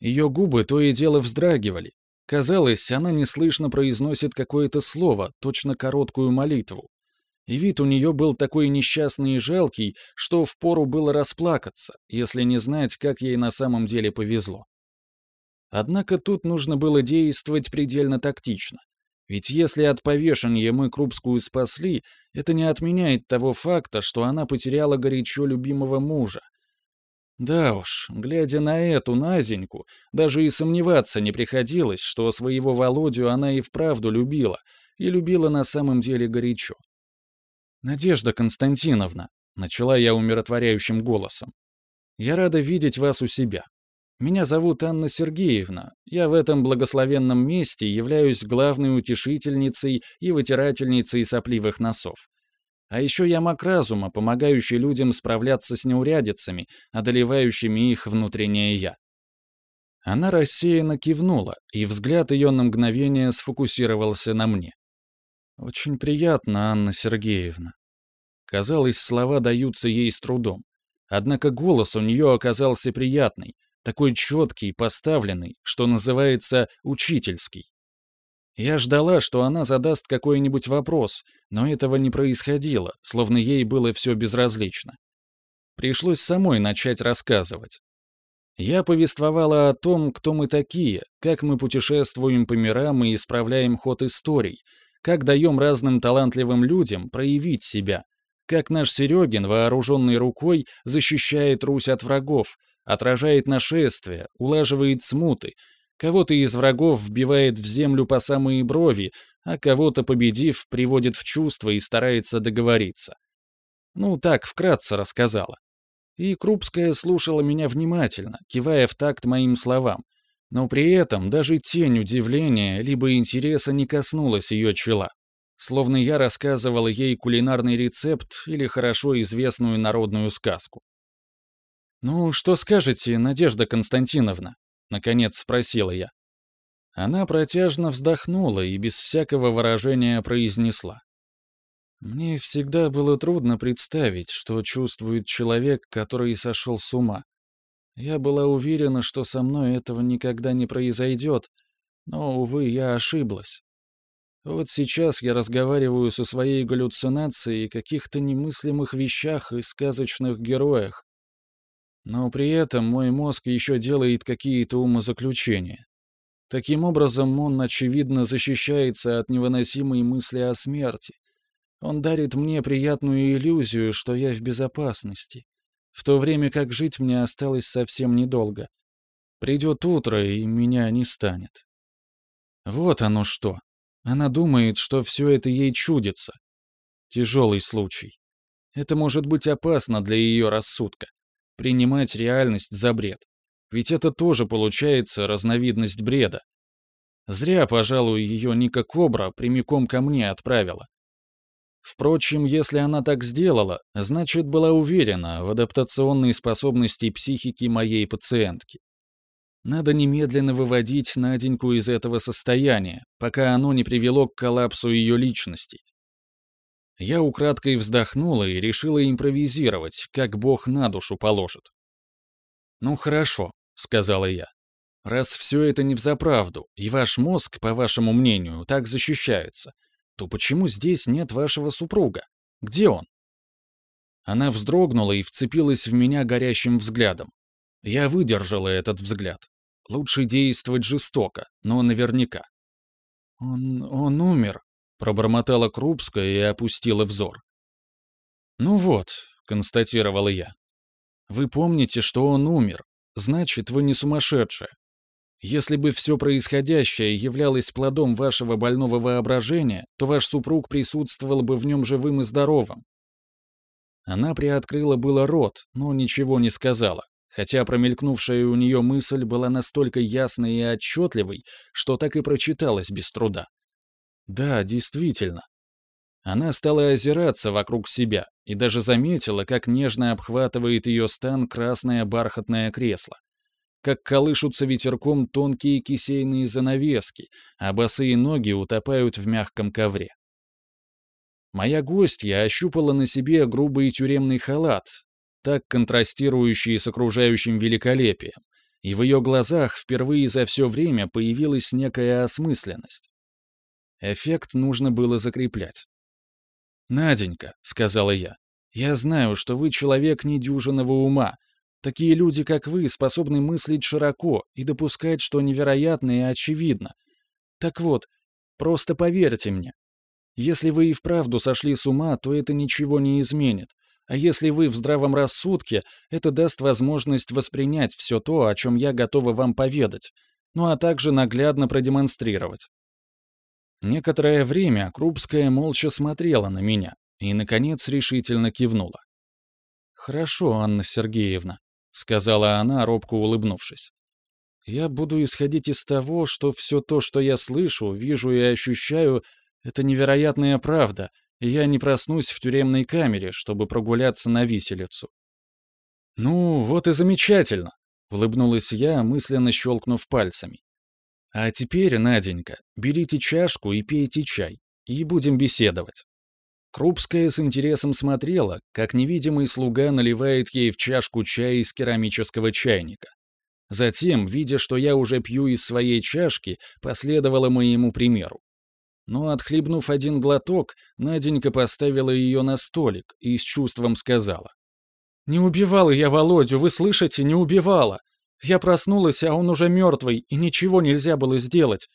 Ее губы то и дело вздрагивали. Казалось, она неслышно произносит какое-то слово, точно короткую молитву, и вид у нее был такой несчастный и жалкий, что впору было расплакаться, если не знать, как ей на самом деле повезло. Однако тут нужно было действовать предельно тактично. Ведь если от повешения мы Крупскую спасли, это не отменяет того факта, что она потеряла горячо любимого мужа. Да уж, глядя на эту Назеньку, даже и сомневаться не приходилось, что своего Володю она и вправду любила, и любила на самом деле горячо. «Надежда Константиновна», — начала я умиротворяющим голосом, — «я рада видеть вас у себя. Меня зовут Анна Сергеевна. Я в этом благословенном месте являюсь главной утешительницей и вытирательницей сопливых носов. А еще я маг разума, помогающий людям справляться с неурядицами, одолевающими их внутреннее «я». Она рассеянно кивнула, и взгляд ее на мгновение сфокусировался на мне. «Очень приятно, Анна Сергеевна». Казалось, слова даются ей с трудом. Однако голос у нее оказался приятный, такой четкий, поставленный, что называется учительский. Я ждала, что она задаст какой-нибудь вопрос, но этого не происходило, словно ей было все безразлично. Пришлось самой начать рассказывать. Я повествовала о том, кто мы такие, как мы путешествуем по мирам и исправляем ход историй, как даем разным талантливым людям проявить себя, как наш Серегин, вооруженный рукой, защищает Русь от врагов, отражает нашествия, улаживает смуты, кого-то из врагов вбивает в землю по самые брови, а кого-то, победив, приводит в чувство и старается договориться. Ну, так вкратце рассказала. И Крупская слушала меня внимательно, кивая в такт моим словам, но при этом даже тень удивления либо интереса не коснулась ее чела, словно я рассказывал ей кулинарный рецепт или хорошо известную народную сказку. «Ну, что скажете, Надежда Константиновна?» — наконец спросила я. Она протяжно вздохнула и без всякого выражения произнесла. «Мне всегда было трудно представить, что чувствует человек, который сошел с ума. Я была уверена, что со мной этого никогда не произойдет, но, увы, я ошиблась. Вот сейчас я разговариваю со своей галлюцинацией о каких-то немыслимых вещах и сказочных героях. Но при этом мой мозг еще делает какие-то умозаключения. Таким образом, он, очевидно, защищается от невыносимой мысли о смерти. Он дарит мне приятную иллюзию, что я в безопасности в то время как жить мне осталось совсем недолго. Придет утро, и меня не станет. Вот оно что. Она думает, что все это ей чудится. Тяжелый случай. Это может быть опасно для ее рассудка. Принимать реальность за бред. Ведь это тоже получается разновидность бреда. Зря, пожалуй, ее Ника Кобра прямиком ко мне отправила. Впрочем, если она так сделала, значит, была уверена в адаптационной способности психики моей пациентки. Надо немедленно выводить Наденьку из этого состояния, пока оно не привело к коллапсу ее личности. Я украдкой вздохнула и решила импровизировать, как Бог на душу положит. «Ну хорошо», — сказала я. «Раз все это не взаправду, и ваш мозг, по вашему мнению, так защищается, то почему здесь нет вашего супруга? Где он?» Она вздрогнула и вцепилась в меня горящим взглядом. Я выдержала этот взгляд. Лучше действовать жестоко, но наверняка. «Он... он умер», — пробормотала Крупская и опустила взор. «Ну вот», — констатировала я. «Вы помните, что он умер. Значит, вы не сумасшедшая. Если бы все происходящее являлось плодом вашего больного воображения, то ваш супруг присутствовал бы в нем живым и здоровым. Она приоткрыла было рот, но ничего не сказала, хотя промелькнувшая у нее мысль была настолько ясной и отчетливой, что так и прочиталась без труда. Да, действительно. Она стала озираться вокруг себя и даже заметила, как нежно обхватывает ее стан красное бархатное кресло как колышутся ветерком тонкие кисейные занавески, а босые ноги утопают в мягком ковре. Моя гостья ощупала на себе грубый тюремный халат, так контрастирующий с окружающим великолепием, и в ее глазах впервые за все время появилась некая осмысленность. Эффект нужно было закреплять. «Наденька», — сказала я, — «я знаю, что вы человек недюжинного ума, Такие люди, как вы, способны мыслить широко и допускать, что невероятно и очевидно. Так вот, просто поверьте мне. Если вы и вправду сошли с ума, то это ничего не изменит. А если вы в здравом рассудке, это даст возможность воспринять все то, о чем я готова вам поведать, ну а также наглядно продемонстрировать. Некоторое время Крупская молча смотрела на меня и, наконец, решительно кивнула. «Хорошо, Анна Сергеевна», — сказала она, робко улыбнувшись. «Я буду исходить из того, что все то, что я слышу, вижу и ощущаю, это невероятная правда, и я не проснусь в тюремной камере, чтобы прогуляться на виселицу». «Ну, вот и замечательно», — улыбнулась я, мысленно щелкнув пальцами. «А теперь, Наденька, берите чашку и пейте чай, и будем беседовать». Крупская с интересом смотрела, как невидимый слуга наливает ей в чашку чай из керамического чайника. Затем, видя, что я уже пью из своей чашки, последовала моему примеру. Но, отхлебнув один глоток, Наденька поставила ее на столик и с чувством сказала. «Не убивала я Володю, вы слышите, не убивала! Я проснулась, а он уже мертвый, и ничего нельзя было сделать.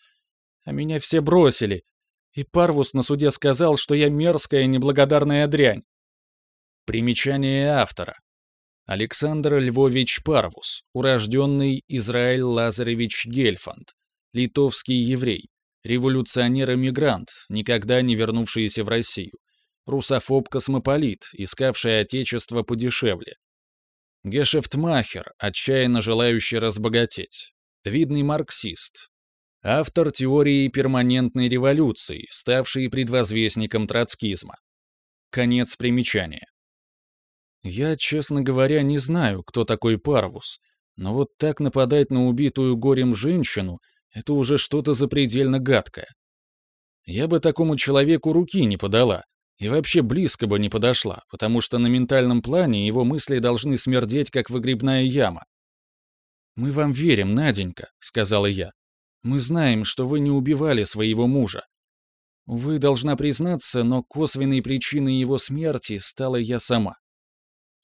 А меня все бросили, и Парвус на суде сказал, что я мерзкая неблагодарная дрянь. Примечание автора. Александр Львович Парвус, урожденный Израиль Лазаревич Гельфанд, литовский еврей, революционер-эмигрант, никогда не вернувшийся в Россию, русофоб-космополит, искавший отечество подешевле. Гешефтмахер, отчаянно желающий разбогатеть. Видный марксист. Автор теории перманентной революции, ставший предвозвестником троцкизма. Конец примечания. Я, честно говоря, не знаю, кто такой Парвус, но вот так нападать на убитую горем женщину — это уже что-то запредельно гадкое. Я бы такому человеку руки не подала, и вообще близко бы не подошла, потому что на ментальном плане его мысли должны смердеть, как выгребная яма. «Мы вам верим, Наденька», — сказала я. «Мы знаем, что вы не убивали своего мужа. Вы должна признаться, но косвенной причиной его смерти стала я сама.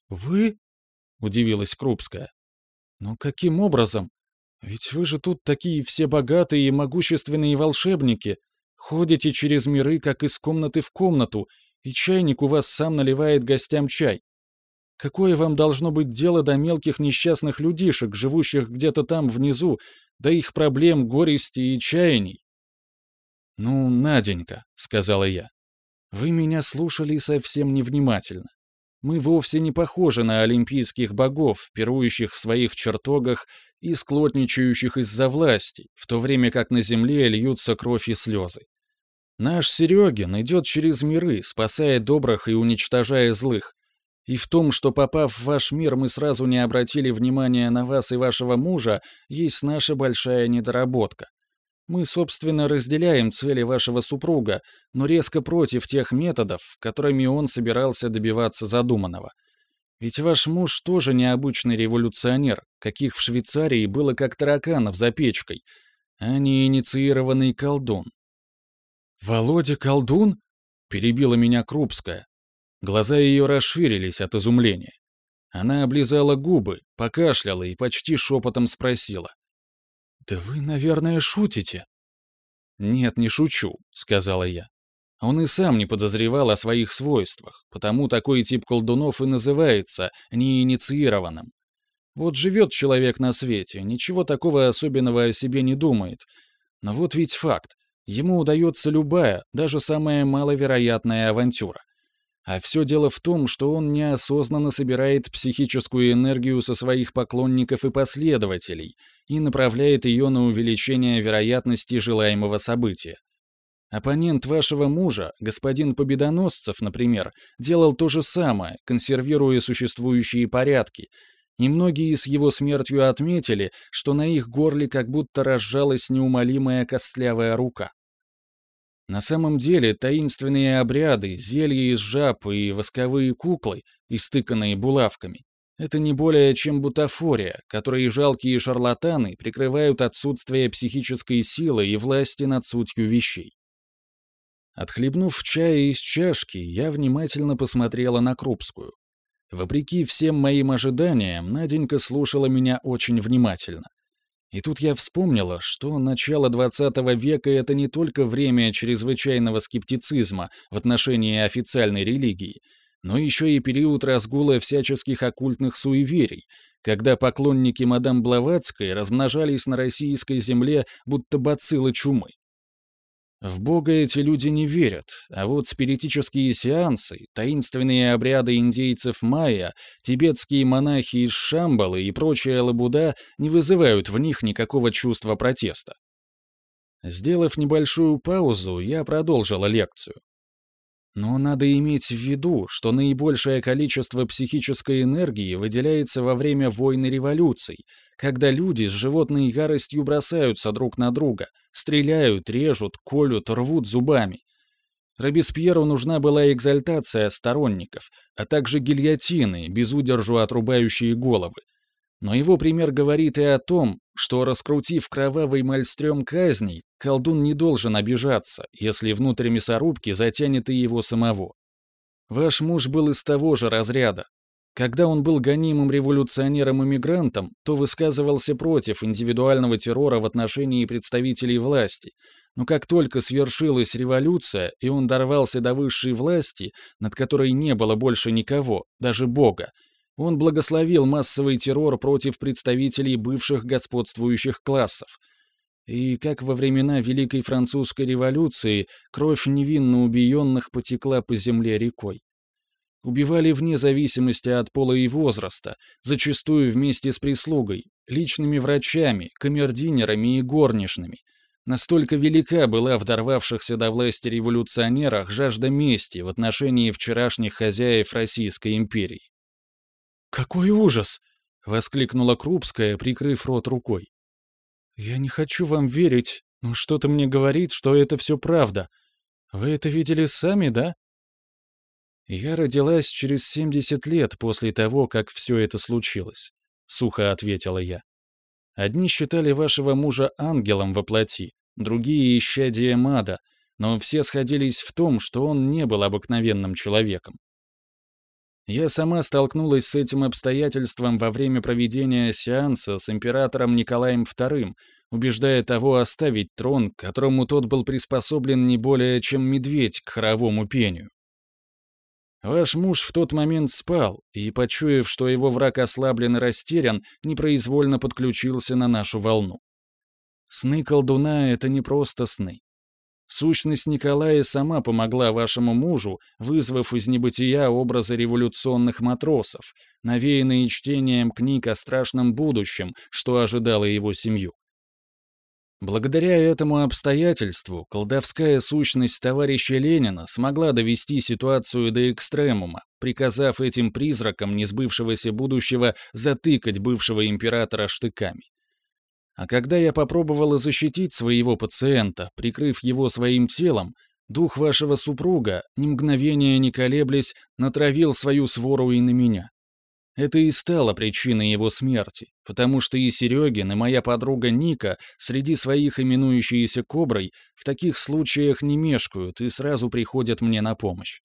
«Вы?» — удивилась Крупская. «Но каким образом? Ведь вы же тут такие все богатые и могущественные волшебники. Ходите через миры, как из комнаты в комнату, и чайник у вас сам наливает гостям чай. Какое вам должно быть дело до мелких несчастных людишек, живущих где-то там внизу, до их проблем, горести и чаяний?» «Ну, Наденька», — сказала я, — «вы меня слушали совсем невнимательно. Мы вовсе не похожи на олимпийских богов, пирующих в своих чертогах и склотничающих из-за власти, в то время как на земле льются кровь и слезы. Наш Серегин идет через миры, спасая добрых и уничтожая злых. И в том, что попав в ваш мир, мы сразу не обратили внимания на вас и вашего мужа, есть наша большая недоработка. Мы, собственно, разделяем цели вашего супруга, но резко против тех методов, которыми он собирался добиваться задуманного. Ведь ваш муж тоже необычный революционер, каких в Швейцарии было как тараканов за печкой, а не инициированный колдун. «Володя колдун?» — перебила меня Крупская. Глаза ее расширились от изумления. Она облизала губы, покашляла и почти шепотом спросила. «Да вы, наверное, шутите?» «Нет, не шучу», — сказала я. Он и сам не подозревал о своих свойствах, потому такой тип колдунов и называется неинициированным. Вот живет человек на свете, ничего такого особенного о себе не думает. Но вот ведь факт. Ему удается любая, даже самая маловероятная авантюра. А все дело в том, что он неосознанно собирает психическую энергию со своих поклонников и последователей и направляет ее на увеличение вероятности желаемого события. Оппонент вашего мужа, господин Победоносцев, например, делал то же самое, консервируя существующие порядки, и многие с его смертью отметили, что на их горле как будто разжалась неумолимая костлявая рука. На самом деле таинственные обряды, зелья из жаб и восковые куклы, истыканные булавками, это не более чем бутафория, которой жалкие шарлатаны прикрывают отсутствие психической силы и власти над сутью вещей. Отхлебнув чая из чашки, я внимательно посмотрела на Крупскую. Вопреки всем моим ожиданиям, Наденька слушала меня очень внимательно. И тут я вспомнила, что начало XX века — это не только время чрезвычайного скептицизма в отношении официальной религии, но еще и период разгула всяческих оккультных суеверий, когда поклонники мадам Блаватской размножались на российской земле будто бациллы чумы. В Бога эти люди не верят, а вот спиритические сеансы, таинственные обряды индейцев майя, тибетские монахи из Шамбалы и прочая лабуда не вызывают в них никакого чувства протеста. Сделав небольшую паузу, я продолжила лекцию. Но надо иметь в виду, что наибольшее количество психической энергии выделяется во время войн и революций, когда люди с животной яростью бросаются друг на друга, стреляют, режут, колют, рвут зубами. Робеспьеру нужна была экзальтация сторонников, а также гильотины, без удержу отрубающие головы. Но его пример говорит и о том, что, раскрутив кровавый мальстрём казней, колдун не должен обижаться, если внутрь мясорубки затянет и его самого. Ваш муж был из того же разряда. Когда он был гонимым революционером-иммигрантом, то высказывался против индивидуального террора в отношении представителей власти, Но как только свершилась революция, и он дорвался до высшей власти, над которой не было больше никого, даже Бога, он благословил массовый террор против представителей бывших господствующих классов. И как во времена Великой Французской революции кровь невинно убиенных потекла по земле рекой. Убивали вне зависимости от пола и возраста, зачастую вместе с прислугой, личными врачами, камердинерами и горничными — Настолько велика была в дорвавшихся до власти революционерах жажда мести в отношении вчерашних хозяев Российской империи. «Какой ужас!» — воскликнула Крупская, прикрыв рот рукой. «Я не хочу вам верить, но что-то мне говорит, что это все правда. Вы это видели сами, да?» «Я родилась через 70 лет после того, как все это случилось», — сухо ответила я. Одни считали вашего мужа ангелом во плоти, другие — исчадие мада, но все сходились в том, что он не был обыкновенным человеком. Я сама столкнулась с этим обстоятельством во время проведения сеанса с императором Николаем II, убеждая того оставить трон, которому тот был приспособлен не более чем медведь к хоровому пению. Ваш муж в тот момент спал, и, почуяв, что его враг ослаблен и растерян, непроизвольно подключился на нашу волну. Сны колдуна — это не просто сны. Сущность Николая сама помогла вашему мужу, вызвав из небытия образы революционных матросов, навеянные чтением книг о страшном будущем, что ожидало его семью. Благодаря этому обстоятельству колдовская сущность товарища Ленина смогла довести ситуацию до экстремума, приказав этим призракам несбывшегося будущего затыкать бывшего императора штыками. А когда я попробовала защитить своего пациента, прикрыв его своим телом, дух вашего супруга, ни мгновения не колеблясь, натравил свою свору и на меня. Это и стало причиной его смерти, потому что и Серегин, и моя подруга Ника, среди своих именующиеся Коброй, в таких случаях не мешкают и сразу приходят мне на помощь.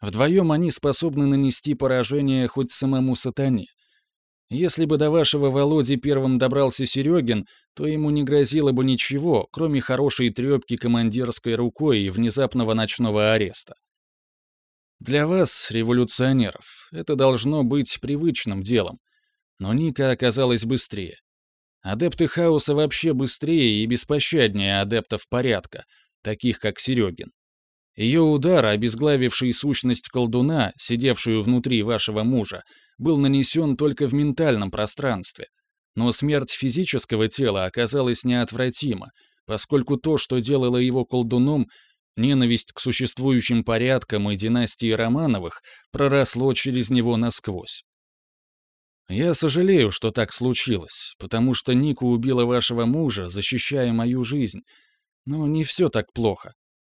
Вдвоем они способны нанести поражение хоть самому сатане. Если бы до вашего Володи первым добрался Серегин, то ему не грозило бы ничего, кроме хорошей трепки командирской рукой и внезапного ночного ареста. Для вас, революционеров, это должно быть привычным делом. Но Ника оказалась быстрее. Адепты хаоса вообще быстрее и беспощаднее адептов порядка, таких как Серегин. Ее удар, обезглавивший сущность колдуна, сидевшую внутри вашего мужа, был нанесен только в ментальном пространстве. Но смерть физического тела оказалась неотвратима, поскольку то, что делало его колдуном, Ненависть к существующим порядкам и династии Романовых проросло через него насквозь. Я сожалею, что так случилось, потому что Ника убила вашего мужа, защищая мою жизнь. Но не все так плохо.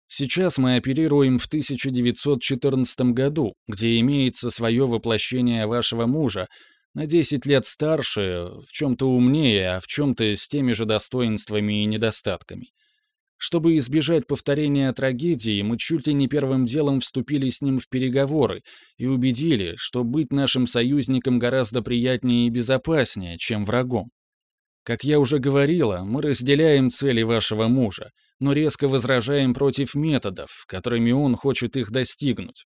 Сейчас мы оперируем в 1914 году, где имеется свое воплощение вашего мужа, на 10 лет старше, в чем-то умнее, а в чем-то с теми же достоинствами и недостатками. Чтобы избежать повторения трагедии, мы чуть ли не первым делом вступили с ним в переговоры и убедили, что быть нашим союзником гораздо приятнее и безопаснее, чем врагом. Как я уже говорила, мы разделяем цели вашего мужа, но резко возражаем против методов, которыми он хочет их достигнуть.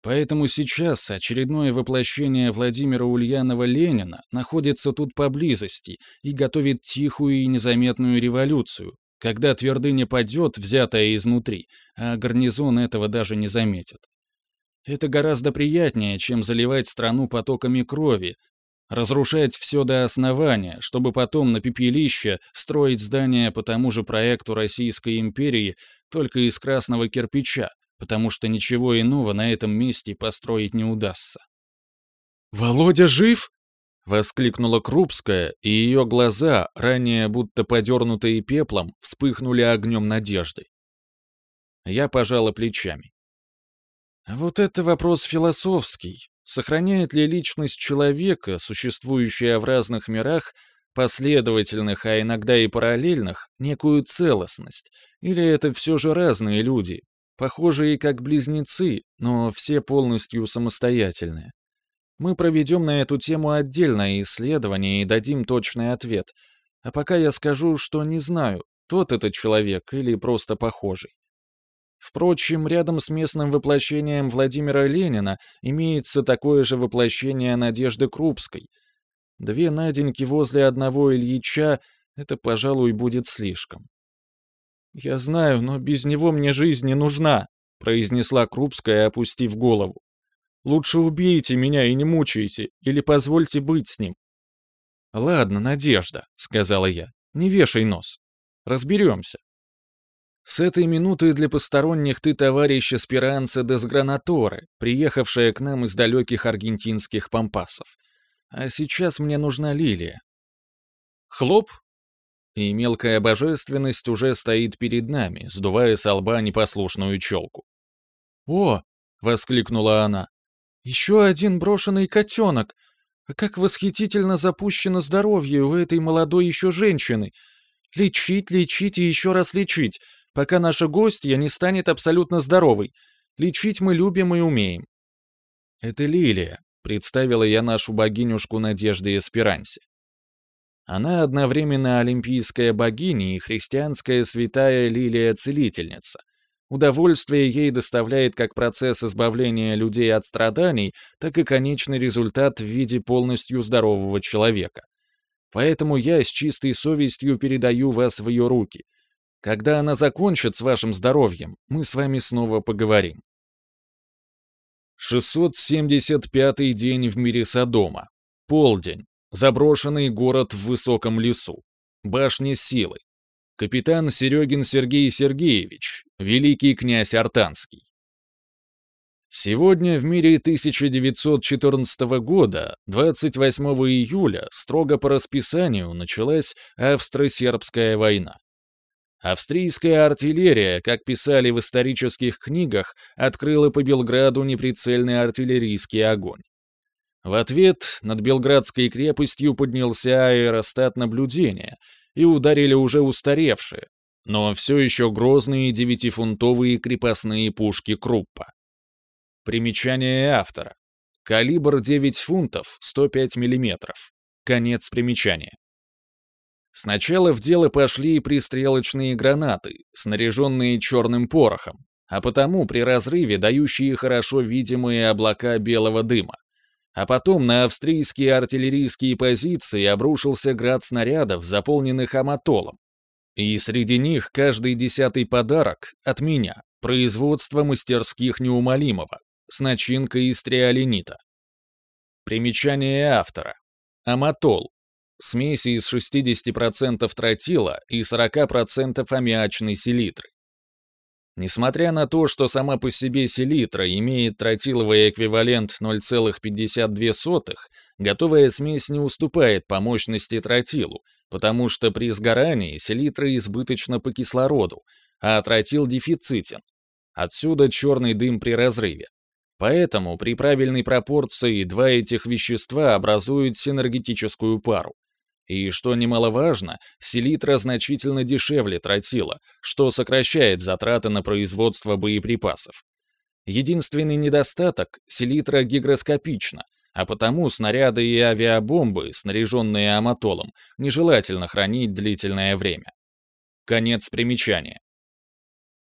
Поэтому сейчас очередное воплощение Владимира Ульянова Ленина находится тут поблизости и готовит тихую и незаметную революцию, когда твердыня падет, взятая изнутри, а гарнизон этого даже не заметит. Это гораздо приятнее, чем заливать страну потоками крови, разрушать все до основания, чтобы потом на пепелище строить здания по тому же проекту Российской империи только из красного кирпича, потому что ничего иного на этом месте построить не удастся. «Володя жив?» — воскликнула Крупская, и ее глаза, ранее будто подернутые пеплом, вспыхнули огнем надежды. Я пожала плечами. Вот это вопрос философский. Сохраняет ли личность человека, существующая в разных мирах, последовательных, а иногда и параллельных, некую целостность? Или это все же разные люди, похожие как близнецы, но все полностью самостоятельные? Мы проведем на эту тему отдельное исследование и дадим точный ответ. А пока я скажу, что не знаю, тот этот человек или просто похожий. Впрочем, рядом с местным воплощением Владимира Ленина имеется такое же воплощение Надежды Крупской. Две Наденьки возле одного Ильича — это, пожалуй, будет слишком. «Я знаю, но без него мне жизнь не нужна», — произнесла Крупская, опустив голову. «Лучше убейте меня и не мучайте, или позвольте быть с ним». «Ладно, Надежда», — сказала я, — «не вешай нос. Разберемся». С этой минуты для посторонних ты товарищ Эсперанца де Сгранаторе, приехавшая к нам из далеких аргентинских пампасов. А сейчас мне нужна лилия. Хлоп! И мелкая божественность уже стоит перед нами, сдувая с лба непослушную челку. «О!» — воскликнула она. «Еще один брошенный котенок! А как восхитительно запущено здоровье у этой молодой еще женщины! Лечить, лечить и еще раз лечить! пока наша гостья не станет абсолютно здоровой. Лечить мы любим и умеем». «Это Лилия», — представила я нашу богинюшку Надежды Эсперансе. Она одновременно олимпийская богиня и христианская святая Лилия-целительница. Удовольствие ей доставляет как процесс избавления людей от страданий, так и конечный результат в виде полностью здорового человека. Поэтому я с чистой совестью передаю вас в ее руки — когда она закончит с вашим здоровьем, мы с вами снова поговорим. 675-й день в мире Содома. Полдень. Заброшенный город в высоком лесу. Башня силы. Капитан Серегин Сергей Сергеевич, великий князь Артанский. Сегодня в мире 1914 года, 28 июля, строго по расписанию, началась Австро-Сербская война. Австрийская артиллерия, как писали в исторических книгах, открыла по Белграду неприцельный артиллерийский огонь. В ответ над Белградской крепостью поднялся аэростат наблюдения и ударили уже устаревшие, но все еще грозные девятифунтовые крепостные пушки Круппа. Примечание автора. Калибр 9 фунтов, 105 миллиметров. Конец примечания. Сначала в дело пошли пристрелочные гранаты, снаряженные черным порохом, а потому при разрыве дающие хорошо видимые облака белого дыма. А потом на австрийские артиллерийские позиции обрушился град снарядов, заполненных аматолом. И среди них каждый десятый подарок от меня, производство мастерских неумолимого, с начинкой из триоленита. Примечание автора. Аматол смеси из 60% тротила и 40% аммиачной селитры. Несмотря на то, что сама по себе селитра имеет тротиловый эквивалент 0,52, готовая смесь не уступает по мощности тротилу, потому что при сгорании селитра избыточна по кислороду, а тротил дефицитен. Отсюда черный дым при разрыве. Поэтому при правильной пропорции два этих вещества образуют синергетическую пару. И, что немаловажно, селитра значительно дешевле тротила, что сокращает затраты на производство боеприпасов. Единственный недостаток — селитра гигроскопична, а потому снаряды и авиабомбы, снаряженные аматолом, нежелательно хранить длительное время. Конец примечания.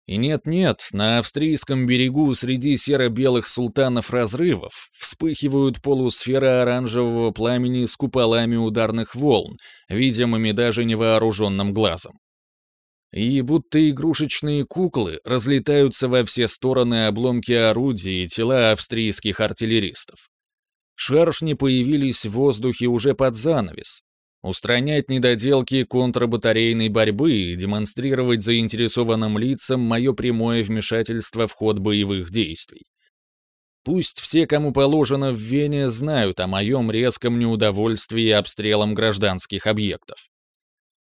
И нет-нет, на австрийском берегу среди серо-белых султанов разрывов вспыхивают полусферы оранжевого пламени с куполами ударных волн, видимыми даже невооруженным глазом. И будто игрушечные куклы разлетаются во все стороны обломки орудий и тела австрийских артиллеристов. Шершни появились в воздухе уже под занавес, устранять недоделки контрбатарейной борьбы и демонстрировать заинтересованным лицам мое прямое вмешательство в ход боевых действий. Пусть все, кому положено в Вене, знают о моем резком неудовольствии обстрелом гражданских объектов.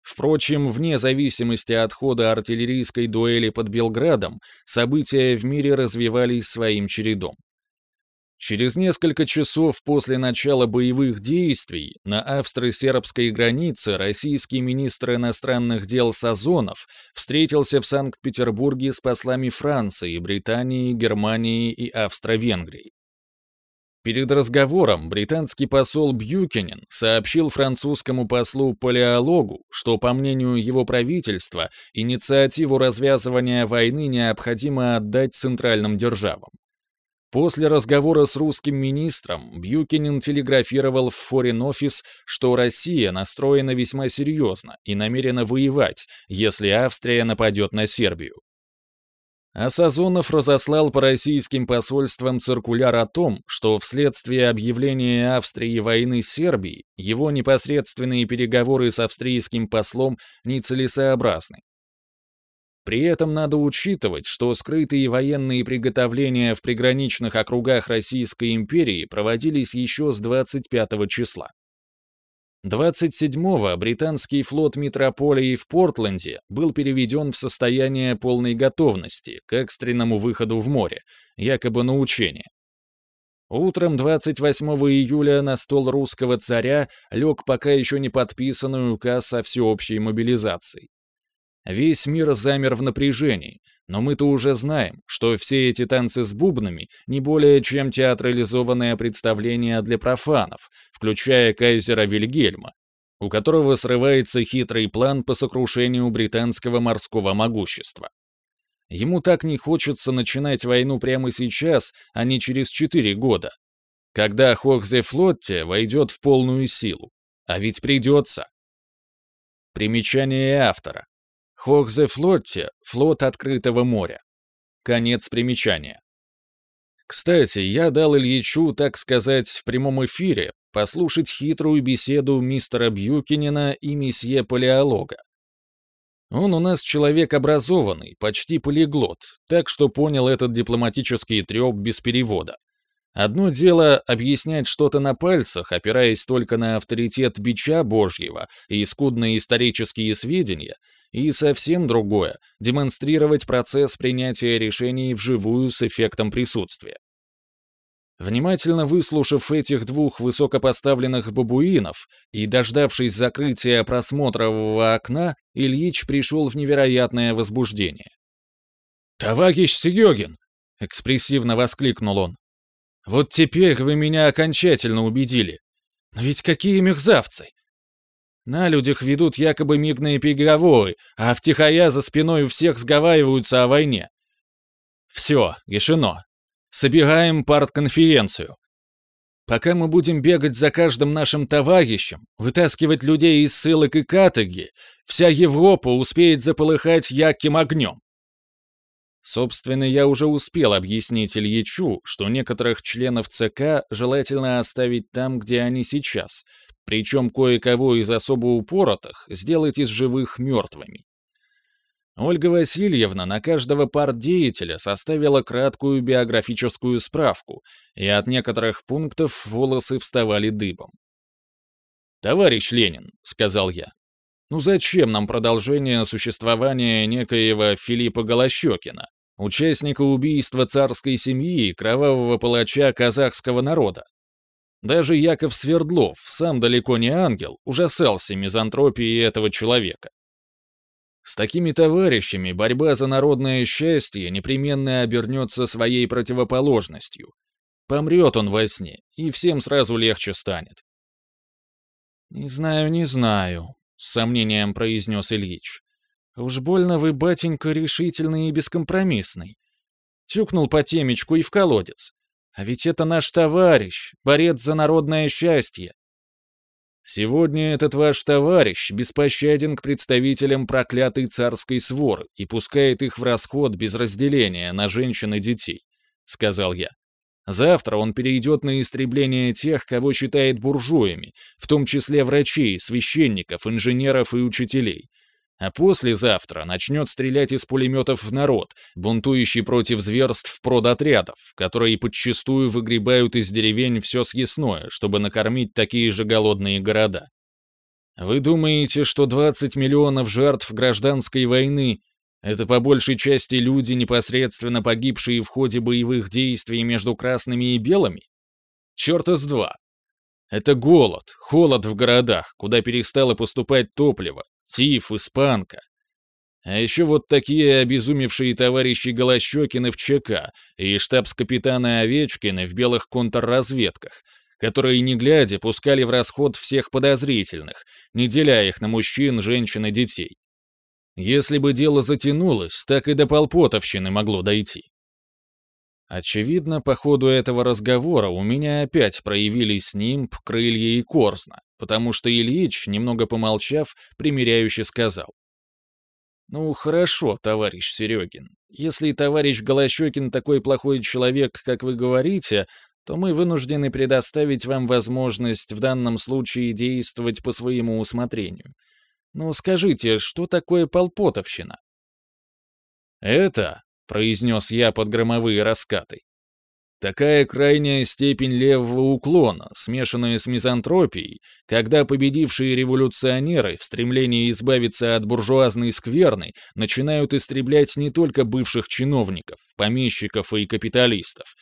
Впрочем, вне зависимости от хода артиллерийской дуэли под Белградом, события в мире развивались своим чередом. Через несколько часов после начала боевых действий на австро-сербской границе российский министр иностранных дел Сазонов встретился в Санкт-Петербурге с послами Франции, Британии, Германии и Австро-Венгрии. Перед разговором британский посол Бьюкенен сообщил французскому послу Палеологу, что, по мнению его правительства, инициативу развязывания войны необходимо отдать центральным державам. После разговора с русским министром Бьюкинин телеграфировал в Office, что Россия настроена весьма серьезно и намерена воевать, если Австрия нападет на Сербию. А Сазонов разослал по российским посольствам циркуляр о том, что вследствие объявления Австрии войны с Сербией его непосредственные переговоры с австрийским послом нецелесообразны. При этом надо учитывать, что скрытые военные приготовления в приграничных округах Российской империи проводились еще с 25 числа. 27-го британский флот метрополии в Портленде был переведен в состояние полной готовности к экстренному выходу в море, якобы на учение. Утром 28 июля на стол русского царя лег пока еще не подписанный указ о всеобщей мобилизации. Весь мир замер в напряжении, но мы-то уже знаем, что все эти танцы с бубнами не более чем театрализованное представление для профанов, включая кайзера Вильгельма, у которого срывается хитрый план по сокрушению британского морского могущества. Ему так не хочется начинать войну прямо сейчас, а не через четыре года, когда Хохзе-флотте войдет в полную силу. А ведь придется. Примечание автора. Хохзе-флотте — флот открытого моря. Конец примечания. Кстати, я дал Ильичу, так сказать, в прямом эфире послушать хитрую беседу мистера Бьюкинина и месье Палеолога. Он у нас человек образованный, почти полиглот, так что понял этот дипломатический трёп без перевода. Одно дело объяснять что-то на пальцах, опираясь только на авторитет бича Божьего и скудные исторические сведения — и совсем другое — демонстрировать процесс принятия решений вживую с эффектом присутствия. Внимательно выслушав этих двух высокопоставленных бабуинов и дождавшись закрытия просмотрового окна, Ильич пришел в невероятное возбуждение. «Товарищ Серегин!» — экспрессивно воскликнул он. «Вот теперь вы меня окончательно убедили. Но ведь какие мерзавцы! На людях ведут якобы мирные переговоры, а втихаря за спиной у всех сговариваются о войне. Все, решено. Собираем партконференцию. Пока мы будем бегать за каждым нашим товарищем, вытаскивать людей из ссылок и каторги, вся Европа успеет заполыхать ярким огнем. Собственно, я уже успел объяснить Ильичу, что некоторых членов ЦК желательно оставить там, где они сейчас, причем кое-кого из особо упоротых сделать из живых мертвыми. Ольга Васильевна на каждого партдеятеля составила краткую биографическую справку, и от некоторых пунктов волосы вставали дыбом. «Товарищ Ленин», — сказал я, — «ну зачем нам продолжение существования некоего Филиппа Голощекина, участника убийства царской семьи и кровавого палача казахского народа? Даже Яков Свердлов, сам далеко не ангел, ужасался мизантропией этого человека. С такими товарищами борьба за народное счастье непременно обернется своей противоположностью. Помрет он во сне, и всем сразу легче станет. «Не знаю, не знаю», — с сомнением произнес Ильич. «Уж больно вы, батенька, решительный и бескомпромиссный». Тюкнул по темечку и в колодец. А ведь это наш товарищ, борец за народное счастье. Сегодня этот ваш товарищ беспощаден к представителям проклятой царской своры и пускает их в расход без разделения на женщин и детей, — сказал я. Завтра он перейдет на истребление тех, кого считает буржуями, в том числе врачей, священников, инженеров и учителей, а послезавтра начнет стрелять из пулеметов в народ, бунтующий против зверств продотрядов, которые подчастую выгребают из деревень все съестное, чтобы накормить такие же голодные города. Вы думаете, что 20 миллионов жертв гражданской войны — это по большей части люди, непосредственно погибшие в ходе боевых действий между красными и белыми? Черта с два. Это голод, холод в городах, куда перестало поступать топливо, тиф, испанка. А еще вот такие обезумевшие товарищи Голощекины в ЧК и штабс-капитаны Овечкины в белых контрразведках, которые, не глядя, пускали в расход всех подозрительных, не деля их на мужчин, женщин и детей. Если бы дело затянулось, так и до полпотовщины могло дойти. Очевидно, по ходу этого разговора у меня опять проявились нимб, крылья и корзна, потому что Ильич, немного помолчав, примиряюще сказал. «Ну, хорошо, товарищ Серегин. Если товарищ Голощекин такой плохой человек, как вы говорите, то мы вынуждены предоставить вам возможность в данном случае действовать по своему усмотрению. Ну, скажите, что такое полпотовщина?» «Это», — произнес я под громовые раскаты, Такая крайняя степень левого уклона, смешанная с мизантропией, когда победившие революционеры в стремлении избавиться от буржуазной скверны начинают истреблять не только бывших чиновников, помещиков и капиталистов,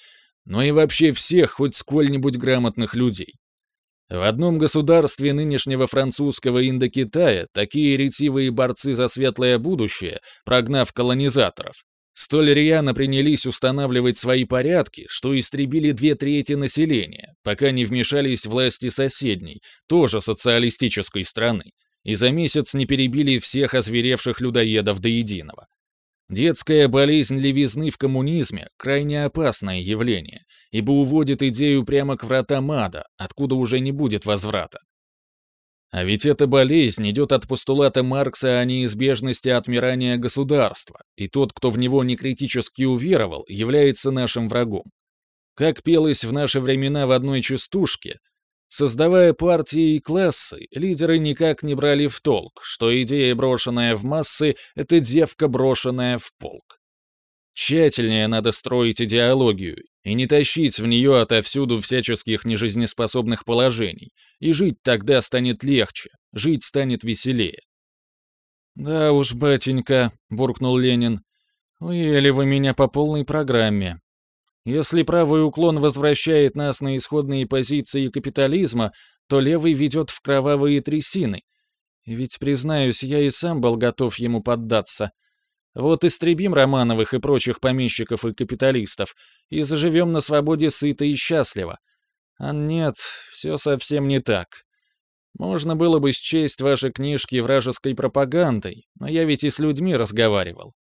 но и вообще всех хоть сколь-нибудь грамотных людей. В одном государстве нынешнего французского Индокитая такие ретивые борцы за светлое будущее, прогнав колонизаторов, Столь рьяно принялись устанавливать свои порядки, что истребили две трети населения, пока не вмешались власти соседней, тоже социалистической страны, и за месяц не перебили всех озверевших людоедов до единого. Детская болезнь левизны в коммунизме – крайне опасное явление, ибо уводит идею прямо к вратам ада, откуда уже не будет возврата. А ведь эта болезнь идет от постулата Маркса о неизбежности отмирания государства, и тот, кто в него не критически уверовал, является нашим врагом. Как пелось в наши времена в одной частушке, создавая партии и классы, лидеры никак не брали в толк, что идея, брошенная в массы, — это девка, брошенная в полк. Тщательнее надо строить идеологию и не тащить в нее отовсюду всяческих нежизнеспособных положений, и жить тогда станет легче, жить станет веселее. «Да уж, батенька», — буркнул Ленин, — «уели вы меня по полной программе. Если правый уклон возвращает нас на исходные позиции капитализма, то левый ведет в кровавые трясины. Ведь, признаюсь, я и сам был готов ему поддаться». Вот истребим Романовых и прочих помещиков и капиталистов и заживем на свободе сыто и счастливо. А нет, все совсем не так. Можно было бы счесть ваши книжки вражеской пропагандой, но я ведь и с людьми разговаривал.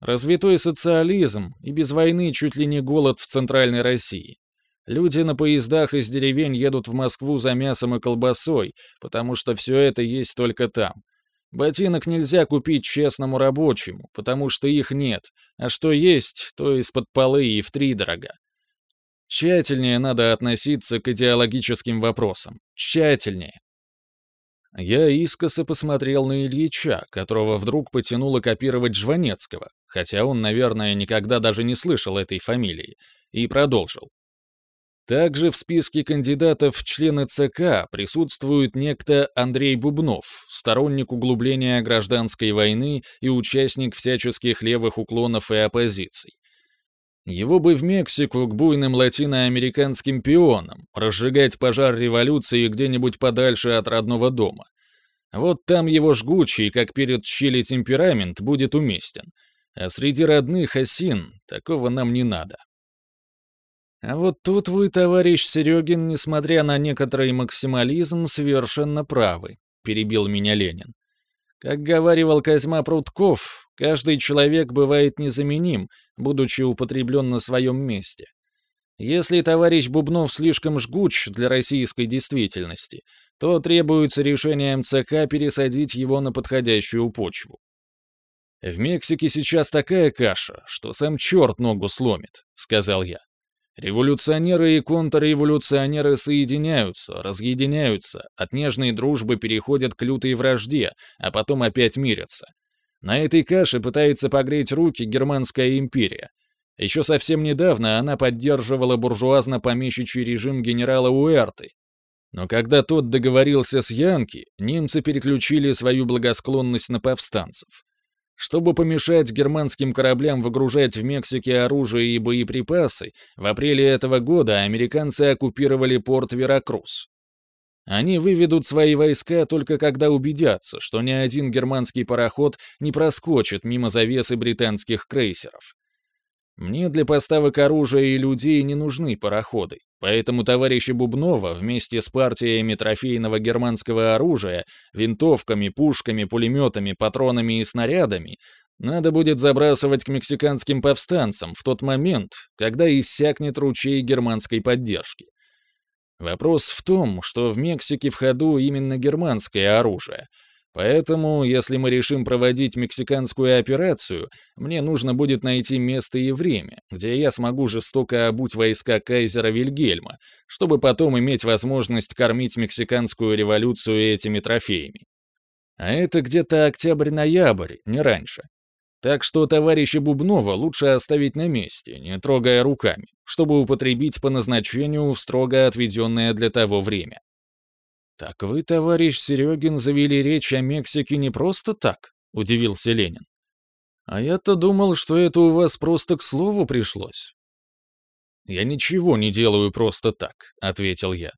Развитой социализм и без войны чуть ли не голод в Центральной России. Люди на поездах из деревень едут в Москву за мясом и колбасой, потому что все это есть только там. Ботинок нельзя купить честному рабочему, потому что их нет, а что есть, то из-под полы и втридорога. Тщательнее надо относиться к идеологическим вопросам. Тщательнее. Я искоса посмотрел на Ильича, которого вдруг потянуло копировать Жванецкого, хотя он, наверное, никогда даже не слышал этой фамилии, и продолжил. Также в списке кандидатов в члены ЦК присутствует некто Андрей Бубнов, сторонник углубления гражданской войны и участник всяческих левых уклонов и оппозиций. Его бы в Мексику к буйным латиноамериканским пионам, разжигать пожар революции где-нибудь подальше от родного дома. Вот там его жгучий, как перед Чили темперамент, будет уместен. А среди родных осин такого нам не надо. А вот тут вы, товарищ Серегин, несмотря на некоторый максимализм, совершенно правы, перебил меня Ленин. Как говаривал Козьма Прутков, каждый человек бывает незаменим, будучи употреблен на своем месте. Если товарищ Бубнов слишком жгуч для российской действительности, то требуется решением ЦК пересадить его на подходящую почву. «В Мексике сейчас такая каша, что сам черт ногу сломит», — сказал я. Революционеры и контрреволюционеры соединяются, разъединяются, от нежной дружбы переходят к лютой вражде, а потом опять мирятся. На этой каше пытается погреть руки Германская империя. Еще совсем недавно она поддерживала буржуазно-помещичий режим генерала Уэрты. Но когда тот договорился с Янки, немцы переключили свою благосклонность на повстанцев. Чтобы помешать германским кораблям выгружать в Мексике оружие и боеприпасы, в апреле этого года американцы оккупировали порт Веракрус. Они выведут свои войска только когда убедятся, что ни один германский пароход не проскочит мимо завесы британских крейсеров. Мне для поставок оружия и людей не нужны пароходы, поэтому товарищи Бубнова вместе с партиями трофейного германского оружия, винтовками, пушками, пулеметами, патронами и снарядами надо будет забрасывать к мексиканским повстанцам в тот момент, когда иссякнет ручей германской поддержки. Вопрос в том, что в Мексике в ходу именно германское оружие. Поэтому, если мы решим проводить мексиканскую операцию, мне нужно будет найти место и время, где я смогу жестоко обуть войска кайзера Вильгельма, чтобы потом иметь возможность кормить мексиканскую революцию этими трофеями. А это где-то октябрь-ноябрь, не раньше. Так что товарища Бубнова лучше оставить на месте, не трогая руками, чтобы употребить по назначению в строго отведенное для того время. «Так вы, товарищ Серегин, завели речь о Мексике не просто так?» — удивился Ленин. «А я-то думал, что это у вас просто к слову пришлось». «Я ничего не делаю просто так», — ответил я.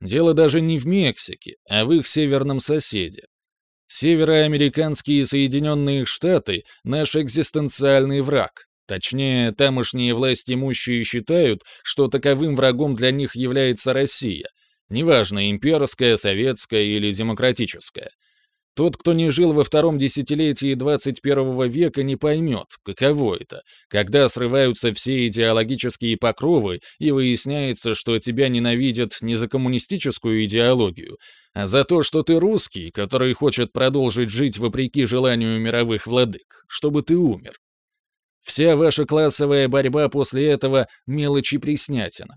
«Дело даже не в Мексике, а в их северном соседе, Североамериканские Соединенные Штаты — наш экзистенциальный враг. Точнее, тамошние власти имущие считают, что таковым врагом для них является Россия. Неважно, имперская, советская или демократическая. Тот, кто не жил во втором десятилетии 21 века, не поймет, каково это, когда срываются все идеологические покровы и выясняется, что тебя ненавидят не за коммунистическую идеологию, а за то, что ты русский, который хочет продолжить жить вопреки желанию мировых владык, чтобы ты умер. Вся ваша классовая борьба после этого — мелочи приснятина.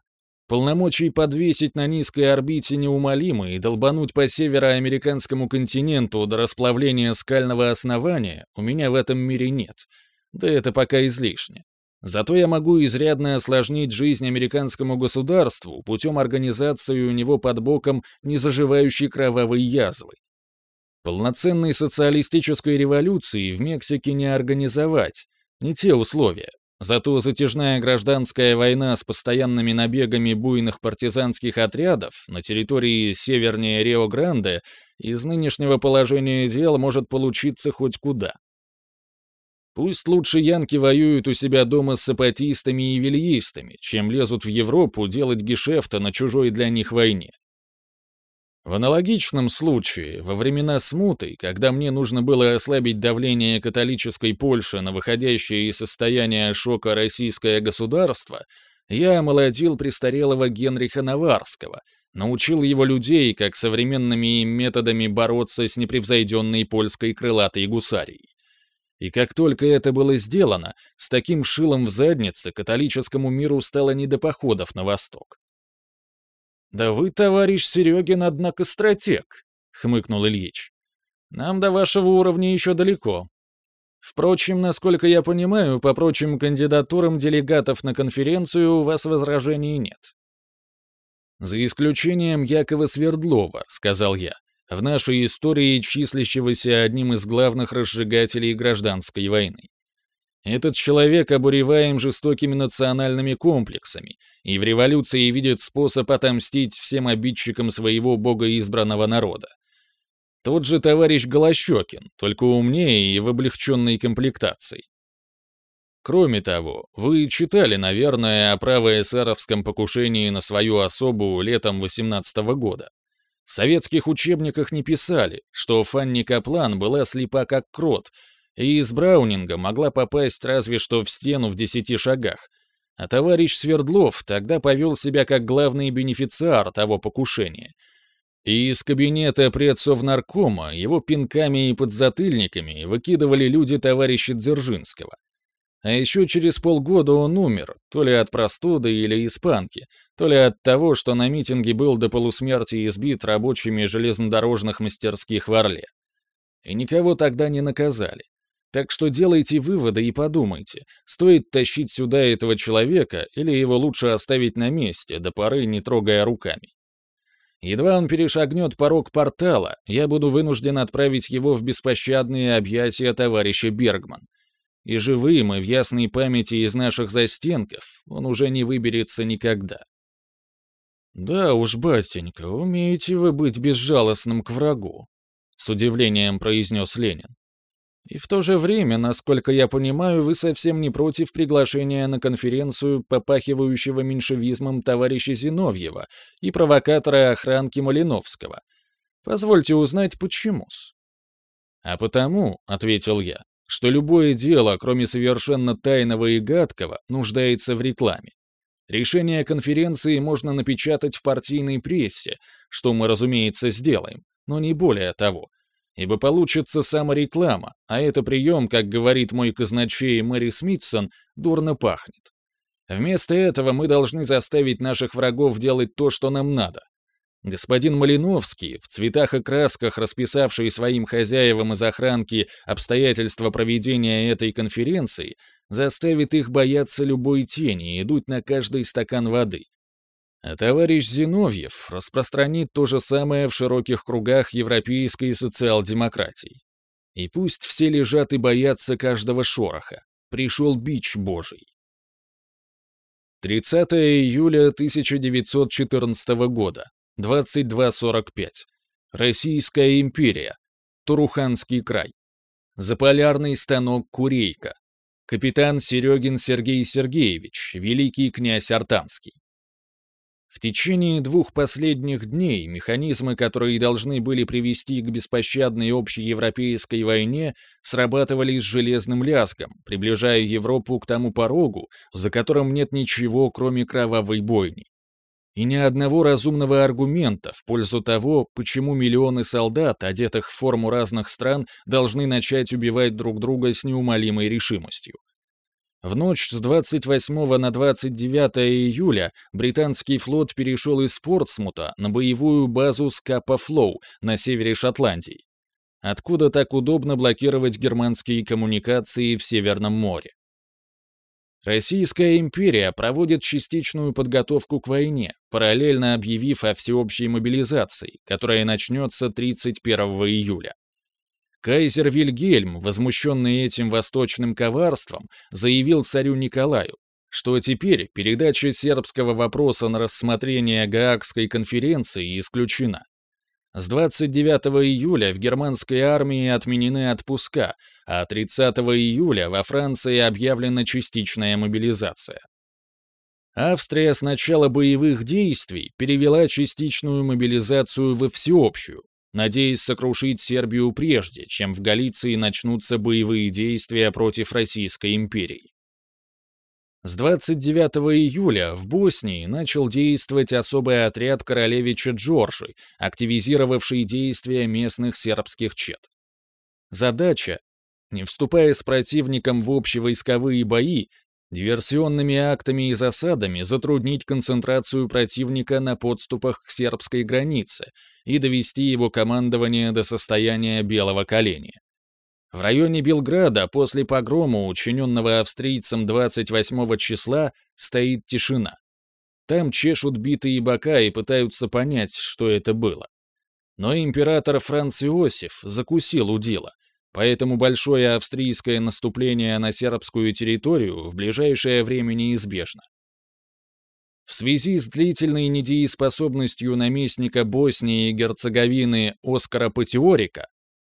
Полномочий подвесить на низкой орбите неумолимы и долбануть по североамериканскому континенту до расплавления скального основания у меня в этом мире нет. Да это пока излишне. Зато я могу изрядно осложнить жизнь американскому государству путем организации у него под боком незаживающей кровавой язвы. Полноценной социалистической революции в Мексике не организовать, не те условия. Зато затяжная гражданская война с постоянными набегами буйных партизанских отрядов на территории севернее Рио-Гранде из нынешнего положения дел может получиться хоть куда. Пусть лучше янки воюют у себя дома с сапатистами и вильистами, чем лезут в Европу делать гешефта на чужой для них войне. В аналогичном случае, во времена смуты, когда мне нужно было ослабить давление католической Польши на выходящее из состояния шока российское государство, я омолодил престарелого Генриха Наварского, научил его людей, как современными методами бороться с непревзойденной польской крылатой гусарией. И как только это было сделано, с таким шилом в заднице католическому миру стало не до походов на восток. «Да вы, товарищ Серегин, однако, стратег», — хмыкнул Ильич. «Нам до вашего уровня еще далеко. Впрочем, насколько я понимаю, по прочим кандидатурам делегатов на конференцию у вас возражений нет». «За исключением Якова Свердлова», — сказал я в нашей истории числящегося одним из главных разжигателей гражданской войны. Этот человек обуреваем жестокими национальными комплексами и в революции видит способ отомстить всем обидчикам своего богоизбранного народа. Тот же товарищ Голощекин, только умнее и в облегченной комплектации. Кроме того, вы читали, наверное, о правоэсеровском покушении на свою особу летом 18 -го года. В советских учебниках не писали, что Фанни Каплан была слепа как крот, и из Браунинга могла попасть разве что в стену в десяти шагах. А товарищ Свердлов тогда повел себя как главный бенефициар того покушения. И из кабинета предсовнаркома его пинками и подзатыльниками выкидывали люди товарища Дзержинского. А еще через полгода он умер, то ли от простуды или испанки, то ли от того, что на митинге был до полусмерти избит рабочими железнодорожных мастерских в Орле. И никого тогда не наказали. Так что делайте выводы и подумайте, стоит тащить сюда этого человека или его лучше оставить на месте, до поры не трогая руками. Едва он перешагнет порог портала, я буду вынужден отправить его в беспощадные объятия товарища Бергман — и живым, и в ясной памяти из наших застенков он уже не выберется никогда. «Да уж, батенька, умеете вы быть безжалостным к врагу», — с удивлением произнес Ленин. «И в то же время, насколько я понимаю, вы совсем не против приглашения на конференцию попахивающего меньшевизмом товарища Зиновьева и провокатора охранки Малиновского. Позвольте узнать, почему-с». «А потому», — ответил я, — «что любое дело, кроме совершенно тайного и гадкого, нуждается в рекламе. Решение конференции можно напечатать в партийной прессе, что мы, разумеется, сделаем, но не более того. Ибо получится самореклама, а это прием, как говорит мой казначей Мэри Смитсон, дурно пахнет. Вместо этого мы должны заставить наших врагов делать то, что нам надо. Господин Малиновский, в цветах и красках расписавший своим хозяевам из охранки обстоятельства проведения этой конференции, заставит их бояться любой тени и идут на каждый стакан воды. А товарищ Зиновьев распространит то же самое в широких кругах европейской социал-демократии. И пусть все лежат и боятся каждого шороха. Пришел бич божий. 30 июля 1914 года, 22.45. Российская империя. Туруханский край. Заполярный станок Курейка. Капитан Серегин Сергей Сергеевич, великий князь Артанский. В течение двух последних дней механизмы, которые должны были привести к беспощадной общеевропейской войне, срабатывали с железным лязгом, приближая Европу к тому порогу, за которым нет ничего, кроме кровавой бойни. И ни одного разумного аргумента в пользу того, почему миллионы солдат, одетых в форму разных стран, должны начать убивать друг друга с неумолимой решимостью. В ночь с 28 на 29 июля британский флот перешел из Портсмута на боевую базу Скапа Флоу на севере Шотландии, откуда так удобно блокировать германские коммуникации в Северном море. Российская империя проводит частичную подготовку к войне, параллельно объявив о всеобщей мобилизации, которая начнется 31 июля. Кайзер Вильгельм, возмущенный этим восточным коварством, заявил царю Николаю, что теперь передача сербского вопроса на рассмотрение Гаагской конференции исключена. С 29 июля в германской армии отменены отпуска, а 30 июля во Франции объявлена частичная мобилизация. Австрия с начала боевых действий перевела частичную мобилизацию во всеобщую, надеясь сокрушить Сербию прежде, чем в Галиции начнутся боевые действия против Российской империи. С 29 июля в Боснии начал действовать особый отряд королевича Джорджи, активизировавший действия местных сербских чет. Задача, не вступая с противником в общевойсковые бои, диверсионными актами и засадами затруднить концентрацию противника на подступах к сербской границе и довести его командование до состояния белого коленя. В районе Белграда после погрома, учиненного австрийцем 28 числа, стоит тишина. Там чешут битые бока и пытаются понять, что это было. Но император Франц Иосиф закусил у дела, поэтому большое австрийское наступление на сербскую территорию в ближайшее время неизбежно. В связи с длительной недееспособностью наместника Боснии и Герцеговины Оскара Патиорика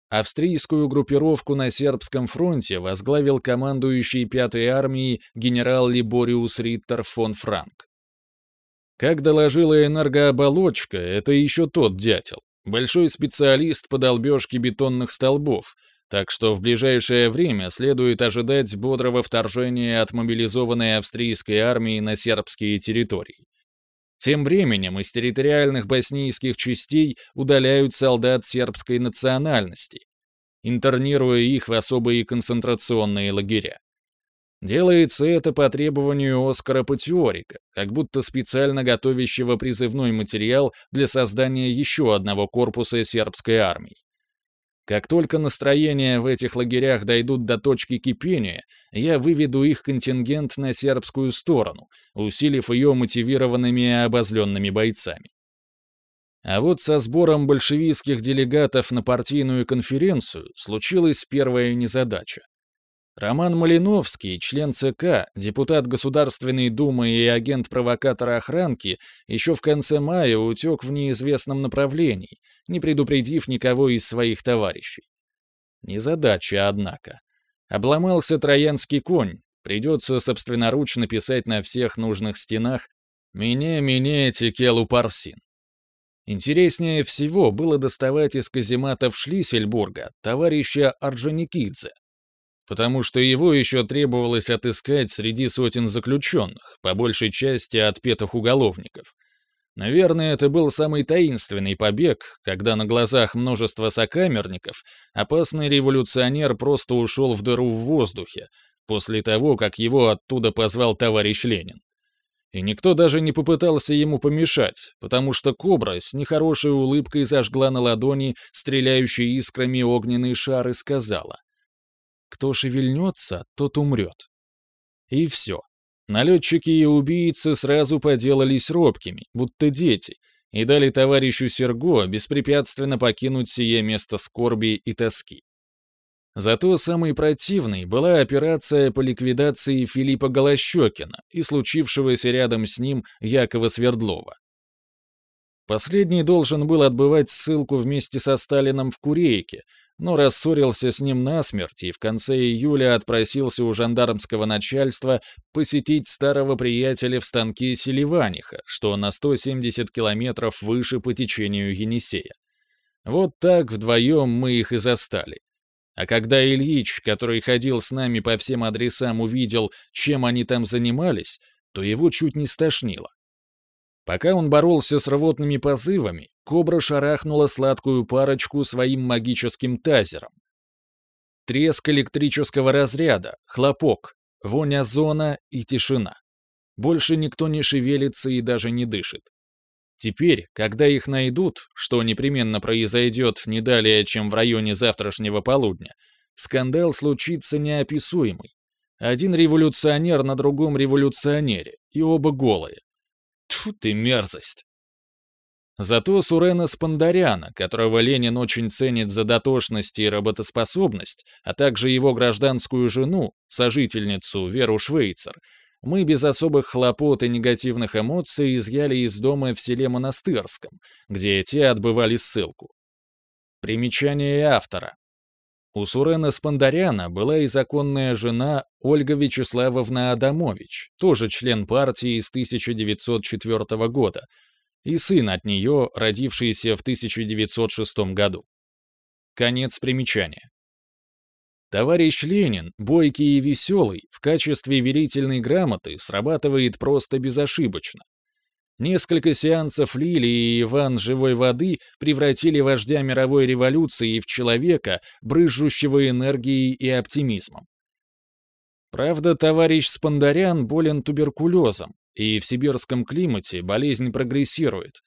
Австрийскую группировку на сербском фронте возглавил командующий пятой армией генерал Либориус Риттер фон Франк. Как доложила энергооболочка, это еще тот дятел, большой специалист по долбежке бетонных столбов, так что в ближайшее время следует ожидать бодрого вторжения от мобилизованной австрийской армии на сербские территории. Тем временем из территориальных боснийских частей удаляют солдат сербской национальности, интернируя их в особые концентрационные лагеря. Делается это по требованию Оскара Патиорика, как будто специально готовящего призывной материал для создания еще одного корпуса сербской армии. Как только настроения в этих лагерях дойдут до точки кипения, я выведу их контингент на сербскую сторону, усилив ее мотивированными и обозленными бойцами. А вот со сбором большевистских делегатов на партийную конференцию случилась первая незадача. Роман Малиновский, член ЦК, депутат Государственной Думы и агент провокатора охранки, еще в конце мая утек в неизвестном направлении, не предупредив никого из своих товарищей. Незадача, однако. Обломался троянский конь, придется собственноручно писать на всех нужных стенах «Меня, меня, Текелу Парсин». Интереснее всего было доставать из казематов Шлиссельбурга товарища Орджоникидзе, потому что его еще требовалось отыскать среди сотен заключенных, по большей части отпетых уголовников. Наверное, это был самый таинственный побег, когда на глазах множества сокамерников опасный революционер просто ушел в дыру в воздухе, после того, как его оттуда позвал товарищ Ленин. И никто даже не попытался ему помешать, потому что кобра с нехорошей улыбкой зажгла на ладони стреляющий искрами огненный шар и сказала кто шевельнется, тот умрет. И все. Налетчики и убийцы сразу поделались робкими, будто дети, и дали товарищу Серго беспрепятственно покинуть сие место скорби и тоски. Зато самой противной была операция по ликвидации Филиппа Голощекина и случившегося рядом с ним Якова Свердлова. Последний должен был отбывать ссылку вместе со Сталином в Курейке, но рассорился с ним насмерть и в конце июля отпросился у жандармского начальства посетить старого приятеля в станке Селиваниха, что на 170 километров выше по течению Енисея. Вот так вдвоем мы их и застали. А когда Ильич, который ходил с нами по всем адресам, увидел, чем они там занимались, то его чуть не стошнило. Пока он боролся с рвотными позывами, кобра шарахнула сладкую парочку своим магическим тазером. Треск электрического разряда, хлопок, вонь озона и тишина. Больше никто не шевелится и даже не дышит. Теперь, когда их найдут, что непременно произойдет не далее, чем в районе завтрашнего полудня, скандал случится неописуемый. Один революционер на другом революционере, и оба голые. Тьфу ты, мерзость. Зато Сурена Спандаряна, которого Ленин очень ценит за дотошность и работоспособность, а также его гражданскую жену, сожительницу Веру Швейцер, мы без особых хлопот и негативных эмоций изъяли из дома в селе Монастырском, где те отбывали ссылку. Примечание автора. У Сурена Спандаряна была и законная жена Ольга Вячеславовна Адамович, тоже член партии с 1904 года, и сын от нее, родившийся в 1906 году. Конец примечания. Товарищ Ленин, бойкий и веселый, в качестве верительной грамоты срабатывает просто безошибочно. Несколько сеансов Лили и Иван живой воды превратили вождя мировой революции в человека, брызжущего энергией и оптимизмом. Правда, товарищ Спандарян болен туберкулезом, и в сибирском климате болезнь прогрессирует.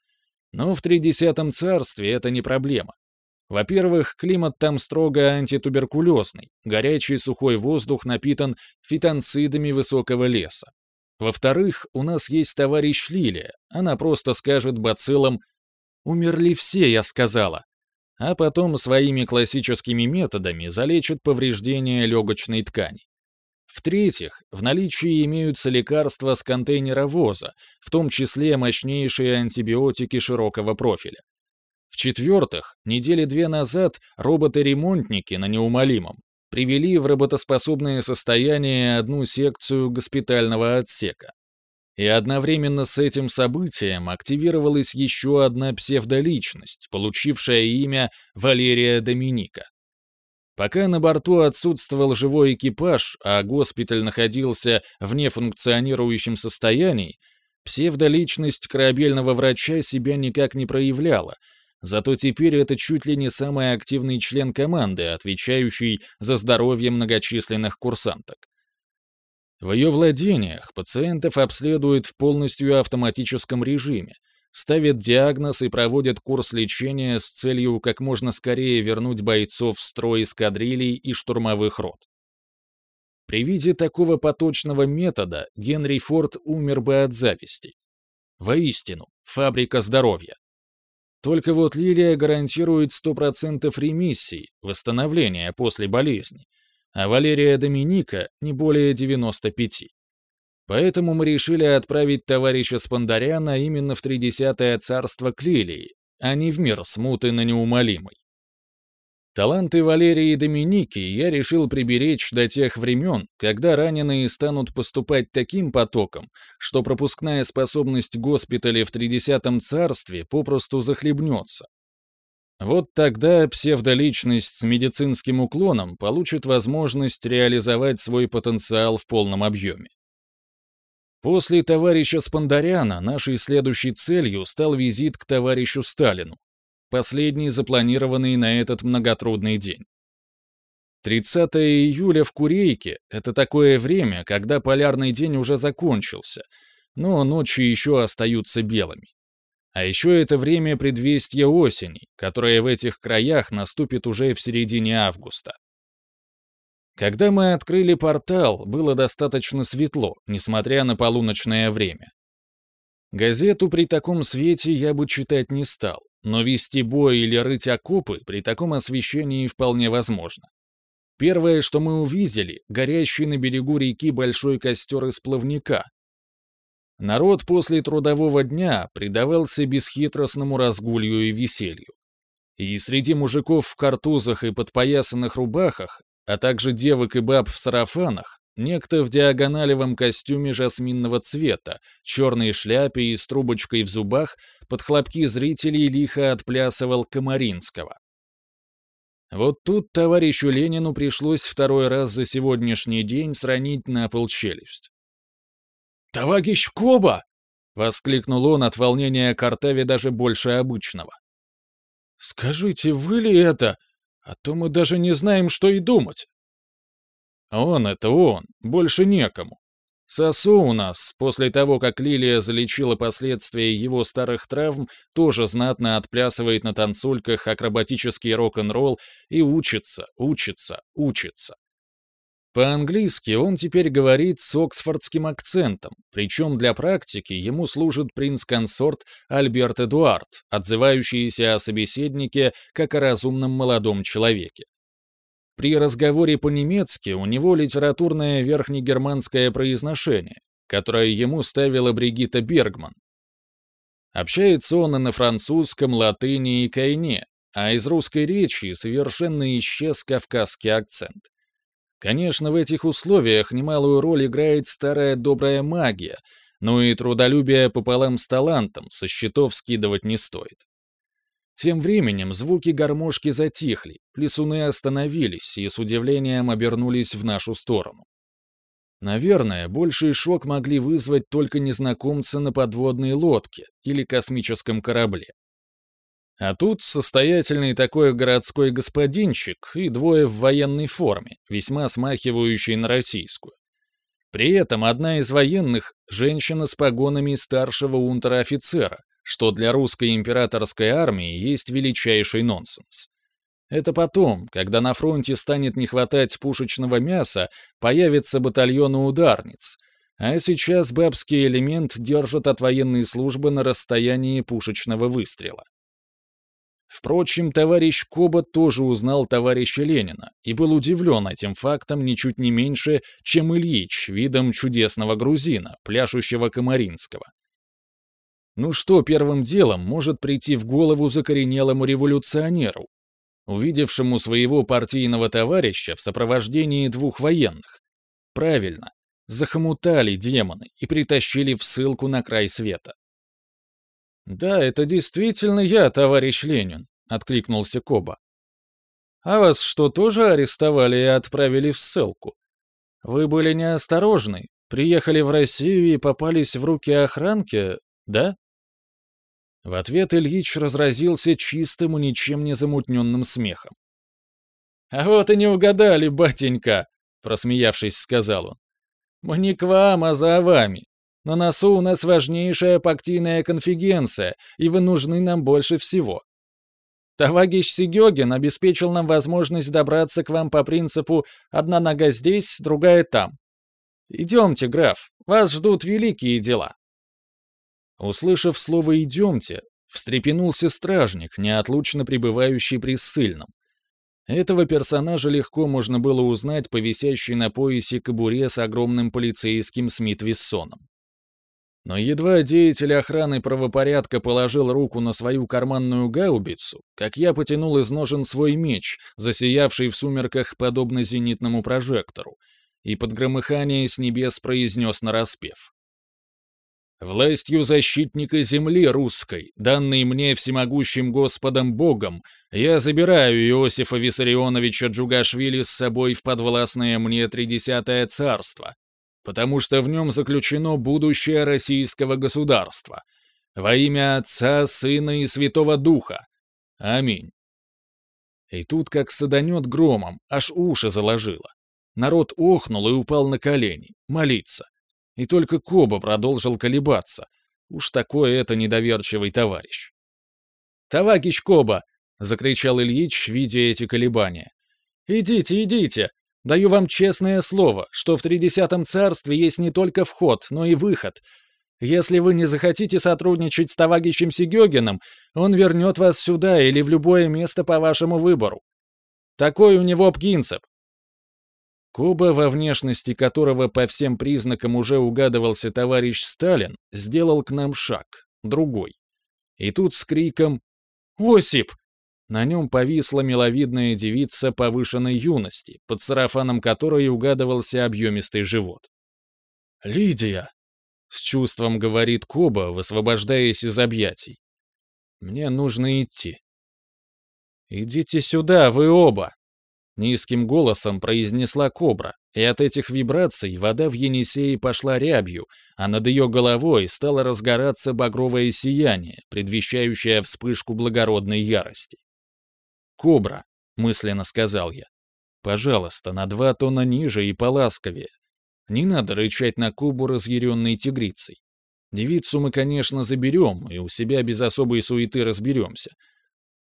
Но в Тридесятом царстве это не проблема. Во-первых, климат там строго антитуберкулезный, горячий сухой воздух напитан фитонцидами высокого леса. Во-вторых, у нас есть товарищ Лилия. Она просто скажет бациллам «Умерли все», я сказала. А потом своими классическими методами залечит повреждения легочной ткани. В-третьих, в наличии имеются лекарства с контейнеровоза, в том числе мощнейшие антибиотики широкого профиля. В-четвертых, недели две назад роботы-ремонтники на неумолимом привели в работоспособное состояние одну секцию госпитального отсека. И одновременно с этим событием активировалась еще одна псевдоличность, получившая имя Валерия Доминика. Пока на борту отсутствовал живой экипаж, а госпиталь находился в нефункционирующем состоянии, псевдоличность корабельного врача себя никак не проявляла — Зато теперь это чуть ли не самый активный член команды, отвечающий за здоровье многочисленных курсанток. В ее владениях пациентов обследуют в полностью автоматическом режиме, ставят диагноз и проводят курс лечения с целью как можно скорее вернуть бойцов в строй эскадрилий и штурмовых рот. При виде такого поточного метода Генри Форд умер бы от зависти. Воистину, фабрика здоровья. Только вот лилия гарантирует 100% ремиссии, восстановления после болезни. а Валерия Доминика — не более 95. Поэтому мы решили отправить товарища Спандаряна именно в Тридесятое царство Клилии, а не в мир смуты на неумолимой. Таланты Валерии и Доминики я решил приберечь до тех времен, когда раненые станут поступать таким потоком, что пропускная способность госпиталя в Тридесятом царстве попросту захлебнется. Вот тогда псевдоличность с медицинским уклоном получит возможность реализовать свой потенциал в полном объеме. После товарища Спандаряна нашей следующей целью стал визит к товарищу Сталину, последний запланированный на этот многотрудный день. 30 июля в Курейке — это такое время, когда полярный день уже закончился, но ночи еще остаются белыми. А еще это время предвестия осени, которая в этих краях наступит уже в середине августа. Когда мы открыли портал, было достаточно светло, несмотря на полуночное время. Газету при таком свете я бы читать не стал, но вести бой или рыть окопы при таком освещении вполне возможно. Первое, что мы увидели, горящий на берегу реки большой костер из плавника. Народ после трудового дня предавался бесхитростному разгулью и веселью. И среди мужиков в картузах и подпоясанных рубахах, а также девок и баб в сарафанах, Некто в диагоналевом костюме жасминного цвета, черной шляпе и с трубочкой в зубах под хлопки зрителей лихо отплясывал Комаринского. Вот тут товарищу Ленину пришлось второй раз за сегодняшний день сранить на пол челюсть. «Товарищ Коба!» — воскликнул он от волнения Картави даже больше обычного. «Скажите, вы ли это? А то мы даже не знаем, что и думать». Он — это он, больше некому. Сосу у нас, после того, как Лилия залечила последствия его старых травм, тоже знатно отплясывает на танцульках акробатический рок-н-ролл и учится, учится, учится. По-английски он теперь говорит с оксфордским акцентом, причем для практики ему служит принц-консорт Альберт Эдуард, отзывающийся о собеседнике как о разумном молодом человеке. При разговоре по-немецки у него литературное верхнегерманское произношение, которое ему ставила Бригитта Бергман. Общается он и на французском, латыни и кайне, а из русской речи совершенно исчез кавказский акцент. Конечно, в этих условиях немалую роль играет старая добрая магия, но и трудолюбие пополам с талантом со счетов скидывать не стоит. Тем временем звуки гармошки затихли, плесуны остановились и с удивлением обернулись в нашу сторону. Наверное, больший шок могли вызвать только незнакомцы на подводной лодке или космическом корабле. А тут состоятельный такой городской господинчик и двое в военной форме, весьма смахивающие на российскую. При этом одна из военных — женщина с погонами старшего унтер-офицера, что для русской императорской армии есть величайший нонсенс. Это потом, когда на фронте станет не хватать пушечного мяса, появятся батальоны ударниц, а сейчас бабский элемент держит от военной службы на расстоянии пушечного выстрела. Впрочем, товарищ Коба тоже узнал товарища Ленина и был удивлен этим фактом ничуть не меньше, чем Ильич видом чудесного грузина, пляшущего Комаринского. Ну что первым делом может прийти в голову закоренелому революционеру, увидевшему своего партийного товарища в сопровождении двух военных? Правильно, захомутали демоны и притащили в ссылку на край света. «Да, это действительно я, товарищ Ленин», — откликнулся Коба. «А вас что, тоже арестовали и отправили в ссылку? Вы были неосторожны, приехали в Россию и попались в руки охранки, да?» В ответ Ильич разразился чистым и ничем не замутненным смехом. «А вот и не угадали, батенька!» — просмеявшись, сказал он. «Мы не к вам, а за вами. На носу у нас важнейшая партийная конфигенция, и вы нужны нам больше всего. Тавагич Сигёгин обеспечил нам возможность добраться к вам по принципу «одна нога здесь, другая там». Идемте, граф, вас ждут великие дела. Услышав слово «идемте», встрепенулся стражник, неотлучно пребывающий при ссыльном. Этого персонажа легко можно было узнать по висящей на поясе кобуре с огромным полицейским Смит Виссоном. Но едва деятель охраны правопорядка положил руку на свою карманную гаубицу, как я потянул из ножен свой меч, засиявший в сумерках подобно зенитному прожектору, и под громыхание с небес произнес нараспев. Властью защитника земли русской, данной мне всемогущим Господом Богом, я забираю Иосифа Виссарионовича Джугашвили с собой в подвластное мне Тридесятое царство, потому что в нем заключено будущее российского государства. Во имя Отца, Сына и Святого Духа. Аминь. И тут как саданет громом, аж уши заложило. Народ охнул и упал на колени, молиться. И только Коба продолжил колебаться. Уж такой это недоверчивый товарищ. «Товарищ Коба!» — закричал Ильич, видя эти колебания. «Идите, идите! Даю вам честное слово, что в Тридесятом царстве есть не только вход, но и выход. Если вы не захотите сотрудничать с товарищем Сигёгиным, он вернет вас сюда или в любое место по вашему выбору. Такой у него принцип. Коба, во внешности которого по всем признакам уже угадывался товарищ Сталин, сделал к нам шаг, другой. И тут с криком «Осип!» На нем повисла миловидная девица повышенной юности, под сарафаном которой угадывался объемистый живот. «Лидия!» — с чувством говорит Коба, высвобождаясь из объятий. «Мне нужно идти». «Идите сюда, вы оба!» Низким голосом произнесла кобра, и от этих вибраций вода в Енисее пошла рябью, а над ее головой стало разгораться багровое сияние, предвещающее вспышку благородной ярости. «Кобра», — мысленно сказал я, — «пожалуйста, на два тона ниже и поласковее. Не надо рычать на Кубу разъяренной тигрицей. Девицу мы, конечно, заберем, и у себя без особой суеты разберемся,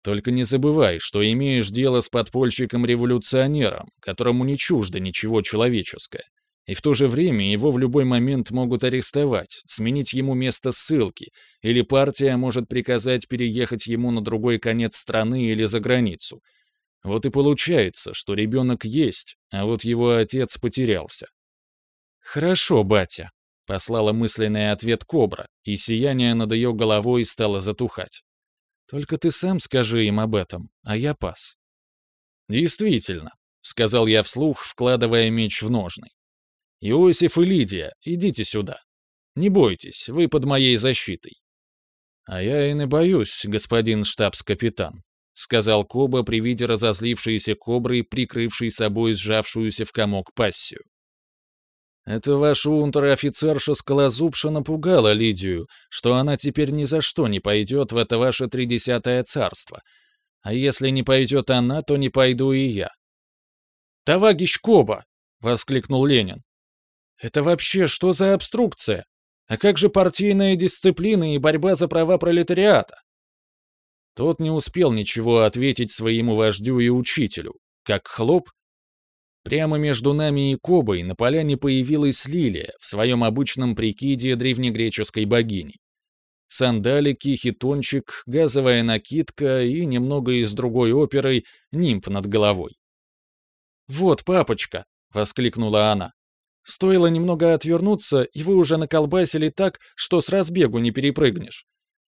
только не забывай, что имеешь дело с подпольщиком-революционером, которому не чуждо ничего человеческое. И в то же время его в любой момент могут арестовать, сменить ему место ссылки, или партия может приказать переехать ему на другой конец страны или за границу. Вот и получается, что ребенок есть, а вот его отец потерялся. «Хорошо, батя», — послала мысленный ответ Кобра, и сияние над ее головой стало затухать. Только ты сам скажи им об этом, а я пас». «Действительно», — сказал я вслух, вкладывая меч в ножны. «Иосиф и Лидия, идите сюда. Не бойтесь, вы под моей защитой». «А я и не боюсь, господин штабс-капитан», — сказал Коба при виде разозлившейся кобры, прикрывшей собой сжавшуюся в комок пассию. Это ваша унтер-офицерша Скалозубша напугала Лидию, что она теперь ни за что не пойдет в это ваше тридесятое царство. А если не пойдет она, то не пойду и я. «Товарищ Коба!» — воскликнул Ленин. «Это вообще что за обструкция? А как же партийная дисциплина и борьба за права пролетариата?» Тот не успел ничего ответить своему вождю и учителю, как хлоп, Прямо между нами и Кобой на поляне появилась Лилия в своем обычном прикиде древнегреческой богини. Сандалики, хитончик, газовая накидка и немного из другой оперы «Нимб над головой». «Вот, папочка!» — воскликнула она. «Стоило немного отвернуться, и вы уже наколбасили так, что с разбегу не перепрыгнешь.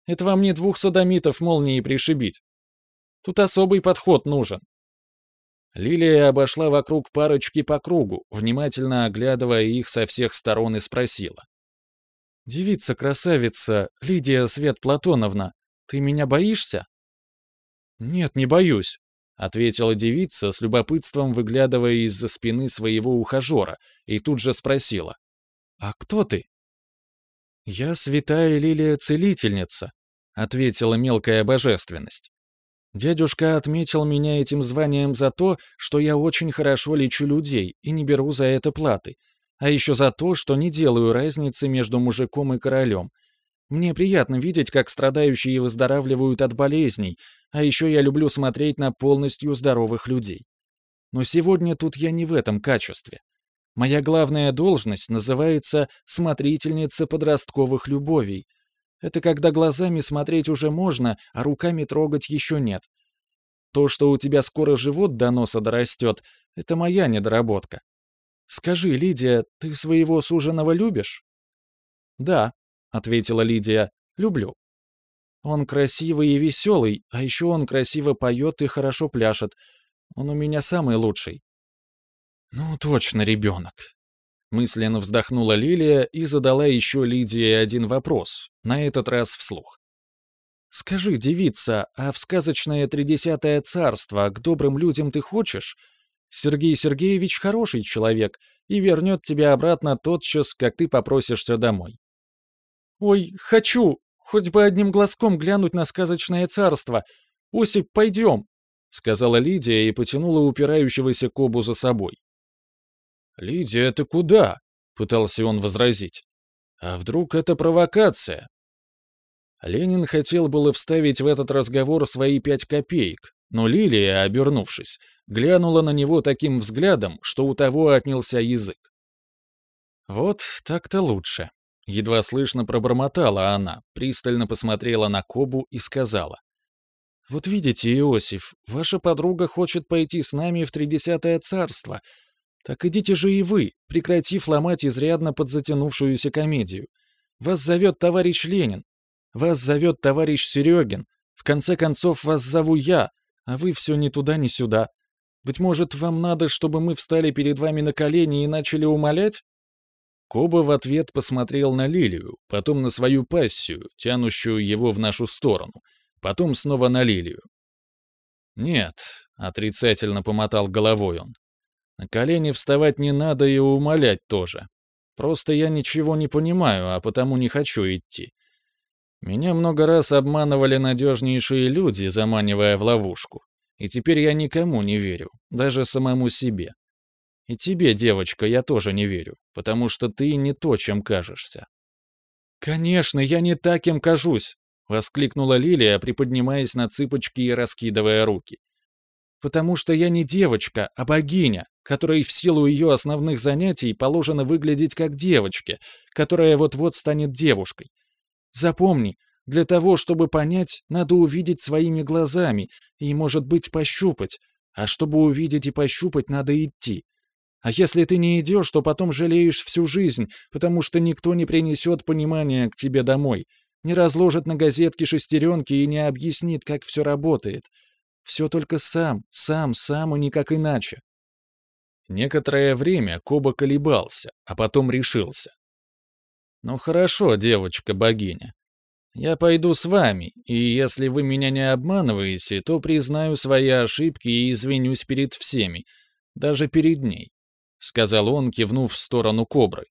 Это вам не двух садомитов молнией пришибить. Тут особый подход нужен. Лилия обошла вокруг парочки по кругу, внимательно оглядывая их со всех сторон и спросила. «Девица-красавица, Лидия Свет Платоновна, ты меня боишься?» «Нет, не боюсь», — ответила девица с любопытством, выглядывая из-за спины своего ухажера, и тут же спросила. «А кто ты?» «Я святая Лилия-целительница», — ответила мелкая божественность. Дядюшка отметил меня этим званием за то, что я очень хорошо лечу людей и не беру за это платы, а еще за то, что не делаю разницы между мужиком и королем. Мне приятно видеть, как страдающие выздоравливают от болезней, а еще я люблю смотреть на полностью здоровых людей. Но сегодня тут я не в этом качестве. Моя главная должность называется «смотрительница подростковых любовей», это когда глазами смотреть уже можно, а руками трогать еще нет. то, что у тебя скоро живот до носа дорастет, это моя недоработка. Скажи, Лидия, ты своего суженого любишь? Да, ответила Лидия, люблю. Он красивый и веселый, а еще он красиво поет и хорошо пляшет. Он у меня самый лучший. Ну, точно ребенок. Мысленно вздохнула Лилия и задала еще Лидии один вопрос, на этот раз вслух. «Скажи, девица, а в сказочное тридесятое царство к добрым людям ты хочешь? Сергей Сергеевич хороший человек и вернет тебя обратно тотчас, как ты попросишься домой». «Ой, хочу! Хоть бы одним глазком глянуть на сказочное царство! Осип, пойдем!» — сказала Лидия и потянула упирающегося Кобу за собой. «Лидия, ты куда?» — пытался он возразить. «А вдруг это провокация?» Ленин хотел было вставить в этот разговор свои пять копеек, но Лилия, обернувшись, глянула на него таким взглядом, что у того отнялся язык. «Вот так-то лучше», — едва слышно пробормотала она, пристально посмотрела на Кобу и сказала. «Вот видите, Иосиф, ваша подруга хочет пойти с нами в Тридесятое царство, так идите же и вы, прекратив ломать изрядно подзатянувшуюся комедию. Вас зовет товарищ Ленин. Вас зовет товарищ Серегин. В конце концов, вас зову я, а вы все ни туда, ни сюда. Быть может, вам надо, чтобы мы встали перед вами на колени и начали умолять?» Коба в ответ посмотрел на Лилию, потом на свою пассию, тянущую его в нашу сторону, потом снова на Лилию. «Нет», — отрицательно помотал головой он, на колени вставать не надо и умолять тоже. Просто я ничего не понимаю, а потому не хочу идти. Меня много раз обманывали надежнейшие люди, заманивая в ловушку. И теперь я никому не верю, даже самому себе. И тебе, девочка, я тоже не верю, потому что ты не то, чем кажешься. «Конечно, я не так, кем кажусь!» — воскликнула Лилия, приподнимаясь на цыпочки и раскидывая руки. «Потому что я не девочка, а богиня, которой в силу ее основных занятий положено выглядеть как девочке, которая вот-вот станет девушкой. Запомни, для того, чтобы понять, надо увидеть своими глазами и, может быть, пощупать, а чтобы увидеть и пощупать, надо идти. А если ты не идешь, то потом жалеешь всю жизнь, потому что никто не принесет понимания к тебе домой, не разложит на газетке шестеренки и не объяснит, как все работает. Все только сам, сам, сам и никак иначе. Некоторое время Коба колебался, а потом решился. «Ну хорошо, девочка-богиня. Я пойду с вами, и если вы меня не обманываете, то признаю свои ошибки и извинюсь перед всеми, даже перед ней», — сказал он, кивнув в сторону Кобры.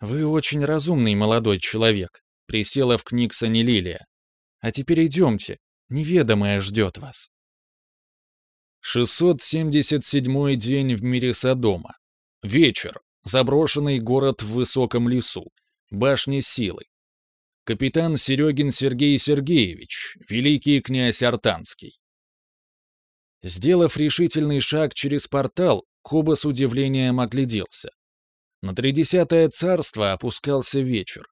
«Вы очень разумный молодой человек», — присела в Книксоне Лилия. «А теперь идемте, неведомое ждет вас». 677 день в мире Содома. Вечер. Заброшенный город в высоком лесу. Башня силы. Капитан Серегин Сергей Сергеевич, великий князь Артанский. Сделав решительный шаг через портал, Коба с удивлением огляделся. На тридесятое царство опускался вечер.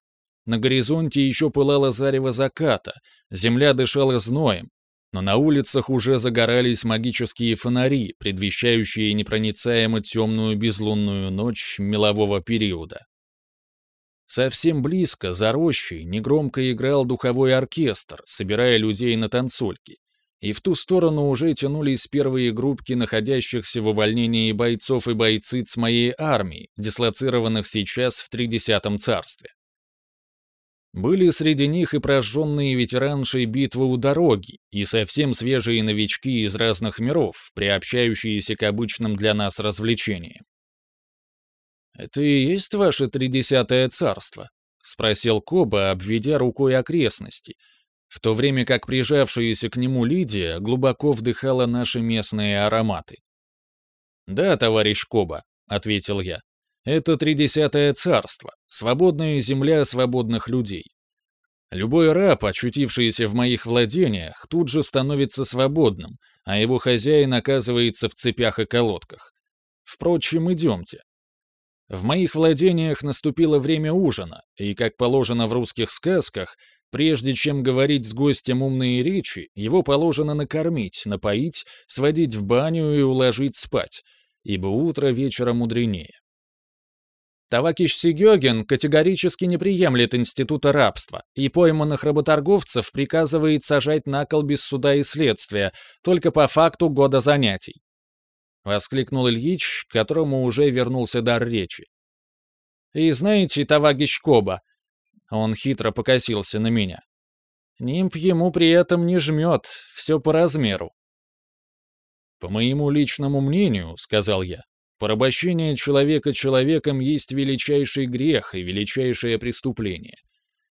На горизонте еще пылало зарево заката, земля дышала зноем, но на улицах уже загорались магические фонари, предвещающие непроницаемо темную безлунную ночь мелового периода. Совсем близко, за рощей, негромко играл духовой оркестр, собирая людей на танцульки, и в ту сторону уже тянулись первые группки находящихся в увольнении бойцов и бойциц моей армии, дислоцированных сейчас в Тридесятом царстве. Были среди них и прожженные ветеранши битвы у дороги, и совсем свежие новички из разных миров, приобщающиеся к обычным для нас развлечениям. «Это и есть ваше тридесятое царство?» — спросил Коба, обведя рукой окрестности, в то время как прижавшаяся к нему Лидия глубоко вдыхала наши местные ароматы. «Да, товарищ Коба», — ответил я. Это тридесятое царство, свободная земля свободных людей. Любой раб, очутившийся в моих владениях, тут же становится свободным, а его хозяин оказывается в цепях и колодках. Впрочем, идемте. В моих владениях наступило время ужина, и, как положено в русских сказках, Прежде чем говорить с гостем умные речи, его положено накормить, напоить, сводить в баню и уложить спать, ибо утро вечера мудренее. Тавакиш Сигёгин категорически не приемлет института рабства и пойманных работорговцев приказывает сажать на кол без суда и следствия, только по факту года занятий. Воскликнул Ильич, которому уже вернулся дар речи. И знаете, Тавагич Коба, он хитро покосился на меня. Нимп ему при этом не жмет, все по размеру. «По моему личному мнению, — сказал я, Порабощение человека человеком есть величайший грех и величайшее преступление.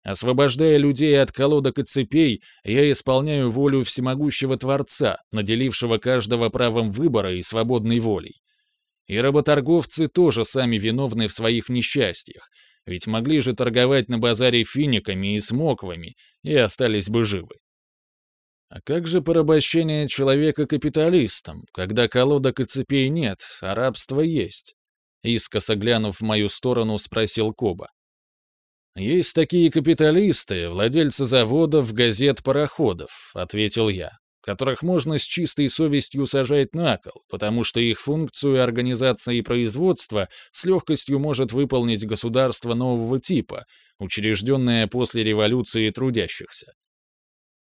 Освобождая людей от колодок и цепей, я исполняю волю всемогущего Творца, наделившего каждого правом выбора и свободной волей. И работорговцы тоже сами виновны в своих несчастьях, ведь могли же торговать на базаре финиками и смоквами, и остались бы живы. А как же порабощение человека капиталистом, когда колодок и цепей нет, а рабство есть? Искоса глянув в мою сторону, спросил Коба. «Есть такие капиталисты, владельцы заводов, газет, пароходов», — ответил я, «которых можно с чистой совестью сажать на кол, потому что их функцию организации производства с легкостью может выполнить государство нового типа, учрежденное после революции трудящихся.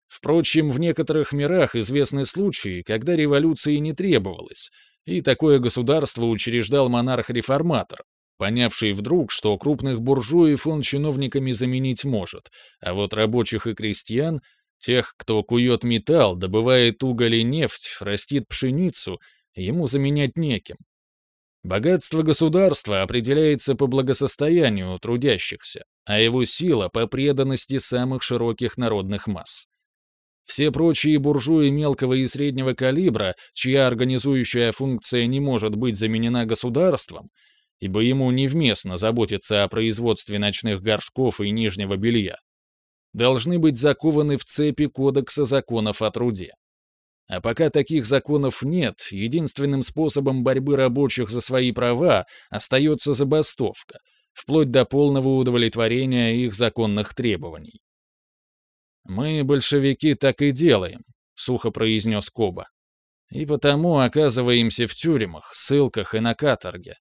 Впрочем, в некоторых мирах известны случаи, когда революции не требовалось, и такое государство учреждал монарх-реформатор, понявший вдруг, что крупных буржуев он чиновниками заменить может, а вот рабочих и крестьян, тех, кто кует металл, добывает уголь и нефть, растит пшеницу, ему заменять неким. Богатство государства определяется по благосостоянию трудящихся, а его сила — по преданности самых широких народных масс. Все прочие буржуи мелкого и среднего калибра, чья организующая функция не может быть заменена государством, ибо ему невместно заботиться о производстве ночных горшков и нижнего белья, должны быть закованы в цепи Кодекса законов о труде. А пока таких законов нет, единственным способом борьбы рабочих за свои права остается забастовка, вплоть до полного удовлетворения их законных требований. «Мы, большевики, так и делаем», — сухо произнес Коба. «И потому оказываемся в тюрьмах, ссылках и на каторге.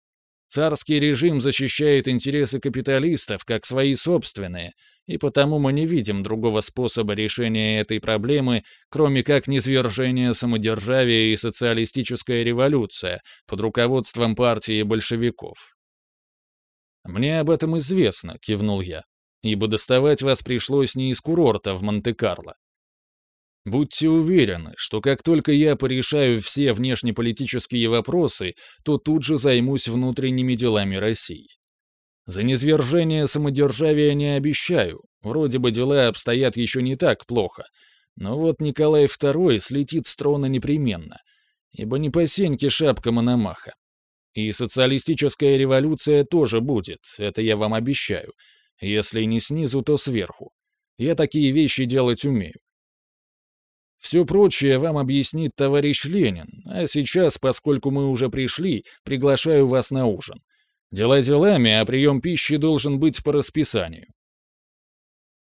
Царский режим защищает интересы капиталистов как свои собственные, и потому мы не видим другого способа решения этой проблемы, кроме как низвержения самодержавия и социалистическая революция под руководством партии большевиков. «Мне об этом известно», — кивнул я ибо доставать вас пришлось не из курорта в Монте-Карло. Будьте уверены, что как только я порешаю все внешнеполитические вопросы, то тут же займусь внутренними делами России. За низвержение самодержавия не обещаю, вроде бы дела обстоят еще не так плохо, но вот Николай II слетит с трона непременно, ибо не по сеньке шапка Мономаха. И социалистическая революция тоже будет, это я вам обещаю, если не снизу, то сверху. Я такие вещи делать умею. Все прочее вам объяснит товарищ Ленин, а сейчас, поскольку мы уже пришли, приглашаю вас на ужин. Дела делами, а прием пищи должен быть по расписанию.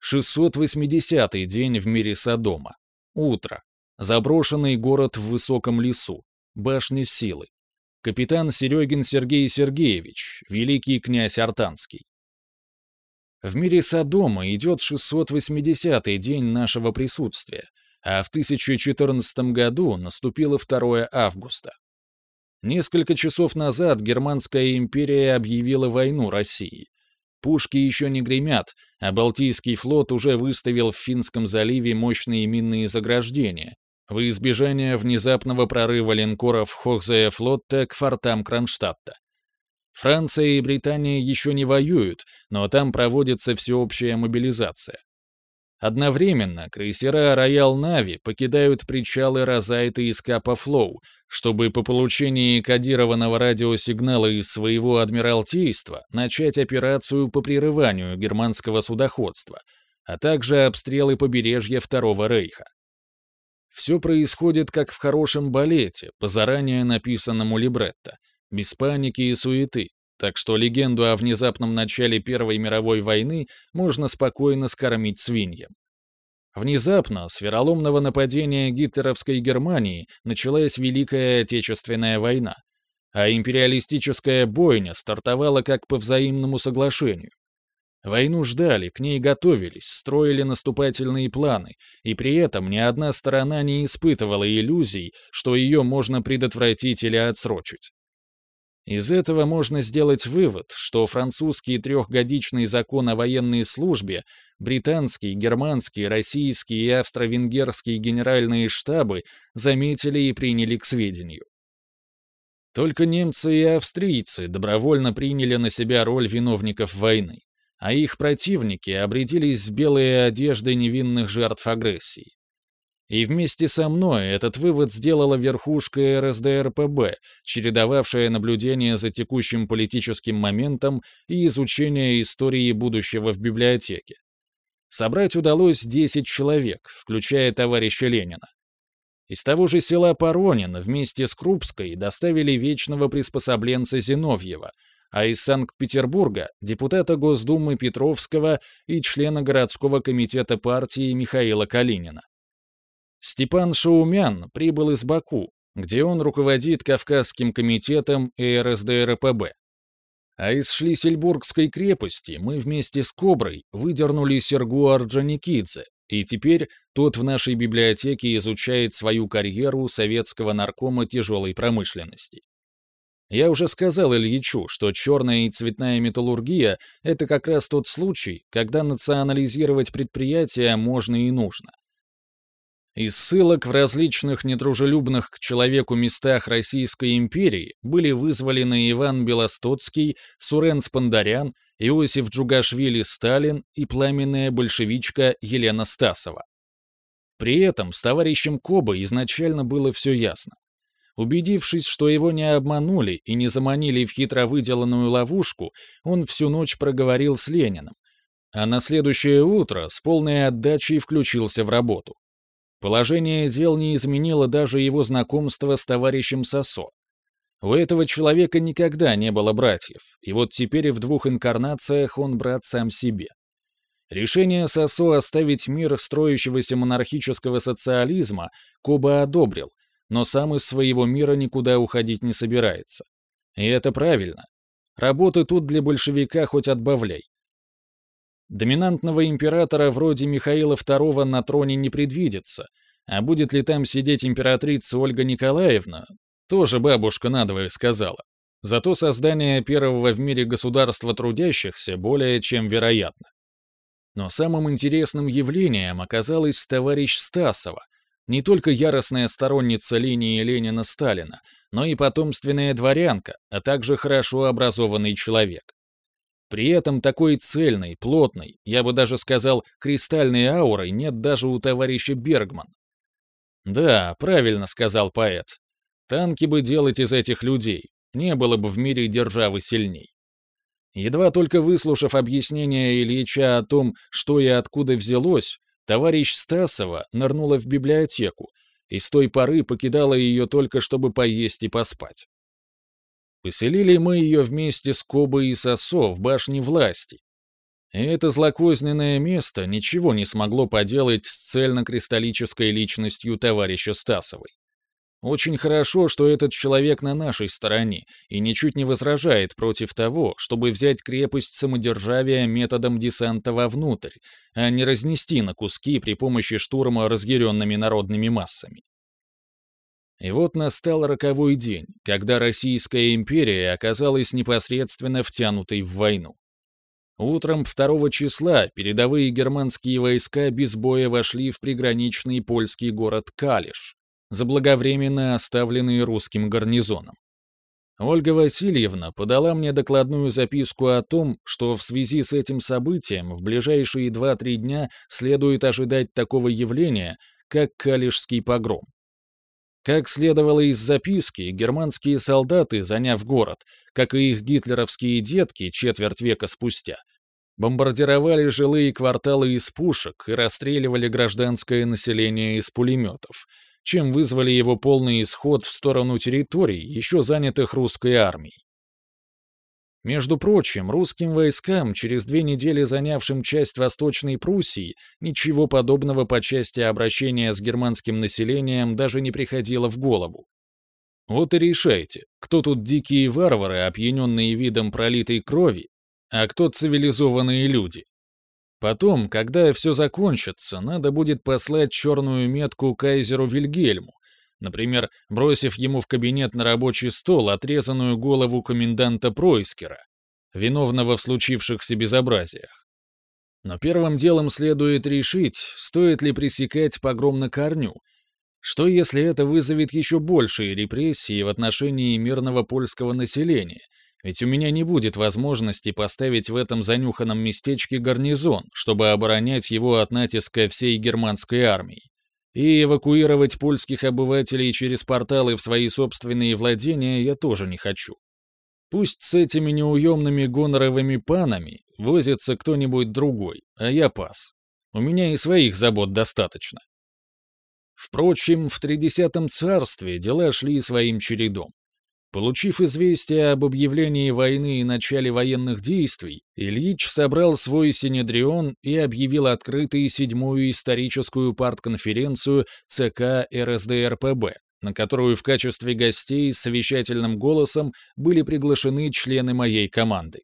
680-й день в мире Содома. Утро. Заброшенный город в высоком лесу. Башня силы. Капитан Серегин Сергей Сергеевич, великий князь Артанский. В мире Содома идет 680-й день нашего присутствия, а в 1014 году наступило 2 августа. Несколько часов назад Германская империя объявила войну России. Пушки еще не гремят, а Балтийский флот уже выставил в Финском заливе мощные минные заграждения, во избежание внезапного прорыва линкоров Хохзея флотта к фортам Кронштадта. Франция и Британия еще не воюют, но там проводится всеобщая мобилизация. Одновременно крейсера «Роял Нави» покидают причалы Розайта и Скапа Флоу, чтобы по получении кодированного радиосигнала из своего адмиралтейства начать операцию по прерыванию германского судоходства, а также обстрелы побережья Второго Рейха. Все происходит как в хорошем балете, по заранее написанному либретто — без паники и суеты, так что легенду о внезапном начале Первой мировой войны можно спокойно скормить свиньям. Внезапно с вероломного нападения гитлеровской Германии началась Великая Отечественная война, а империалистическая бойня стартовала как по взаимному соглашению. Войну ждали, к ней готовились, строили наступательные планы, и при этом ни одна сторона не испытывала иллюзий, что ее можно предотвратить или отсрочить. Из этого можно сделать вывод, что французский трехгодичный закон о военной службе, британский, германский, российский и австро-венгерские генеральные штабы заметили и приняли к сведению. Только немцы и австрийцы добровольно приняли на себя роль виновников войны а их противники обрядились в белые одежды невинных жертв агрессии. И вместе со мной этот вывод сделала верхушка РСДРПБ, чередовавшая наблюдение за текущим политическим моментом и изучение истории будущего в библиотеке. Собрать удалось 10 человек, включая товарища Ленина. Из того же села Поронин вместе с Крупской доставили вечного приспособленца Зиновьева — а из Санкт-Петербурга — депутата Госдумы Петровского и члена городского комитета партии Михаила Калинина. Степан Шаумян прибыл из Баку, где он руководит Кавказским комитетом РСДРПБ. А из Шлиссельбургской крепости мы вместе с Коброй выдернули Сергу Орджоникидзе, и теперь тот в нашей библиотеке изучает свою карьеру советского наркома тяжелой промышленности. Я уже сказал Ильичу, что черная и цветная металлургия — это как раз тот случай, когда национализировать предприятия можно и нужно. Из ссылок в различных недружелюбных к человеку местах Российской империи были вызволены Иван Белостоцкий, Сурен Спандарян, Иосиф Джугашвили Сталин и пламенная большевичка Елена Стасова. При этом с товарищем Коба изначально было все ясно. Убедившись, что его не обманули и не заманили в хитро выделанную ловушку, он всю ночь проговорил с Лениным, а на следующее утро с полной отдачей включился в работу. Положение дел не изменило даже его знакомство с товарищем Сосо. У этого человека никогда не было братьев, и вот теперь в двух инкарнациях он брат сам себе. Решение Сосо оставить мир строящегося монархического социализма Коба одобрил, но сам из своего мира никуда уходить не собирается. И это правильно. Работы тут для большевика хоть отбавляй. Доминантного императора вроде Михаила II на троне не предвидится, а будет ли там сидеть императрица Ольга Николаевна, тоже бабушка надвое сказала. Зато создание первого в мире государства трудящихся более чем вероятно. Но самым интересным явлением оказалась товарищ Стасова, не только яростная сторонница линии Ленина-Сталина, но и потомственная дворянка, а также хорошо образованный человек. При этом такой цельной, плотной, я бы даже сказал, кристальной аурой нет даже у товарища Бергман. Да, правильно сказал поэт. Танки бы делать из этих людей, не было бы в мире державы сильней. Едва только выслушав объяснение Ильича о том, что и откуда взялось, Товарищ Стасова нырнула в библиотеку и с той поры покидала ее только чтобы поесть и поспать. Поселили мы ее вместе с Кобой и Сосо в башне власти. И это злокозненное место ничего не смогло поделать с цельно-кристаллической личностью товарища Стасовой. Очень хорошо, что этот человек на нашей стороне и ничуть не возражает против того, чтобы взять крепость самодержавия методом десанта вовнутрь, а не разнести на куски при помощи штурма разъяренными народными массами. И вот настал роковой день, когда Российская империя оказалась непосредственно втянутой в войну. Утром 2 числа передовые германские войска без боя вошли в приграничный польский город Калиш, заблаговременно оставленные русским гарнизоном. Ольга Васильевна подала мне докладную записку о том, что в связи с этим событием в ближайшие 2-3 дня следует ожидать такого явления, как Калишский погром. Как следовало из записки, германские солдаты, заняв город, как и их гитлеровские детки четверть века спустя, бомбардировали жилые кварталы из пушек и расстреливали гражданское население из пулеметов, чем вызвали его полный исход в сторону территорий, еще занятых русской армией. Между прочим, русским войскам, через две недели занявшим часть Восточной Пруссии, ничего подобного по части обращения с германским населением даже не приходило в голову. Вот и решайте, кто тут дикие варвары, опьяненные видом пролитой крови, а кто цивилизованные люди. Потом, когда все закончится, надо будет послать черную метку кайзеру Вильгельму, например, бросив ему в кабинет на рабочий стол отрезанную голову коменданта Пройскера, виновного в случившихся безобразиях. Но первым делом следует решить, стоит ли пресекать погром на корню, что если это вызовет еще большие репрессии в отношении мирного польского населения, ведь у меня не будет возможности поставить в этом занюханном местечке гарнизон, чтобы оборонять его от натиска всей германской армии. И эвакуировать польских обывателей через порталы в свои собственные владения я тоже не хочу. Пусть с этими неуемными гоноровыми панами возится кто-нибудь другой, а я пас. У меня и своих забот достаточно. Впрочем, в Тридесятом царстве дела шли своим чередом. Получив известие об объявлении войны и начале военных действий, Ильич собрал свой Синедрион и объявил открытой седьмую историческую партконференцию ЦК РСДРПБ, на которую в качестве гостей с совещательным голосом были приглашены члены моей команды.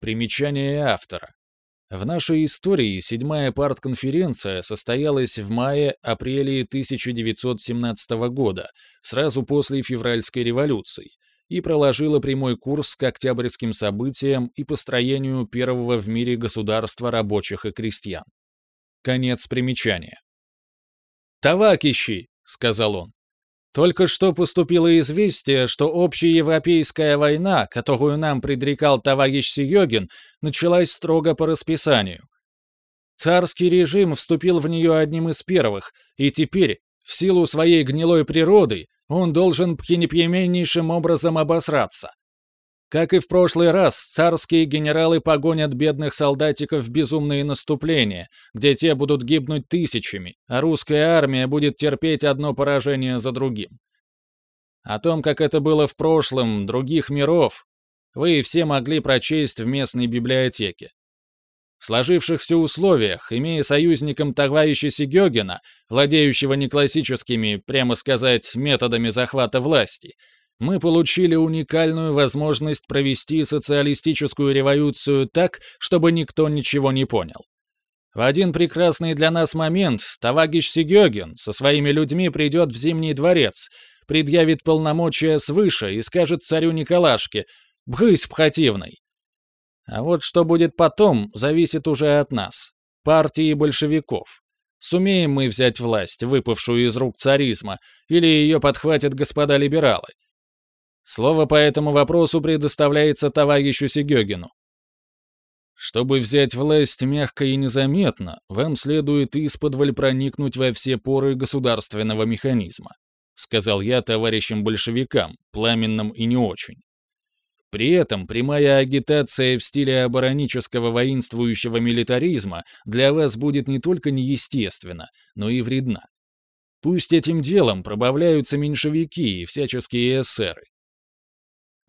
Примечание автора. В нашей истории седьмая партконференция состоялась в мае-апреле 1917 года, сразу после февральской революции, и проложила прямой курс к октябрьским событиям и построению первого в мире государства рабочих и крестьян. Конец примечания. «Тавакищи!» — сказал он. Только что поступило известие, что общеевропейская война, которую нам предрекал товарищ Серегин, началась строго по расписанию. Царский режим вступил в нее одним из первых, и теперь, в силу своей гнилой природы, он должен пренепременнейшим образом обосраться. Как и в прошлый раз, царские генералы погонят бедных солдатиков в безумные наступления, где те будут гибнуть тысячами, а русская армия будет терпеть одно поражение за другим. О том, как это было в прошлом, других миров, вы все могли прочесть в местной библиотеке. В сложившихся условиях, имея союзником товарища Сигёгина, владеющего не классическими, прямо сказать, методами захвата власти, мы получили уникальную возможность провести социалистическую революцию так, чтобы никто ничего не понял. В один прекрасный для нас момент товарищ Сигёгин со своими людьми придет в Зимний дворец, предъявит полномочия свыше и скажет царю Николашке «Бхысь противный». А вот что будет потом, зависит уже от нас, партии большевиков. Сумеем мы взять власть, выпавшую из рук царизма, или ее подхватят господа либералы. Слово по этому вопросу предоставляется товарищу Сигёгину. Чтобы взять власть мягко и незаметно, вам следует исподволь проникнуть во все поры государственного механизма, сказал я товарищам большевикам, пламенным и не очень. При этом прямая агитация в стиле оборонического воинствующего милитаризма для вас будет не только неестественна, но и вредна. Пусть этим делом пробавляются меньшевики и всяческие эсеры.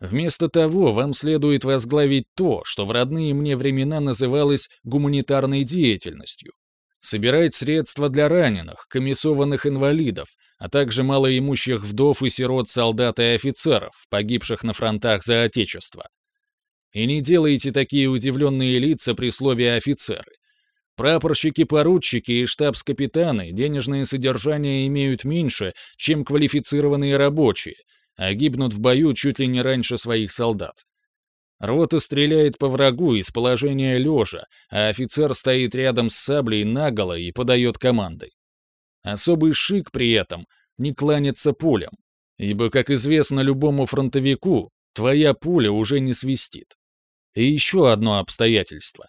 Вместо того, вам следует возглавить то, что в родные мне времена называлось гуманитарной деятельностью. Собирать средства для раненых, комиссованных инвалидов, а также малоимущих вдов и сирот солдат и офицеров, погибших на фронтах за Отечество. И не делайте такие удивленные лица при слове «офицеры». Прапорщики-поручики и штабс-капитаны денежное содержание имеют меньше, чем квалифицированные рабочие – а гибнут в бою чуть ли не раньше своих солдат. Рота стреляет по врагу из положения лежа, а офицер стоит рядом с саблей наголо и подает команды. Особый шик при этом — не кланяться пулям, ибо, как известно любому фронтовику, твоя пуля уже не свистит. И еще одно обстоятельство.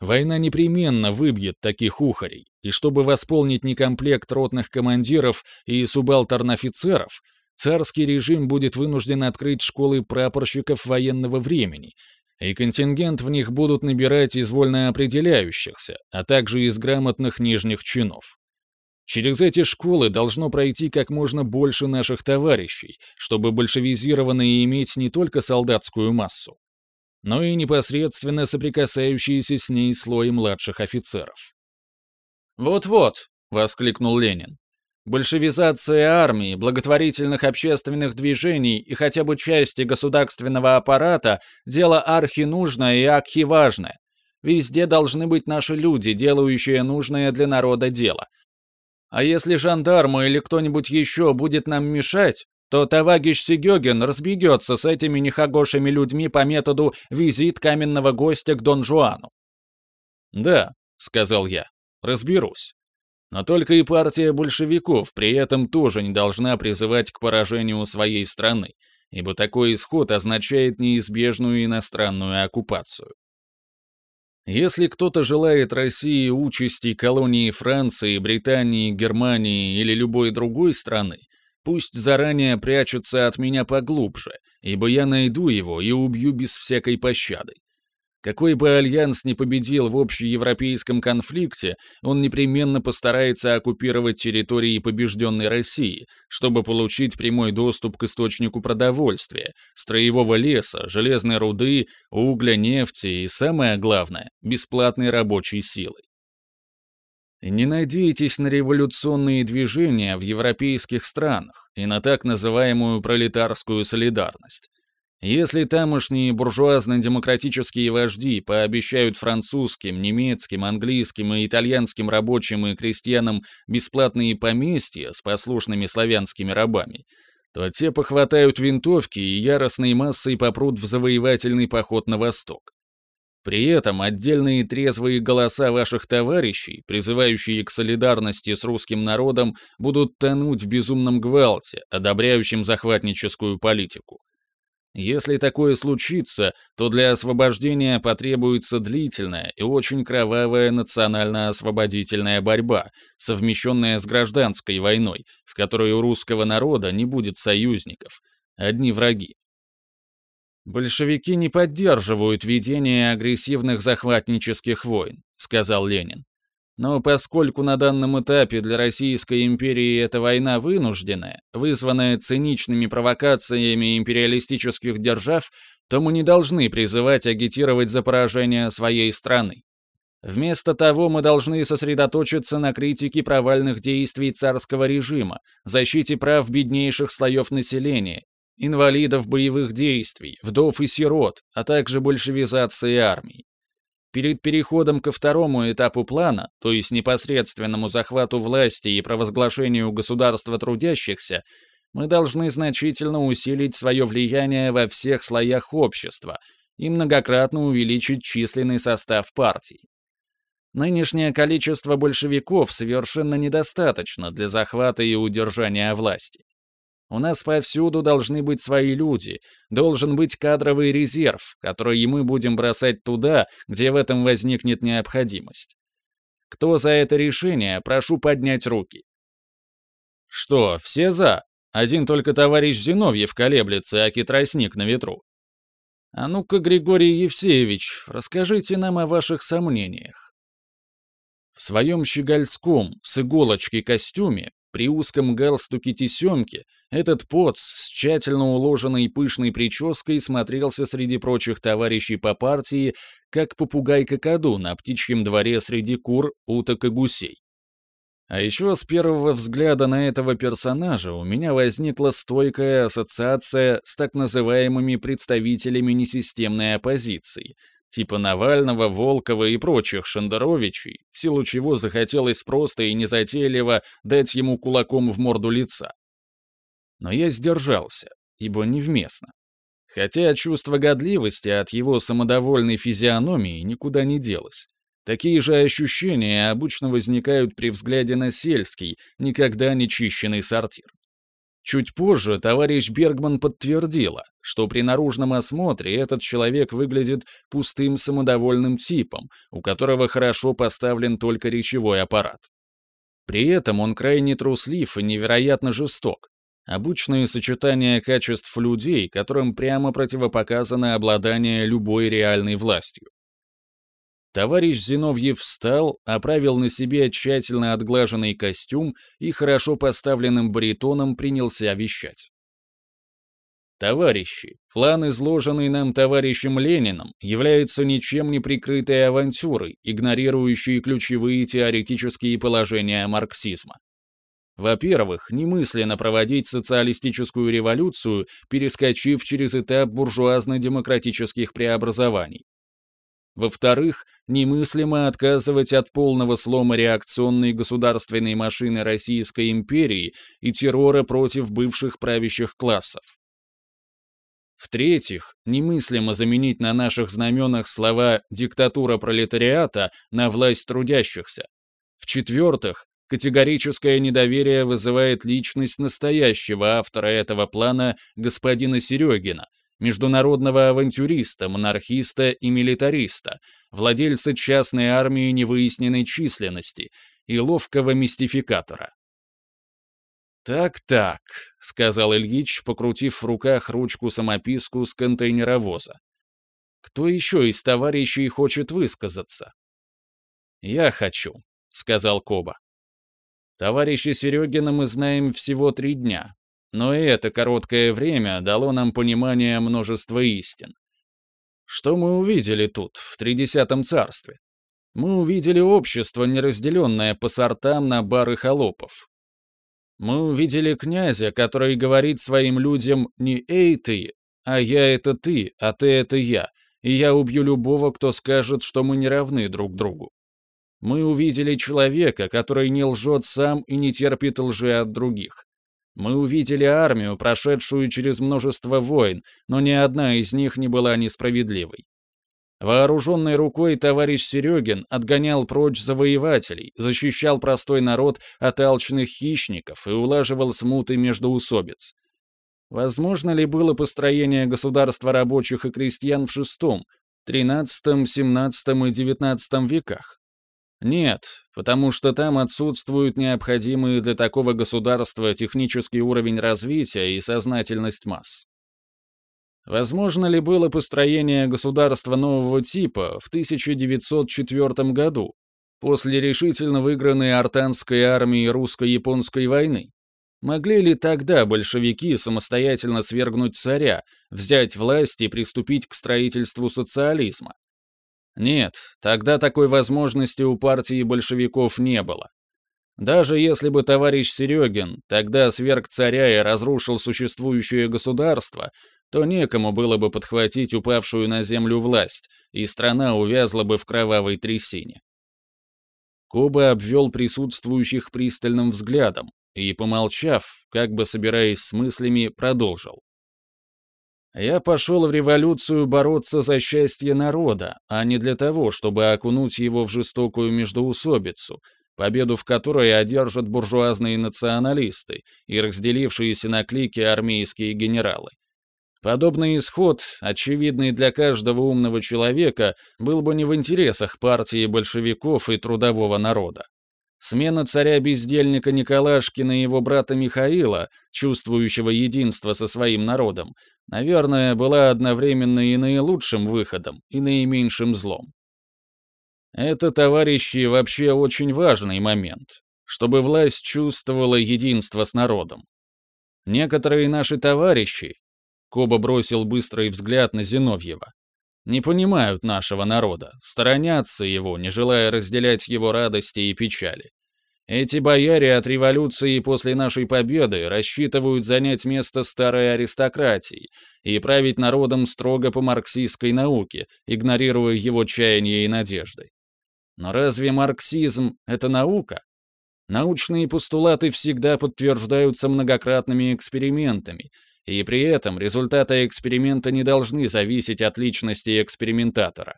Война непременно выбьет таких ухарей, и чтобы восполнить некомплект ротных командиров и субалтерн-офицеров — царский режим будет вынужден открыть школы прапорщиков военного времени, и контингент в них будут набирать из вольно определяющихся, а также из грамотных нижних чинов. Через эти школы должно пройти как можно больше наших товарищей, чтобы большевизированные иметь не только солдатскую массу, но и непосредственно соприкасающиеся с ней слой младших офицеров. «Вот-вот», — воскликнул Ленин, большевизация армии, благотворительных общественных движений и хотя бы части государственного аппарата – дело архи-нужное и архи-важное. Везде должны быть наши люди, делающие нужное для народа дело. А если жандармы или кто-нибудь еще будет нам мешать, то товарищ Сигёгин разбегется с этими нехогошими людьми по методу «визит каменного гостя к Дон Жуану». «Да», — сказал я, — «разберусь». Но только и партия большевиков при этом тоже не должна призывать к поражению своей страны, ибо такой исход означает неизбежную иностранную оккупацию. Если кто-то желает России участи колонии Франции, Британии, Германии или любой другой страны, пусть заранее прячется от меня поглубже, ибо я найду его и убью без всякой пощады. Какой бы альянс ни победил в общеевропейском конфликте, он непременно постарается оккупировать территории побежденной России, чтобы получить прямой доступ к источнику продовольствия, строевого леса, железной руды, угля, нефти и, самое главное, бесплатной рабочей силы. Не надейтесь на революционные движения в европейских странах и на так называемую пролетарскую солидарность. Если тамошние буржуазно-демократические вожди пообещают французским, немецким, английским и итальянским рабочим и крестьянам бесплатные поместья с послушными славянскими рабами, то те похватают винтовки и яростной массой попрут в завоевательный поход на восток. При этом отдельные трезвые голоса ваших товарищей, призывающие к солидарности с русским народом, будут тонуть в безумном гвалте, одобряющем захватническую политику. Если такое случится, то для освобождения потребуется длительная и очень кровавая национально-освободительная борьба, совмещенная с гражданской войной, в которой у русского народа не будет союзников, одни враги. «Большевики не поддерживают ведение агрессивных захватнических войн», — сказал Ленин. Но поскольку на данном этапе для Российской империи эта война вынужденная, вызванная циничными провокациями империалистических держав, то мы не должны призывать агитировать за поражение своей страны. Вместо того мы должны сосредоточиться на критике провальных действий царского режима, защите прав беднейших слоев населения, инвалидов боевых действий, вдов и сирот, а также большевизации армии. Перед переходом ко второму этапу плана, то есть непосредственному захвату власти и провозглашению государства трудящихся, мы должны значительно усилить свое влияние во всех слоях общества и многократно увеличить численный состав партий. Нынешнее количество большевиков совершенно недостаточно для захвата и удержания власти. У нас повсюду должны быть свои люди, должен быть кадровый резерв, который мы будем бросать туда, где в этом возникнет необходимость. Кто за это решение, прошу поднять руки. Что, все за? Один только товарищ Зиновьев колеблется, а тростник на ветру. А ну-ка, Григорий Евсеевич, расскажите нам о ваших сомнениях. В своем щегольском, с иголочки костюме, при узком галстуке тесемки, этот поц с тщательно уложенной пышной прической смотрелся среди прочих товарищей по партии, как попугай-какаду на птичьем дворе среди кур, уток и гусей. А еще с первого взгляда на этого персонажа у меня возникла стойкая ассоциация с так называемыми представителями несистемной оппозиции, типа Навального, Волкова и прочих Шендеровичей, в силу чего захотелось просто и незатейливо дать ему кулаком в морду лица. Но я сдержался, ибо невместно. Хотя чувство годливости от его самодовольной физиономии никуда не делось. Такие же ощущения обычно возникают при взгляде на сельский, никогда не чищенный сортир. Чуть позже товарищ Бергман подтвердила, что при наружном осмотре этот человек выглядит пустым самодовольным типом, у которого хорошо поставлен только речевой аппарат. При этом он крайне труслив и невероятно жесток, Обычное сочетание качеств людей, которым прямо противопоказано обладание любой реальной властью. Товарищ Зиновьев встал, оправил на себе тщательно отглаженный костюм и хорошо поставленным баритоном принялся вещать. Товарищи, план, изложенный нам товарищем Лениным, является ничем не прикрытой авантюрой, игнорирующей ключевые теоретические положения марксизма. Во-первых, немысленно проводить социалистическую революцию, перескочив через этап буржуазно-демократических преобразований. Во-вторых, немыслимо отказывать от полного слома реакционной государственной машины Российской империи и террора против бывших правящих классов. В-третьих, немыслимо заменить на наших знаменах слова «диктатура пролетариата» на «власть трудящихся». В-четвертых, категорическое недоверие вызывает личность настоящего автора этого плана господина Серегина, международного авантюриста, монархиста и милитариста, владельца частной армии невыясненной численности и ловкого мистификатора. «Так-так», — сказал Ильич, покрутив в руках ручку-самописку с контейнеровоза. «Кто еще из товарищей хочет высказаться?» «Я хочу», — сказал Коба. «Товарища Серегина мы знаем всего три дня, но и это короткое время дало нам понимание множества истин. Что мы увидели тут, в Тридесятом царстве? Мы увидели общество, неразделенное по сортам на бары холопов, мы увидели князя, который говорит своим людям не «Эй ты», а «Я это ты», а «Ты это я», и я убью любого, кто скажет, что мы не равны друг другу. Мы увидели человека, который не лжет сам и не терпит лжи от других. Мы увидели армию, прошедшую через множество войн, но ни одна из них не была несправедливой. Вооруженной рукой товарищ Серегин отгонял прочь завоевателей, защищал простой народ от алчных хищников и улаживал смуты между усобиц. Возможно ли было построение государства рабочих и крестьян в VI, XIII, XVII и XIX веках? Нет, потому что там отсутствуют необходимые для такого государства технический уровень развития и сознательность масс. Возможно ли было построение государства нового типа в 1904 году, после решительно выигранной артанской армии русско-японской войны? Могли ли тогда большевики самостоятельно свергнуть царя, взять власть и приступить к строительству социализма? Нет, тогда такой возможности у партии большевиков не было. Даже если бы товарищ Серегин тогда сверг царя и разрушил существующее государство, то некому было бы подхватить упавшую на землю власть, и страна увязла бы в кровавой трясине. Коба обвел присутствующих пристальным взглядом и, помолчав, как бы собираясь с мыслями, продолжил. «Я пошел в революцию бороться за счастье народа, а не для того, чтобы окунуть его в жестокую междоусобицу, победу в которой одержат буржуазные националисты и разделившиеся на клики армейские генералы. Подобный исход, очевидный для каждого умного человека, был бы не в интересах партии большевиков и трудового народа. Смена царя-бездельника Николашкина и его брата Михаила, чувствующего единство со своим народом, наверное, была одновременно и наилучшим выходом, и наименьшим злом. Это, товарищи, вообще очень важный момент, чтобы власть чувствовала единство с народом. Некоторые наши товарищи, Коба бросил быстрый взгляд на Зиновьева. Не понимают нашего народа, сторонятся его, не желая разделять его радости и печали. Эти бояре от революции после нашей победы рассчитывают занять место старой аристократии и править народом строго по марксистской науке, игнорируя его чаяния и надежды. Но разве марксизм — это наука? Научные постулаты всегда подтверждаются многократными экспериментами, и при этом результаты эксперимента не должны зависеть от личности экспериментатора.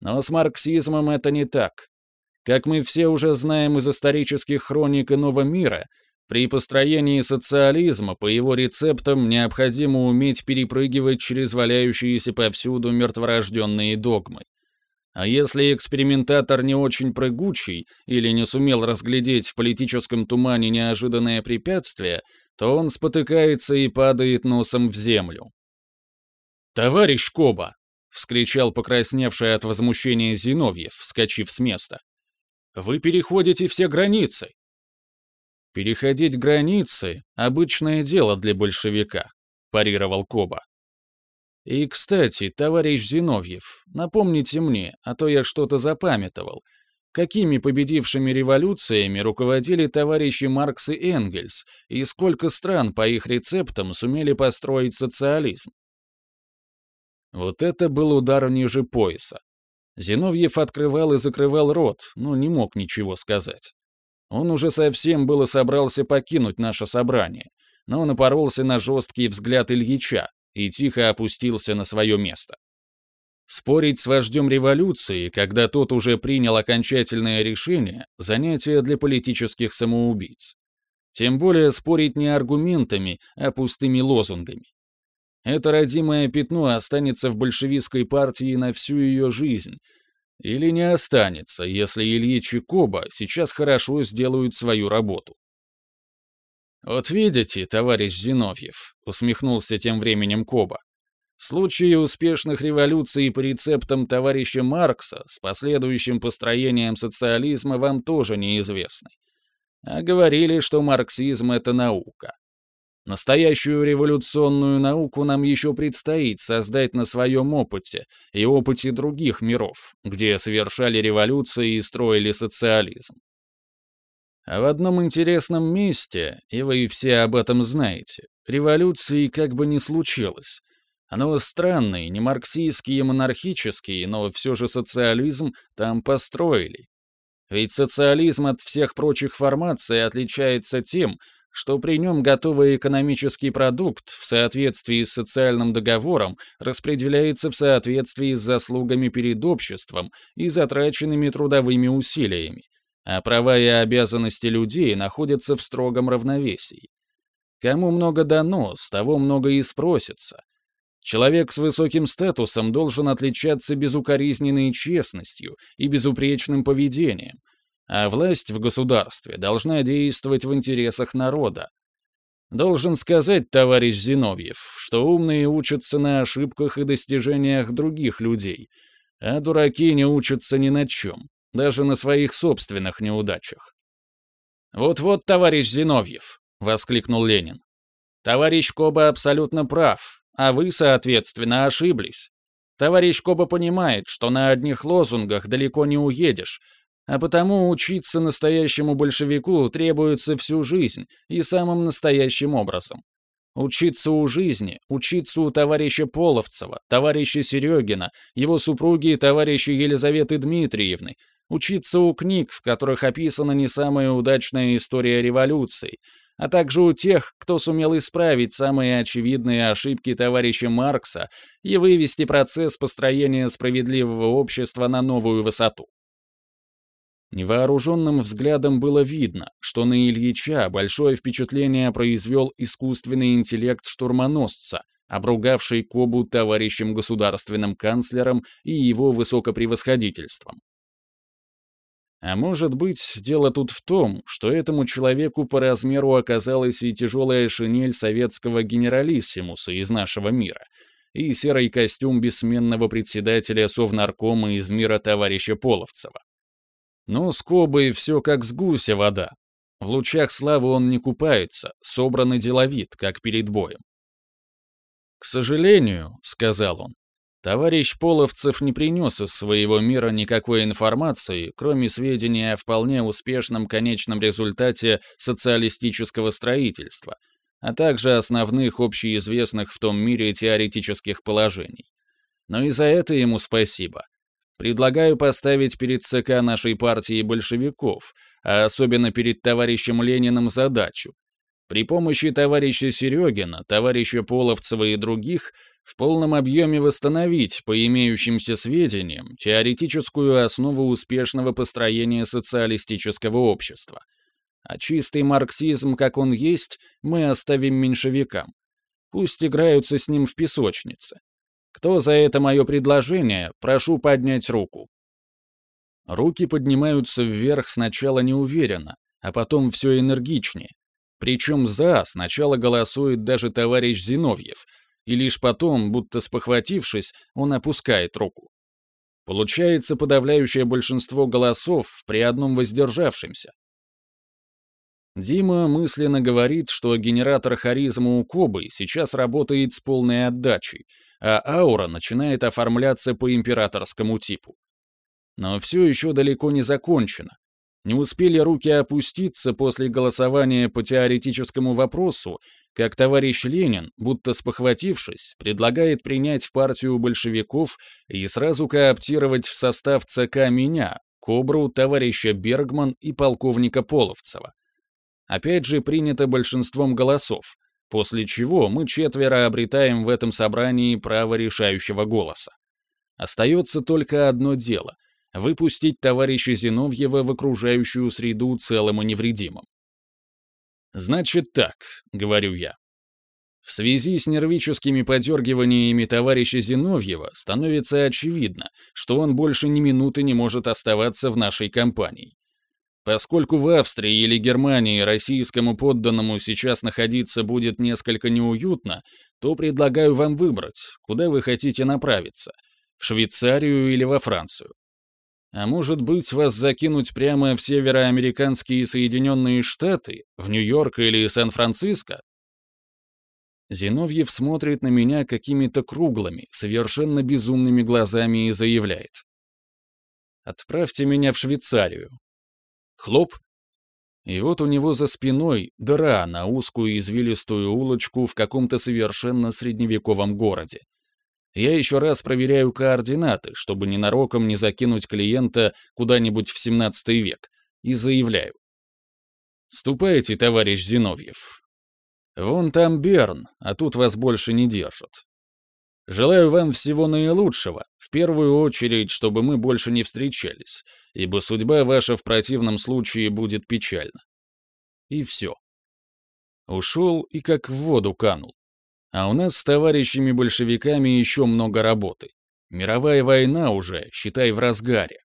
Но с марксизмом это не так. Как мы все уже знаем из исторических хроник иного мира, при построении социализма по его рецептам необходимо уметь перепрыгивать через валяющиеся повсюду мертворожденные догмы. А если экспериментатор не очень прыгучий или не сумел разглядеть в политическом тумане неожиданное препятствие, то он спотыкается и падает носом в землю. «Товарищ Коба!» — вскричал покрасневший от возмущения Зиновьев, вскочив с места. «Вы переходите все границы!» «Переходить границы — обычное дело для большевика», — парировал Коба. «И, кстати, товарищ Зиновьев, напомните мне, а то я что-то запамятовал, какими победившими революциями руководили товарищи Маркс и Энгельс, и сколько стран по их рецептам сумели построить социализм. Вот это был удар ниже пояса. Зиновьев открывал и закрывал рот, но не мог ничего сказать. Он уже совсем было собрался покинуть наше собрание, но напоролся на жесткий взгляд Ильича и тихо опустился на свое место. Спорить с вождем революции, когда тот уже принял окончательное решение, занятие для политических самоубийц. Тем более спорить не аргументами, а пустыми лозунгами. Это родимое пятно останется в большевистской партии на всю ее жизнь. Или не останется, если Ильич и Коба сейчас хорошо сделают свою работу. «Вот видите, товарищ Зиновьев», — усмехнулся тем временем Коба, Случаи успешных революций по рецептам товарища Маркса с последующим построением социализма вам тоже неизвестны. А говорили, что марксизм — это наука. Настоящую революционную науку нам еще предстоит создать на своем опыте и опыте других миров, где совершали революции и строили социализм. А в одном интересном месте, и вы все об этом знаете, революции как бы не случилось, оно странный, не марксистский и монархический, но все же социализм там построили. Ведь социализм от всех прочих формаций отличается тем, что при нем готовый экономический продукт в соответствии с социальным договором распределяется в соответствии с заслугами перед обществом и затраченными трудовыми усилиями, а права и обязанности людей находятся в строгом равновесии. Кому много дано, с того много и спросится — Человек с высоким статусом должен отличаться безукоризненной честностью и безупречным поведением, а власть в государстве должна действовать в интересах народа. Должен сказать товарищ Зиновьев, что умные учатся на ошибках и достижениях других людей, а дураки не учатся ни на чем, даже на своих собственных неудачах. «Вот-вот, товарищ Зиновьев!» — воскликнул Ленин. «Товарищ Коба абсолютно прав, а вы, соответственно, ошиблись. Товарищ Коба понимает, что на одних лозунгах далеко не уедешь, а потому учиться настоящему большевику требуется всю жизнь и самым настоящим образом. Учиться у жизни, учиться у товарища Половцева, товарища Серегина, его супруги и товарища Елизаветы Дмитриевны, учиться у книг, в которых описана не самая удачная история революции, а также у тех, кто сумел исправить самые очевидные ошибки товарища Маркса и вывести процесс построения справедливого общества на новую высоту. Невооруженным взглядом было видно, что на Ильича большое впечатление произвел искусственный интеллект штурмоносца, обругавший Кобу товарищем государственным канцлером и его высокопревосходительством. А может быть, дело тут в том, что этому человеку по размеру оказалась и тяжелая шинель советского генералиссимуса из нашего мира, и серый костюм бессменного председателя Совнаркома из мира товарища Половцева. Но с Кобой все как с гуся вода. В лучах славы он не купается, собран и деловит, как перед боем. «К сожалению», — сказал он, Товарищ Половцев не принес из своего мира никакой информации, кроме сведений о вполне успешном конечном результате социалистического строительства, а также основных общеизвестных в том мире теоретических положений. Но и за это ему спасибо. Предлагаю поставить перед ЦК нашей партии большевиков, а особенно перед товарищем Лениным задачу. При помощи товарища Серегина, товарища Половцева и других в полном объеме восстановить, по имеющимся сведениям, теоретическую основу успешного построения социалистического общества. А чистый марксизм, как он есть, мы оставим меньшевикам. Пусть играются с ним в песочнице. Кто за это мое предложение, прошу поднять руку. Руки поднимаются вверх сначала неуверенно, а потом все энергичнее. Причем «за» сначала голосует даже товарищ Зиновьев — и лишь потом, будто спохватившись, он опускает руку. Получается подавляющее большинство голосов при одном воздержавшемся. Дима мысленно говорит, что генератор харизмы у Кобы сейчас работает с полной отдачей, а аура начинает оформляться по императорскому типу. Но все еще далеко не закончено. Не успели руки опуститься после голосования по теоретическому вопросу, как товарищ Ленин, будто спохватившись, предлагает принять в партию большевиков и сразу кооптировать в состав ЦК меня, Кобру, товарища Бергман и полковника Половцева. Опять же принято большинством голосов, после чего мы четверо обретаем в этом собрании право решающего голоса. Остается только одно дело — выпустить товарища Зиновьева в окружающую среду целым и невредимым. «Значит так», — говорю я. В связи с нервическими подергиваниями товарища Зиновьева становится очевидно, что он больше ни минуты не может оставаться в нашей компании. Поскольку в Австрии или Германии российскому подданному сейчас находиться будет несколько неуютно, то предлагаю вам выбрать, куда вы хотите направиться — в Швейцарию или во Францию. А может быть, вас закинуть прямо в североамериканские Соединенные Штаты, в Нью-Йорк или Сан-Франциско? Зиновьев смотрит на меня какими-то круглыми, совершенно безумными глазами и заявляет. «Отправьте меня в Швейцарию». Хлоп. И вот у него за спиной дыра на узкую извилистую улочку в каком-то совершенно средневековом городе. Я еще раз проверяю координаты, чтобы ненароком не закинуть клиента куда-нибудь в 17 век, и заявляю. «Ступайте, товарищ Зиновьев. Вон там Берн, а тут вас больше не держат. Желаю вам всего наилучшего, в первую очередь, чтобы мы больше не встречались, ибо судьба ваша в противном случае будет печальна». И все. Ушел и как в воду канул. А у нас с товарищами-большевиками еще много работы. Мировая война уже, считай, в разгаре.